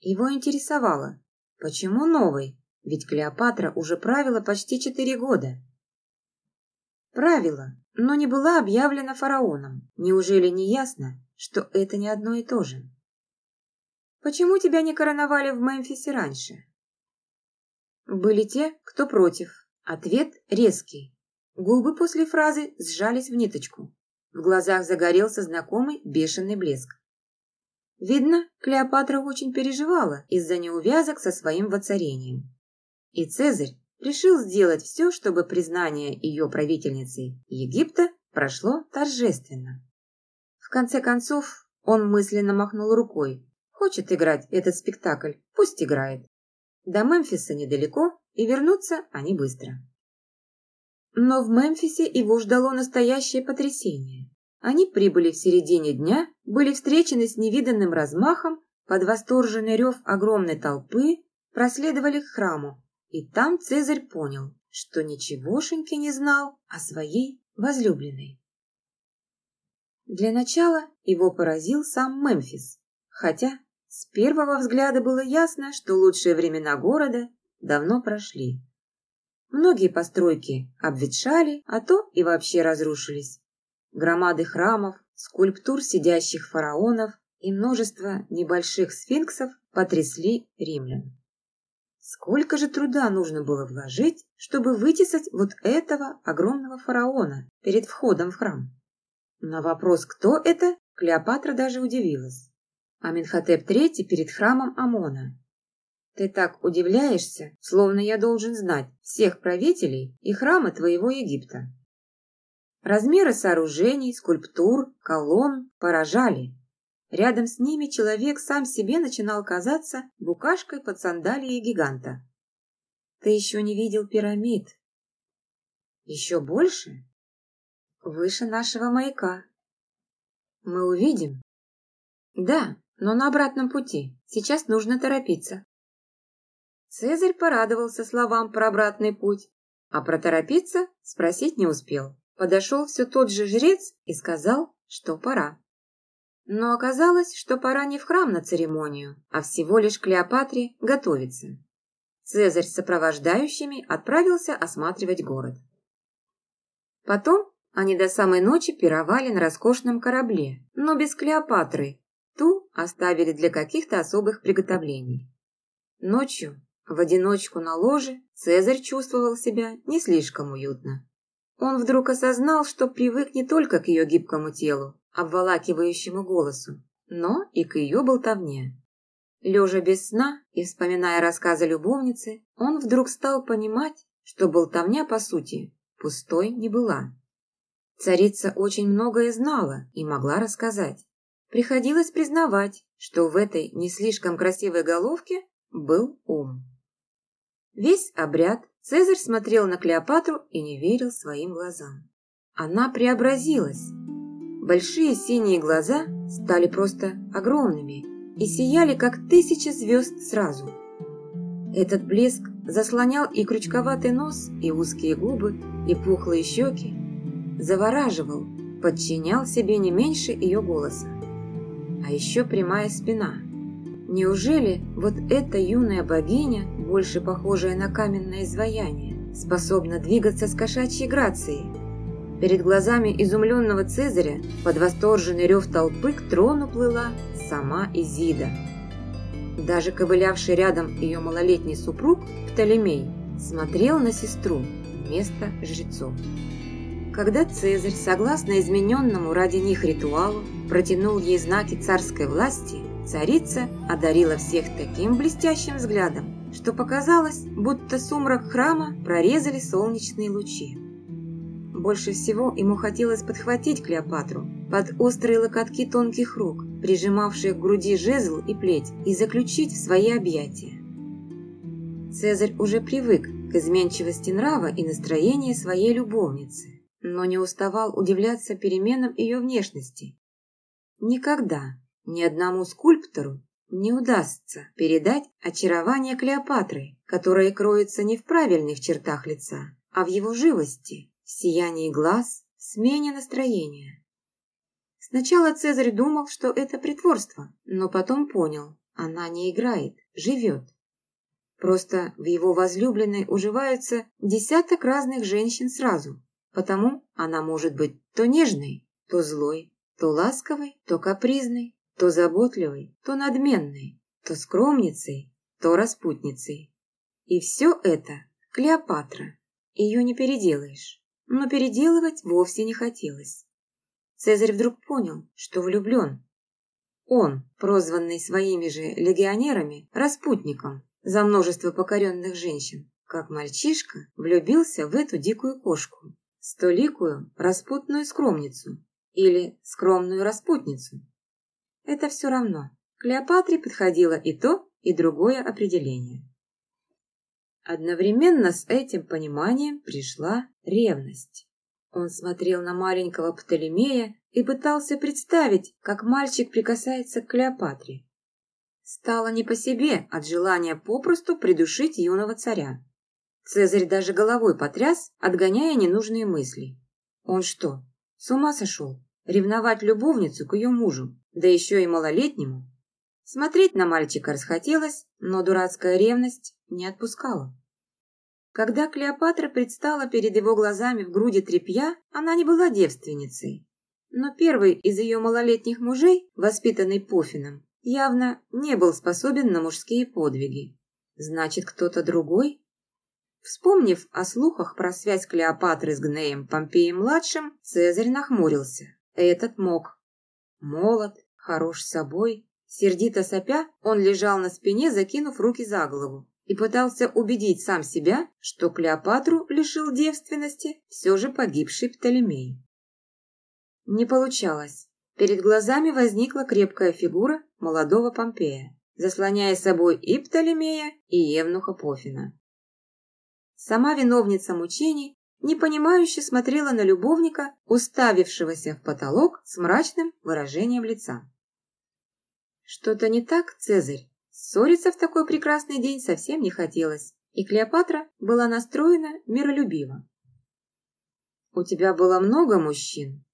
Его интересовало, почему новой, ведь Клеопатра уже правила почти четыре года. Правила, но не была объявлена фараоном. Неужели не ясно, что это не одно и то же? Почему тебя не короновали в Мемфисе раньше? Были те, кто против. Ответ резкий. Губы после фразы сжались в ниточку. В глазах загорелся знакомый бешеный блеск. Видно, Клеопатра очень переживала из-за неувязок со своим воцарением. И Цезарь решил сделать все, чтобы признание ее правительницей Египта прошло торжественно. В конце концов, он мысленно махнул рукой. Хочет играть этот спектакль, пусть играет. До Мемфиса недалеко, и вернутся они быстро. Но в Мемфисе его ждало настоящее потрясение. Они прибыли в середине дня, были встречены с невиданным размахом, под восторженный рев огромной толпы проследовали к храму, и там Цезарь понял, что ничегошеньки не знал о своей возлюбленной. Для начала его поразил сам Мемфис, хотя с первого взгляда было ясно, что лучшие времена города давно прошли. Многие постройки обветшали, а то и вообще разрушились. Громады храмов, скульптур сидящих фараонов и множество небольших сфинксов потрясли римлян. Сколько же труда нужно было вложить, чтобы вытесать вот этого огромного фараона перед входом в храм? На вопрос «Кто это?» Клеопатра даже удивилась. Аменхотеп III перед храмом Амона. Ты так удивляешься, словно я должен знать всех правителей и храмы твоего Египта. Размеры сооружений, скульптур, колонн поражали. Рядом с ними человек сам себе начинал казаться букашкой под сандалией гиганта. Ты еще не видел пирамид. Еще больше? Выше нашего маяка. Мы увидим? Да, но на обратном пути. Сейчас нужно торопиться. Цезарь порадовался словам про обратный путь, а про торопиться спросить не успел. Подошел все тот же жрец и сказал, что пора. Но оказалось, что пора не в храм на церемонию, а всего лишь Клеопатре готовиться. Цезарь с сопровождающими отправился осматривать город. Потом они до самой ночи пировали на роскошном корабле, но без Клеопатры. Ту оставили для каких-то особых приготовлений. Ночью, в одиночку на ложе, Цезарь чувствовал себя не слишком уютно. Он вдруг осознал, что привык не только к ее гибкому телу, обволакивающему голосу, но и к ее болтовне. Лежа без сна и вспоминая рассказы любовницы, он вдруг стал понимать, что болтовня, по сути, пустой не была. Царица очень многое знала и могла рассказать. Приходилось признавать, что в этой не слишком красивой головке был ум. Весь обряд Цезарь смотрел на Клеопатру и не верил своим глазам. Она преобразилась. Большие синие глаза стали просто огромными и сияли, как тысяча звезд сразу. Этот блеск заслонял и крючковатый нос, и узкие губы, и пухлые щеки, завораживал, подчинял себе не меньше ее голоса. А еще прямая спина. Неужели вот эта юная богиня больше похожая на каменное изваяние, способна двигаться с кошачьей грацией. Перед глазами изумленного Цезаря под восторженный рев толпы к трону плыла сама Изида. Даже ковылявший рядом ее малолетний супруг Птолемей смотрел на сестру вместо жрецов. Когда Цезарь, согласно измененному ради них ритуалу, протянул ей знаки царской власти, царица одарила всех таким блестящим взглядом, что показалось, будто сумрак храма прорезали солнечные лучи. Больше всего ему хотелось подхватить Клеопатру под острые локотки тонких рук, прижимавших к груди жезл и плеть, и заключить в свои объятия. Цезарь уже привык к изменчивости нрава и настроения своей любовницы, но не уставал удивляться переменам ее внешности. Никогда ни одному скульптору не удастся передать очарование Клеопатры, которое кроется не в правильных чертах лица, а в его живости, в сиянии глаз, смене настроения. Сначала Цезарь думал, что это притворство, но потом понял, она не играет, живет. Просто в его возлюбленной уживаются десяток разных женщин сразу, потому она может быть то нежной, то злой, то ласковой, то капризной, то заботливой, то надменной, то скромницей, то распутницей. И все это Клеопатра. Ее не переделаешь. Но переделывать вовсе не хотелось. Цезарь вдруг понял, что влюблен. Он, прозванный своими же легионерами распутником за множество покоренных женщин, как мальчишка влюбился в эту дикую кошку, столикую распутную скромницу или скромную распутницу. Это все равно. Клеопатре подходило и то, и другое определение. Одновременно с этим пониманием пришла ревность. Он смотрел на маленького Птолемея и пытался представить, как мальчик прикасается к Клеопатре. Стало не по себе от желания попросту придушить юного царя. Цезарь даже головой потряс, отгоняя ненужные мысли. Он что, с ума сошел? Ревновать любовницу к ее мужу? да еще и малолетнему. Смотреть на мальчика расхотелось, но дурацкая ревность не отпускала. Когда Клеопатра предстала перед его глазами в груди тряпья, она не была девственницей. Но первый из ее малолетних мужей, воспитанный Пофином, явно не был способен на мужские подвиги. Значит, кто-то другой? Вспомнив о слухах про связь Клеопатры с Гнеем Помпеем-младшим, Цезарь нахмурился. Этот мог. Молод, хорош собой. Сердито сопя, он лежал на спине, закинув руки за голову, и пытался убедить сам себя, что Клеопатру лишил девственности все же погибший Птолемей. Не получалось. Перед глазами возникла крепкая фигура молодого Помпея, заслоняя собой и Птолемея, и Евнуха Пофина. Сама виновница мучений непонимающе смотрела на любовника, уставившегося в потолок с мрачным выражением лица. Что-то не так, Цезарь? Ссориться в такой прекрасный день совсем не хотелось, и Клеопатра была настроена миролюбиво. «У тебя было много мужчин?»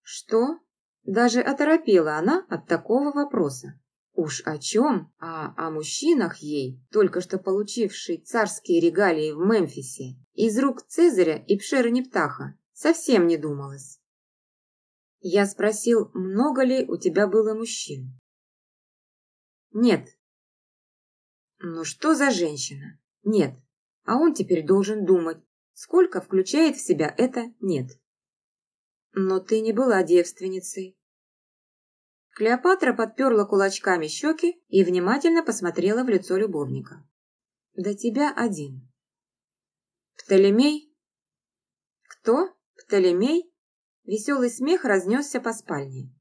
«Что?» Даже оторопела она от такого вопроса. Уж о чем, а о мужчинах ей, только что получившей царские регалии в Мемфисе, из рук Цезаря и Пшера-Нептаха, совсем не думалось. Я спросил, много ли у тебя было мужчин? Нет. Ну что за женщина? Нет. А он теперь должен думать, сколько включает в себя это «нет». Но ты не была девственницей. Клеопатра подперла кулачками щеки и внимательно посмотрела в лицо любовника. «До тебя один». «Птолемей?» «Кто? Птолемей?» веселый смех разнесся по спальне.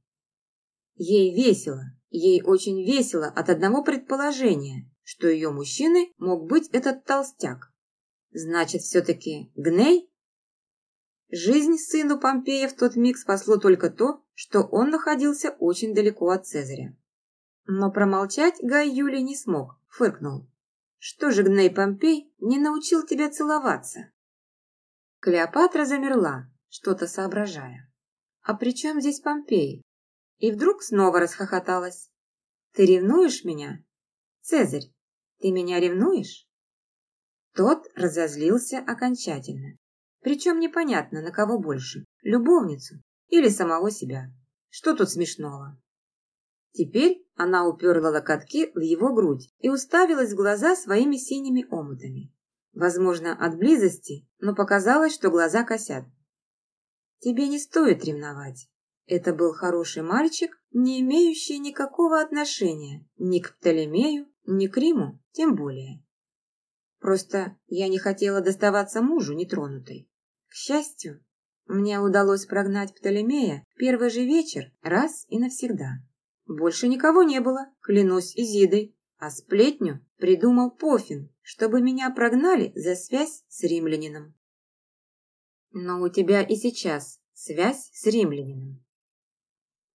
Ей весело, ей очень весело от одного предположения, что ее мужчиной мог быть этот толстяк. Значит, все-таки Гней? Жизнь сыну Помпея в тот миг спасло только то, что он находился очень далеко от Цезаря. Но промолчать Гай Юлий не смог, фыркнул. «Что же Гней Помпей не научил тебя целоваться?» Клеопатра замерла, что-то соображая. «А при чем здесь Помпей?» И вдруг снова расхохоталась. «Ты ревнуешь меня? Цезарь, ты меня ревнуешь?» Тот разозлился окончательно. Причем непонятно, на кого больше, любовницу или самого себя. Что тут смешного? Теперь она уперла локотки в его грудь и уставилась в глаза своими синими омутами. Возможно, от близости, но показалось, что глаза косят. «Тебе не стоит ревновать. Это был хороший мальчик, не имеющий никакого отношения ни к Птолемею, ни к Риму, тем более. Просто я не хотела доставаться мужу нетронутой. К счастью, мне удалось прогнать Птолемея первый же вечер раз и навсегда. Больше никого не было, клянусь Изидой, а сплетню придумал Пофин, чтобы меня прогнали за связь с римлянином. Но у тебя и сейчас связь с римлянином.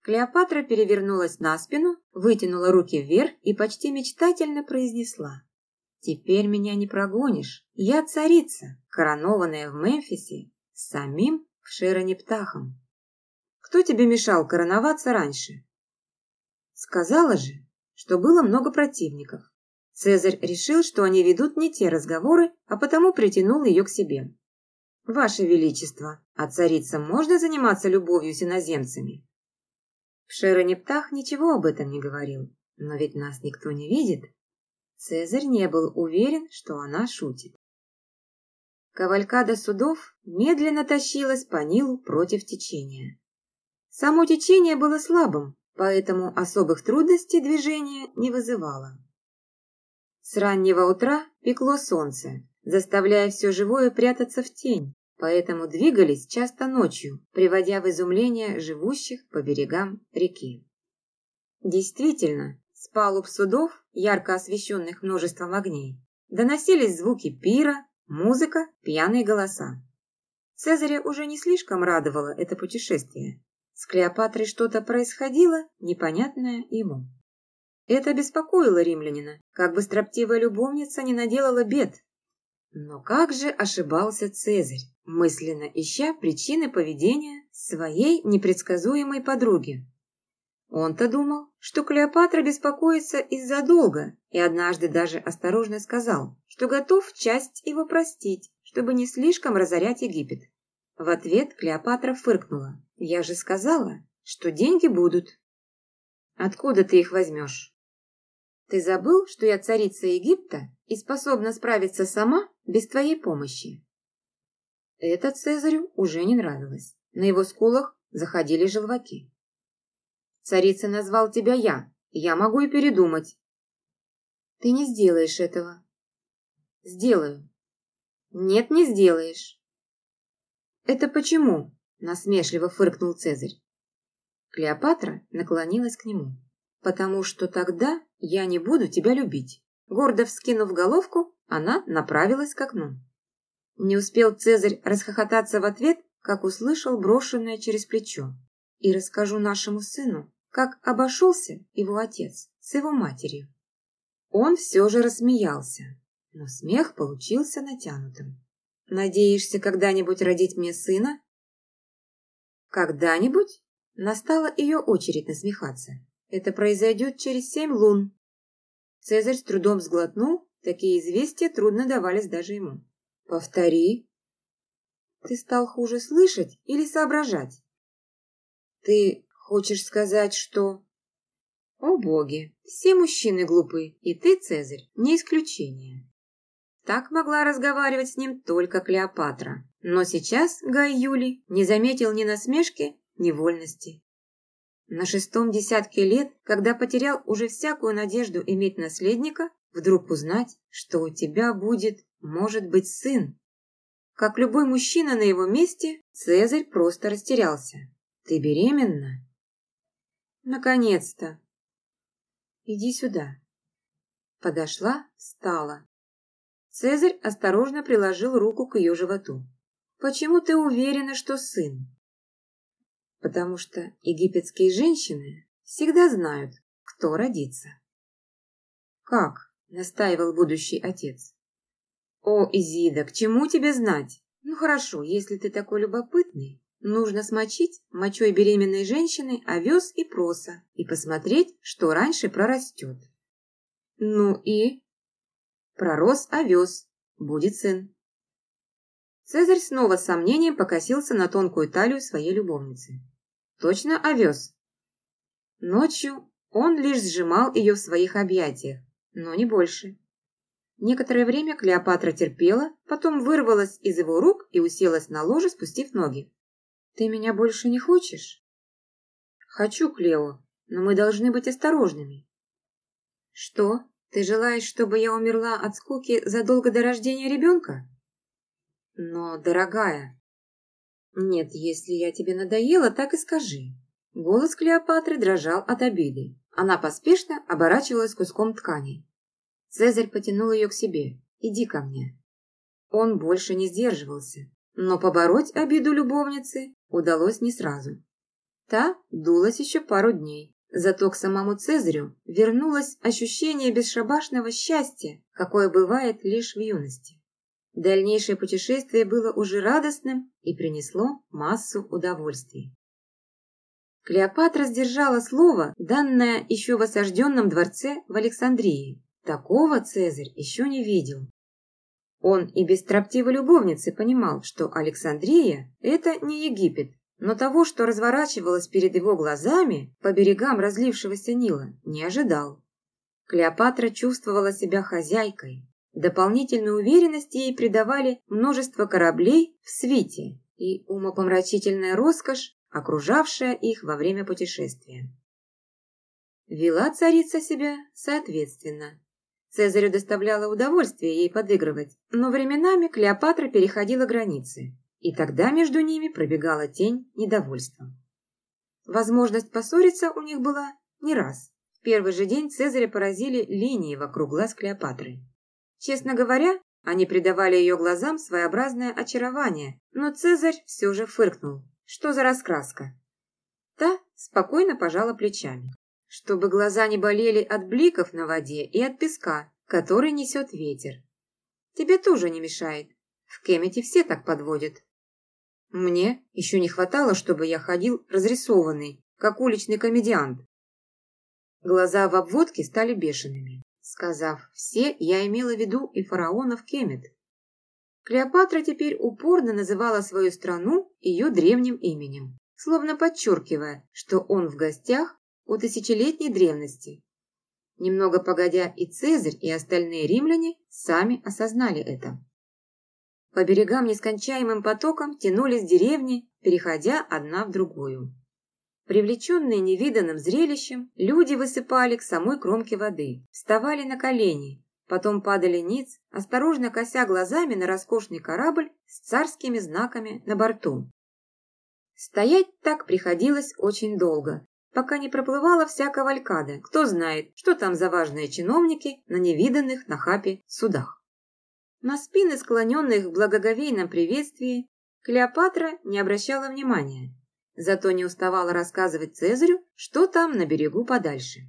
Клеопатра перевернулась на спину, вытянула руки вверх и почти мечтательно произнесла. «Теперь меня не прогонишь. Я царица, коронованная в Мемфисе, самим Шероне-Птахом. Кто тебе мешал короноваться раньше?» Сказала же, что было много противников. Цезарь решил, что они ведут не те разговоры, а потому притянул ее к себе. «Ваше Величество, а царицам можно заниматься любовью с иноземцами?» Пшероне-Птах ничего об этом не говорил, но ведь нас никто не видит. Цезарь не был уверен, что она шутит. Кавалькада судов медленно тащилась по Нилу против течения. Само течение было слабым, поэтому особых трудностей движения не вызывало. С раннего утра пекло солнце, заставляя все живое прятаться в тень, поэтому двигались часто ночью, приводя в изумление живущих по берегам реки. Действительно, с палуб судов, ярко освещенных множеством огней, доносились звуки пира, музыка, пьяные голоса. Цезаря уже не слишком радовало это путешествие. С Клеопатрой что-то происходило, непонятное ему. Это беспокоило римлянина, как бы строптивая любовница не наделала бед. Но как же ошибался Цезарь, мысленно ища причины поведения своей непредсказуемой подруги. Он-то думал, что Клеопатра беспокоится из-за долга, и однажды даже осторожно сказал, что готов часть его простить, чтобы не слишком разорять Египет. В ответ Клеопатра фыркнула. «Я же сказала, что деньги будут». «Откуда ты их возьмешь?» «Ты забыл, что я царица Египта и способна справиться сама без твоей помощи?» Это Цезарю уже не нравилось. На его скулах заходили желваки. «Царица назвал тебя я. Я могу и передумать». «Ты не сделаешь этого». «Сделаю». «Нет, не сделаешь». «Это почему?» – насмешливо фыркнул Цезарь. Клеопатра наклонилась к нему. «Потому что тогда я не буду тебя любить». Гордо вскинув головку, она направилась к окну. Не успел Цезарь расхохотаться в ответ, как услышал брошенное через плечо. «И расскажу нашему сыну, как обошелся его отец с его матерью». Он все же рассмеялся, но смех получился натянутым. Надеешься когда-нибудь родить мне сына? Когда-нибудь? Настала ее очередь насмехаться. Это произойдет через семь лун. Цезарь с трудом сглотнул, такие известия трудно давались даже ему. Повтори. Ты стал хуже слышать или соображать? Ты хочешь сказать, что... О боги, все мужчины глупы, и ты, Цезарь, не исключение. Так могла разговаривать с ним только Клеопатра. Но сейчас Гай Юлий не заметил ни насмешки, ни вольности. На шестом десятке лет, когда потерял уже всякую надежду иметь наследника, вдруг узнать, что у тебя будет, может быть, сын. Как любой мужчина на его месте, Цезарь просто растерялся. «Ты беременна?» «Наконец-то!» «Иди сюда». Подошла, встала. Цезарь осторожно приложил руку к ее животу. «Почему ты уверена, что сын?» «Потому что египетские женщины всегда знают, кто родится». «Как?» — настаивал будущий отец. «О, Изида, к чему тебе знать? Ну хорошо, если ты такой любопытный, нужно смочить мочой беременной женщины овес и проса и посмотреть, что раньше прорастет». «Ну и?» Пророс овес. Будет сын. Цезарь снова с сомнением покосился на тонкую талию своей любовницы. Точно овес. Ночью он лишь сжимал ее в своих объятиях, но не больше. Некоторое время Клеопатра терпела, потом вырвалась из его рук и уселась на ложе, спустив ноги. «Ты меня больше не хочешь?» «Хочу, Клео, но мы должны быть осторожными». «Что?» Ты желаешь, чтобы я умерла от скуки задолго до рождения ребенка? Но, дорогая... Нет, если я тебе надоела, так и скажи. Голос Клеопатры дрожал от обиды. Она поспешно оборачивалась куском ткани. Цезарь потянул ее к себе. «Иди ко мне». Он больше не сдерживался, но побороть обиду любовницы удалось не сразу. Та дулась еще пару дней, Зато к самому Цезарю вернулось ощущение бесшабашного счастья, какое бывает лишь в юности. Дальнейшее путешествие было уже радостным и принесло массу удовольствий. Клеопатра сдержала слово, данное еще в осажденном дворце в Александрии. Такого Цезарь еще не видел. Он и без строптивой любовницы понимал, что Александрия – это не Египет, но того, что разворачивалось перед его глазами по берегам разлившегося Нила, не ожидал. Клеопатра чувствовала себя хозяйкой. Дополнительную уверенность ей придавали множество кораблей в свите и умопомрачительная роскошь, окружавшая их во время путешествия. Вела царица себя соответственно. Цезарю доставляло удовольствие ей подыгрывать, но временами Клеопатра переходила границы и тогда между ними пробегала тень недовольства. Возможность поссориться у них была не раз. В первый же день Цезаря поразили линии вокруг глаз Клеопатры. Честно говоря, они придавали ее глазам своеобразное очарование, но Цезарь все же фыркнул. Что за раскраска? Та спокойно пожала плечами. Чтобы глаза не болели от бликов на воде и от песка, который несет ветер. Тебе тоже не мешает. В Кемете все так подводят. Мне еще не хватало, чтобы я ходил разрисованный, как уличный комедиант. Глаза в обводке стали бешеными. Сказав «все», я имела в виду и фараонов Кемет. Клеопатра теперь упорно называла свою страну ее древним именем, словно подчеркивая, что он в гостях у тысячелетней древности. Немного погодя и Цезарь, и остальные римляне сами осознали это. По берегам нескончаемым потоком тянулись деревни, переходя одна в другую. Привлеченные невиданным зрелищем, люди высыпали к самой кромке воды, вставали на колени, потом падали ниц, осторожно кося глазами на роскошный корабль с царскими знаками на борту. Стоять так приходилось очень долго, пока не проплывала вся кавалькада, кто знает, что там за важные чиновники на невиданных на хапе судах. На спины, склоненных в благоговейном приветствии, Клеопатра не обращала внимания, зато не уставала рассказывать Цезарю, что там на берегу подальше.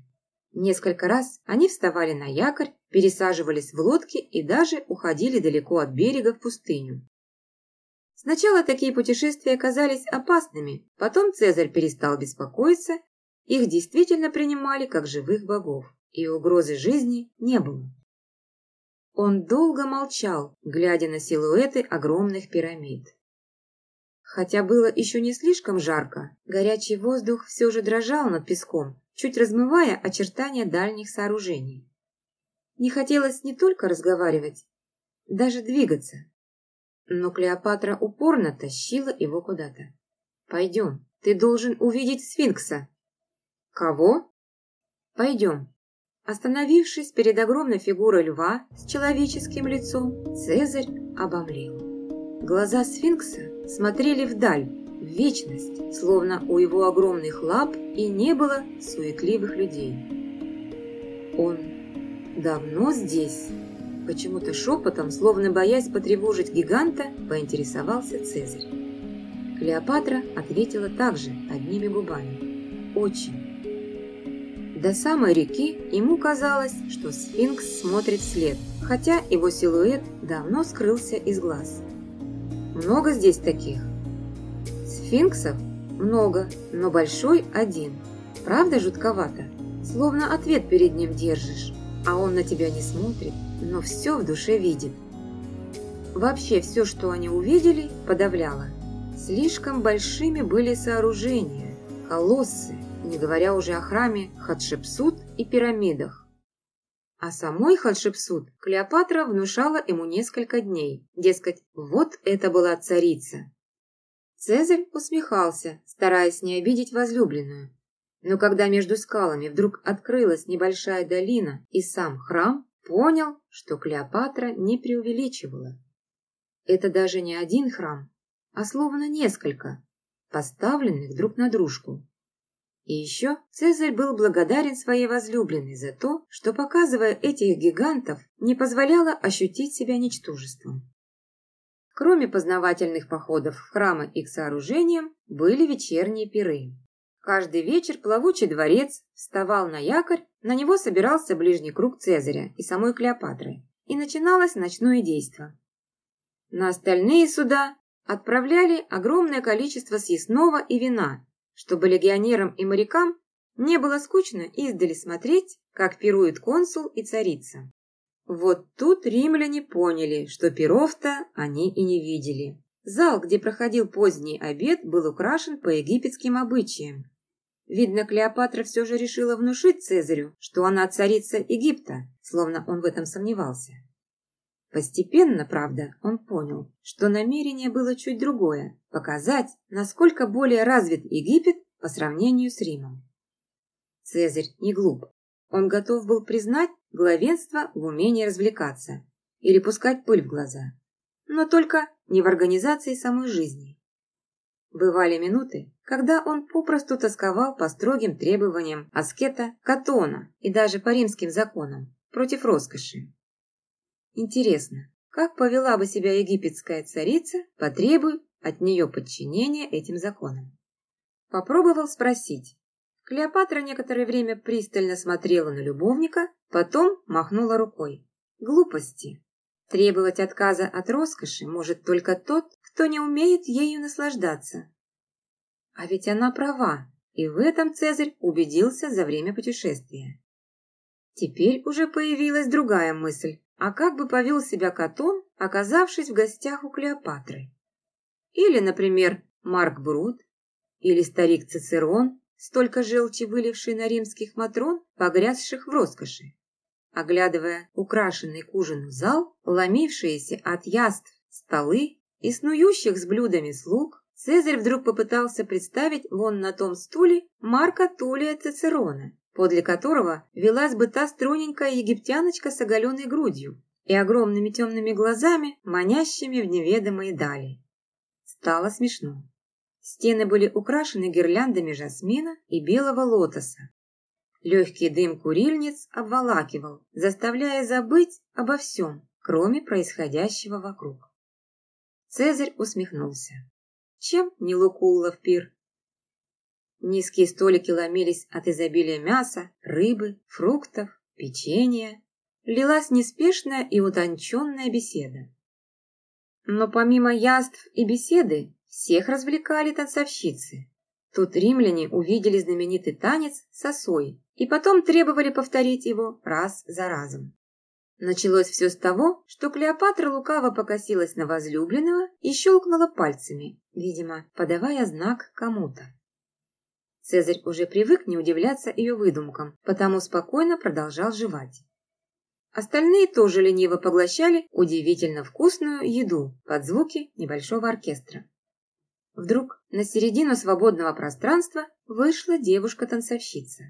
Несколько раз они вставали на якорь, пересаживались в лодки и даже уходили далеко от берега в пустыню. Сначала такие путешествия казались опасными, потом Цезарь перестал беспокоиться, их действительно принимали как живых богов, и угрозы жизни не было. Он долго молчал, глядя на силуэты огромных пирамид. Хотя было еще не слишком жарко, горячий воздух все же дрожал над песком, чуть размывая очертания дальних сооружений. Не хотелось не только разговаривать, даже двигаться. Но Клеопатра упорно тащила его куда-то. «Пойдем, ты должен увидеть сфинкса». «Кого?» «Пойдем, Остановившись перед огромной фигурой льва с человеческим лицом, Цезарь обомлел. Глаза сфинкса смотрели вдаль, в вечность, словно у его огромных лап и не было суетливых людей. Он давно здесь? Почему-то шепотом, словно боясь потревожить гиганта, поинтересовался Цезарь. Клеопатра ответила также одними губами. Очень. До самой реки ему казалось, что сфинкс смотрит вслед, хотя его силуэт давно скрылся из глаз. Много здесь таких? Сфинксов много, но большой один. Правда жутковато? Словно ответ перед ним держишь, а он на тебя не смотрит, но все в душе видит. Вообще все, что они увидели, подавляло. Слишком большими были сооружения, колоссы, не говоря уже о храме Хатшепсут и пирамидах. А самой Хатшепсут Клеопатра внушала ему несколько дней. Дескать, вот это была царица. Цезарь усмехался, стараясь не обидеть возлюбленную. Но когда между скалами вдруг открылась небольшая долина и сам храм, понял, что Клеопатра не преувеличивала. Это даже не один храм, а словно несколько, поставленных друг на дружку. И еще Цезарь был благодарен своей возлюбленной за то, что, показывая этих гигантов, не позволяла ощутить себя ничтожеством. Кроме познавательных походов в храмы и к сооружениям, были вечерние пиры. Каждый вечер плавучий дворец вставал на якорь, на него собирался ближний круг Цезаря и самой Клеопатры, и начиналось ночное действо. На остальные суда отправляли огромное количество съестного и вина, чтобы легионерам и морякам не было скучно издали смотреть, как пирует консул и царица. Вот тут римляне поняли, что пиров-то они и не видели. Зал, где проходил поздний обед, был украшен по египетским обычаям. Видно, Клеопатра все же решила внушить Цезарю, что она царица Египта, словно он в этом сомневался. Постепенно, правда, он понял, что намерение было чуть другое – показать, насколько более развит Египет по сравнению с Римом. Цезарь не глуп. Он готов был признать главенство в умении развлекаться или пускать пыль в глаза. Но только не в организации самой жизни. Бывали минуты, когда он попросту тосковал по строгим требованиям аскета Катона и даже по римским законам против роскоши. Интересно, как повела бы себя египетская царица, потребуя от нее подчинения этим законам? Попробовал спросить. Клеопатра некоторое время пристально смотрела на любовника, потом махнула рукой. Глупости. Требовать отказа от роскоши может только тот, кто не умеет ею наслаждаться. А ведь она права, и в этом Цезарь убедился за время путешествия. Теперь уже появилась другая мысль. А как бы повел себя Катон, оказавшись в гостях у Клеопатры? Или, например, Марк Брут, или старик Цицерон, столько желчи выливший на римских матрон, погрязших в роскоши. Оглядывая украшенный к ужину зал, ломившиеся от яств столы и снующих с блюдами слуг, Цезарь вдруг попытался представить вон на том стуле Марка Тулия Цицерона, подле которого велась бы та струненькая египтяночка с оголенной грудью и огромными темными глазами, манящими в неведомые дали. Стало смешно. Стены были украшены гирляндами жасмина и белого лотоса. Легкий дым курильниц обволакивал, заставляя забыть обо всем, кроме происходящего вокруг. Цезарь усмехнулся. Чем не Лукуллов пир? Низкие столики ломились от изобилия мяса, рыбы, фруктов, печенья. Лилась неспешная и утонченная беседа. Но помимо яств и беседы, всех развлекали танцовщицы. Тут римляне увидели знаменитый танец сосой и потом требовали повторить его раз за разом. Началось все с того, что Клеопатра лукаво покосилась на возлюбленного и щелкнула пальцами, видимо, подавая знак кому-то. Цезарь уже привык не удивляться ее выдумкам, потому спокойно продолжал жевать. Остальные тоже лениво поглощали удивительно вкусную еду под звуки небольшого оркестра. Вдруг на середину свободного пространства вышла девушка-танцовщица.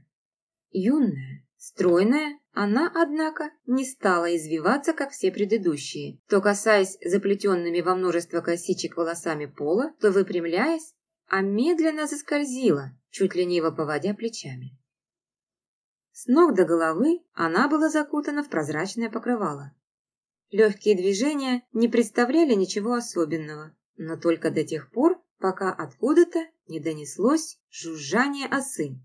Юная, Стройная, она, однако, не стала извиваться, как все предыдущие, то касаясь заплетенными во множество косичек волосами пола, то выпрямляясь, а медленно заскользила, чуть лениво поводя плечами. С ног до головы она была закутана в прозрачное покрывало. Легкие движения не представляли ничего особенного, но только до тех пор, пока откуда-то не донеслось жужжание осы.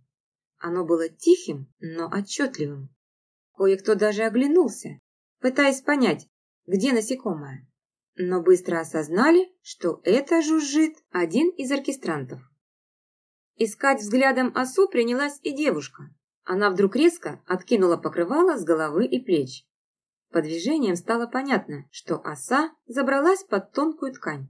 Оно было тихим, но отчетливым. Кое-кто даже оглянулся, пытаясь понять, где насекомое. Но быстро осознали, что это жужжит один из оркестрантов. Искать взглядом осу принялась и девушка. Она вдруг резко откинула покрывало с головы и плеч. По движениям стало понятно, что оса забралась под тонкую ткань.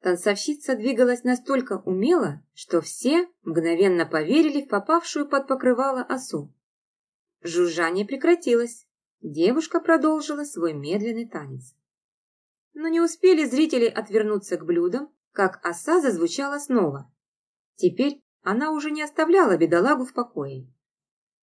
Танцовщица двигалась настолько умело, что все мгновенно поверили в попавшую под покрывало осу. Жужжание прекратилось. Девушка продолжила свой медленный танец. Но не успели зрители отвернуться к блюдам, как оса зазвучала снова. Теперь она уже не оставляла бедолагу в покое.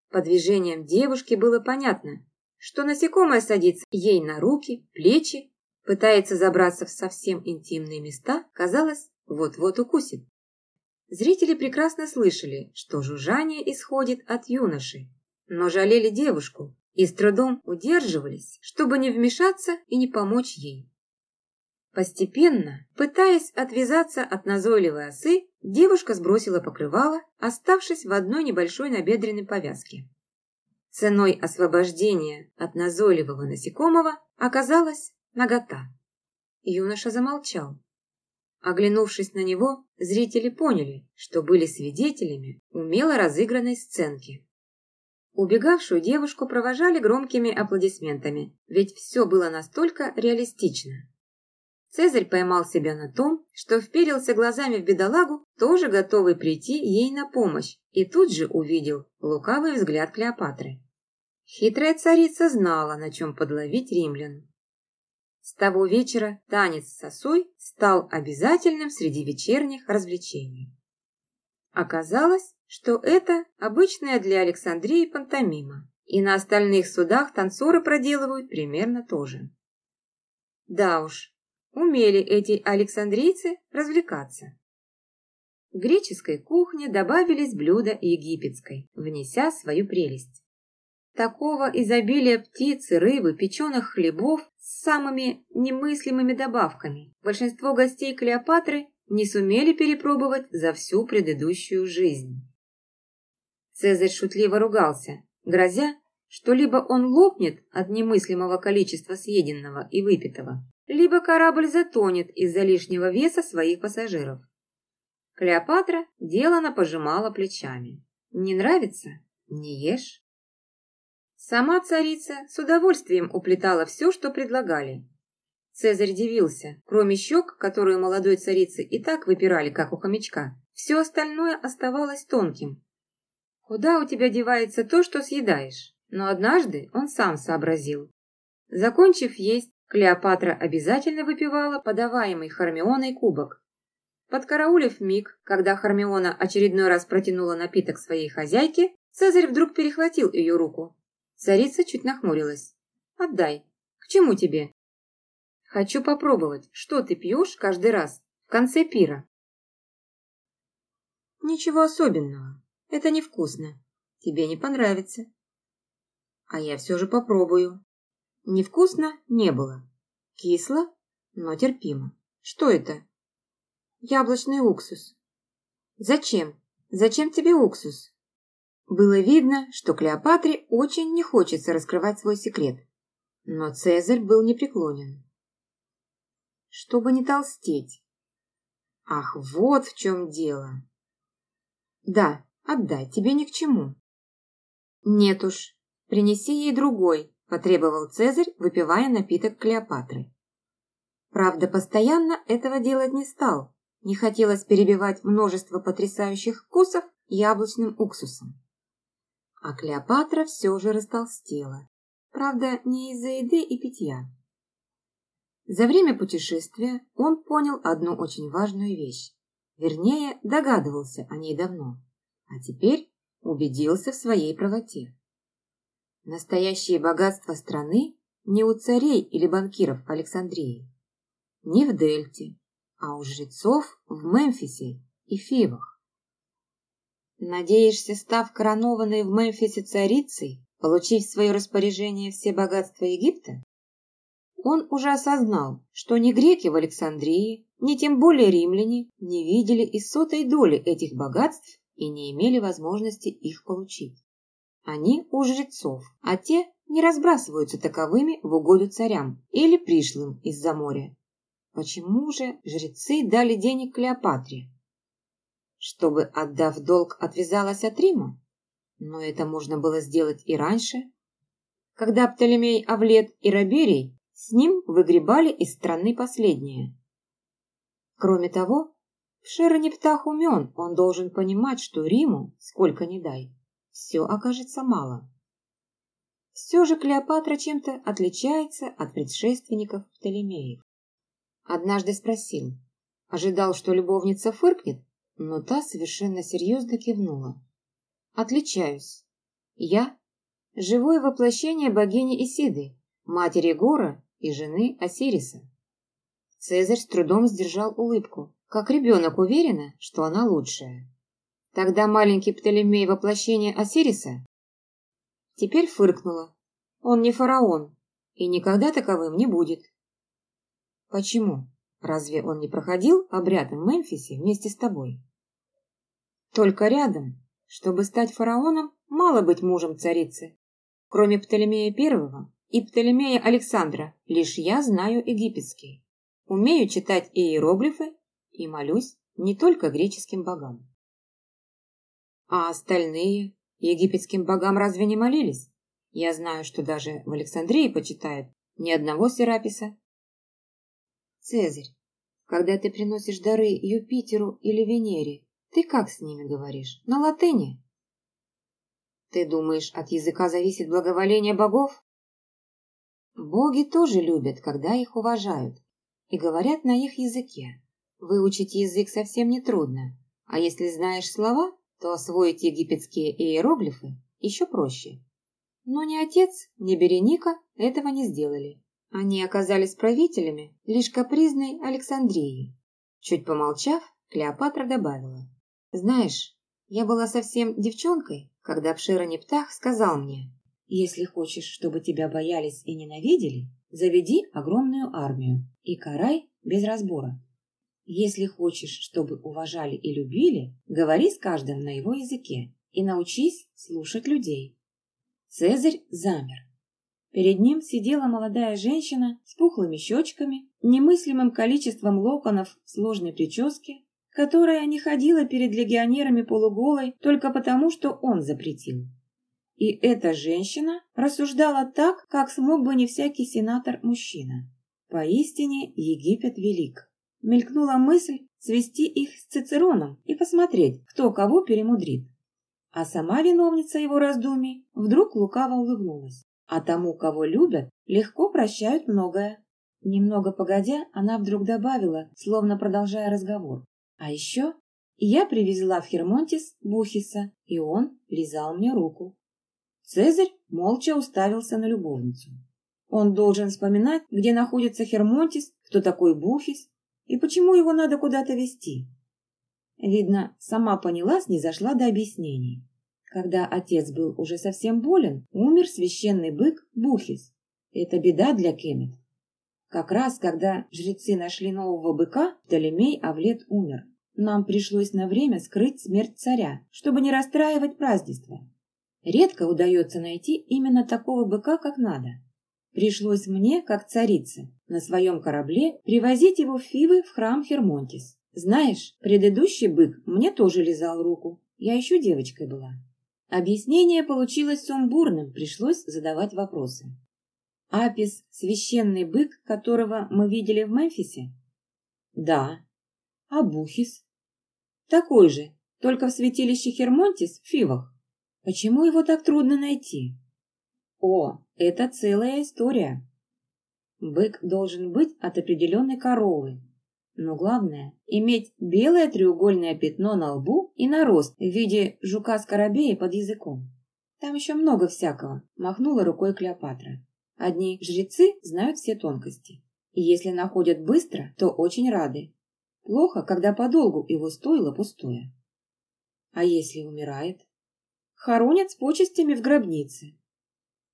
По движениям девушки было понятно, что насекомое садится ей на руки, плечи пытается забраться в совсем интимные места, казалось, вот-вот укусит. Зрители прекрасно слышали, что жужжание исходит от юноши, но жалели девушку и с трудом удерживались, чтобы не вмешаться и не помочь ей. Постепенно, пытаясь отвязаться от назойливой осы, девушка сбросила покрывало, оставшись в одной небольшой набедренной повязке. Ценой освобождения от назойливого насекомого оказалось Нагота. Юноша замолчал. Оглянувшись на него, зрители поняли, что были свидетелями умело разыгранной сценки. Убегавшую девушку провожали громкими аплодисментами, ведь все было настолько реалистично. Цезарь поймал себя на том, что вперился глазами в бедолагу, тоже готовый прийти ей на помощь, и тут же увидел лукавый взгляд Клеопатры. Хитрая царица знала, на чем подловить римлян. С того вечера танец с сосой стал обязательным среди вечерних развлечений. Оказалось, что это обычная для Александрии пантомима, и на остальных судах танцоры проделывают примерно то же. Да уж, умели эти александрийцы развлекаться. К греческой кухне добавились блюда египетской, внеся свою прелесть. Такого изобилия птицы, рыбы, печеных хлебов с самыми немыслимыми добавками. Большинство гостей Клеопатры не сумели перепробовать за всю предыдущую жизнь. Цезарь шутливо ругался, грозя, что либо он лопнет от немыслимого количества съеденного и выпитого, либо корабль затонет из-за лишнего веса своих пассажиров. Клеопатра делано пожимала плечами. Не нравится? Не ешь. Сама царица с удовольствием уплетала все, что предлагали. Цезарь дивился. Кроме щек, которые молодой царицы и так выпирали, как у хомячка, все остальное оставалось тонким. Куда у тебя девается то, что съедаешь? Но однажды он сам сообразил. Закончив есть, Клеопатра обязательно выпивала подаваемый Хармионой кубок. Подкараулив миг, когда Хармиона очередной раз протянула напиток своей хозяйке, Цезарь вдруг перехватил ее руку. Царица чуть нахмурилась. «Отдай. К чему тебе?» «Хочу попробовать, что ты пьешь каждый раз в конце пира». «Ничего особенного. Это невкусно. Тебе не понравится». «А я все же попробую». Невкусно не было. Кисло, но терпимо. Что это? Яблочный уксус. Зачем? Зачем тебе уксус? Было видно, что Клеопатре очень не хочется раскрывать свой секрет. Но Цезарь был непреклонен. Чтобы не толстеть. Ах, вот в чем дело. Да, отдай, тебе ни к чему. Нет уж, принеси ей другой, потребовал Цезарь, выпивая напиток Клеопатры. Правда, постоянно этого делать не стал. Не хотелось перебивать множество потрясающих вкусов яблочным уксусом. А Клеопатра все же растолстела. Правда, не из-за еды и питья. За время путешествия он понял одну очень важную вещь. Вернее, догадывался о ней давно. А теперь убедился в своей правоте. Настоящее богатство страны не у царей или банкиров Александрии, не в Дельте, а у жрецов в Мемфисе и Фивах. Надеешься, став коронованной в Мемфисе царицей, получить в свое распоряжение все богатства Египта? Он уже осознал, что ни греки в Александрии, ни тем более римляне не видели и сотой доли этих богатств и не имели возможности их получить. Они у жрецов, а те не разбрасываются таковыми в угоду царям или пришлым из-за моря. Почему же жрецы дали денег Клеопатре? Чтобы, отдав долг, отвязалась от Рима? Но это можно было сделать и раньше, когда Птолемей Авлет и Раберий с ним выгребали из страны последнее. Кроме того, Пшерониптах умен, он должен понимать, что Риму, сколько ни дай, все окажется мало. Все же Клеопатра чем-то отличается от предшественников Птолемеев. Однажды спросил, ожидал, что любовница фыркнет, но та совершенно серьезно кивнула. Отличаюсь. Я – живое воплощение богини Исиды, матери Гора и жены Осириса. Цезарь с трудом сдержал улыбку, как ребенок уверена, что она лучшая. Тогда маленький Птолемей воплощение Осириса теперь фыркнула. Он не фараон и никогда таковым не будет. Почему? Разве он не проходил обряд в Мемфисе вместе с тобой? Только рядом. Чтобы стать фараоном, мало быть мужем царицы. Кроме Птолемея Первого и Птолемея Александра, лишь я знаю египетский. Умею читать иероглифы и молюсь не только греческим богам. А остальные египетским богам разве не молились? Я знаю, что даже в Александрии почитают ни одного Сераписа Цезарь, когда ты приносишь дары Юпитеру или Венере, ты как с ними говоришь? На латыни? Ты думаешь, от языка зависит благоволение богов? Боги тоже любят, когда их уважают, и говорят на их языке. Выучить язык совсем не трудно, а если знаешь слова, то освоить египетские иероглифы еще проще. Но ни отец, ни Береника этого не сделали. Они оказались правителями лишь капризной Александрии. Чуть помолчав, Клеопатра добавила. «Знаешь, я была совсем девчонкой, когда Пширониптах сказал мне, если хочешь, чтобы тебя боялись и ненавидели, заведи огромную армию и карай без разбора. Если хочешь, чтобы уважали и любили, говори с каждым на его языке и научись слушать людей». Цезарь замер. Перед ним сидела молодая женщина с пухлыми щечками, немыслимым количеством локонов сложной прически, которая не ходила перед легионерами полуголой только потому, что он запретил. И эта женщина рассуждала так, как смог бы не всякий сенатор-мужчина. Поистине Египет велик. Мелькнула мысль свести их с Цицероном и посмотреть, кто кого перемудрит. А сама виновница его раздумий вдруг лукаво улыбнулась. А тому, кого любят, легко прощают многое. Немного погодя, она вдруг добавила, словно продолжая разговор. А еще я привезла в Хермонтис Бухиса, и он лизал мне руку. Цезарь молча уставился на любовницу. Он должен вспоминать, где находится Хермонтис, кто такой Бухис и почему его надо куда-то везти. Видно, сама поняла, снизошла до объяснений. Когда отец был уже совсем болен, умер священный бык Бухис. Это беда для Кемет. Как раз, когда жрецы нашли нового быка, Птолемей Авлет умер. Нам пришлось на время скрыть смерть царя, чтобы не расстраивать празднество. Редко удается найти именно такого быка, как надо. Пришлось мне, как царице, на своем корабле привозить его в Фивы в храм Хермонтис. Знаешь, предыдущий бык мне тоже лизал руку. Я еще девочкой была. Объяснение получилось сумбурным, пришлось задавать вопросы. Апис – священный бык, которого мы видели в Мемфисе? Да. А Бухис? Такой же, только в святилище Хермонтис в Фивах. Почему его так трудно найти? О, это целая история. Бык должен быть от определенной коровы, но главное – иметь белое треугольное пятно на лбу и нарост в виде жука-скоробея под языком. Там еще много всякого, махнула рукой Клеопатра. Одни жрецы знают все тонкости. И если находят быстро, то очень рады. Плохо, когда подолгу его стоило пустое. А если умирает? Хоронят с почестями в гробнице.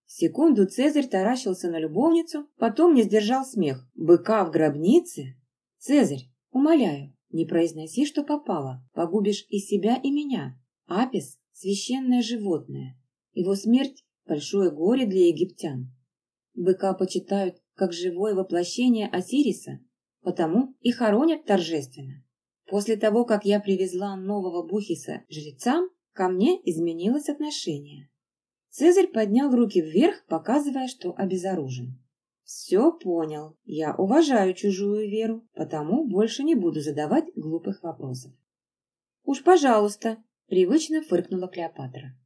Секунду Цезарь таращился на любовницу, потом не сдержал смех. Быка в гробнице? Цезарь, умоляю, не произноси, что попало. Погубишь и себя, и меня. Апис – священное животное. Его смерть – большое горе для египтян. Быка почитают как живое воплощение Осириса, потому и хоронят торжественно. После того, как я привезла нового Бухиса жрецам, ко мне изменилось отношение. Цезарь поднял руки вверх, показывая, что обезоружен. «Все понял. Я уважаю чужую веру, потому больше не буду задавать глупых вопросов». «Уж пожалуйста», — привычно фыркнула Клеопатра.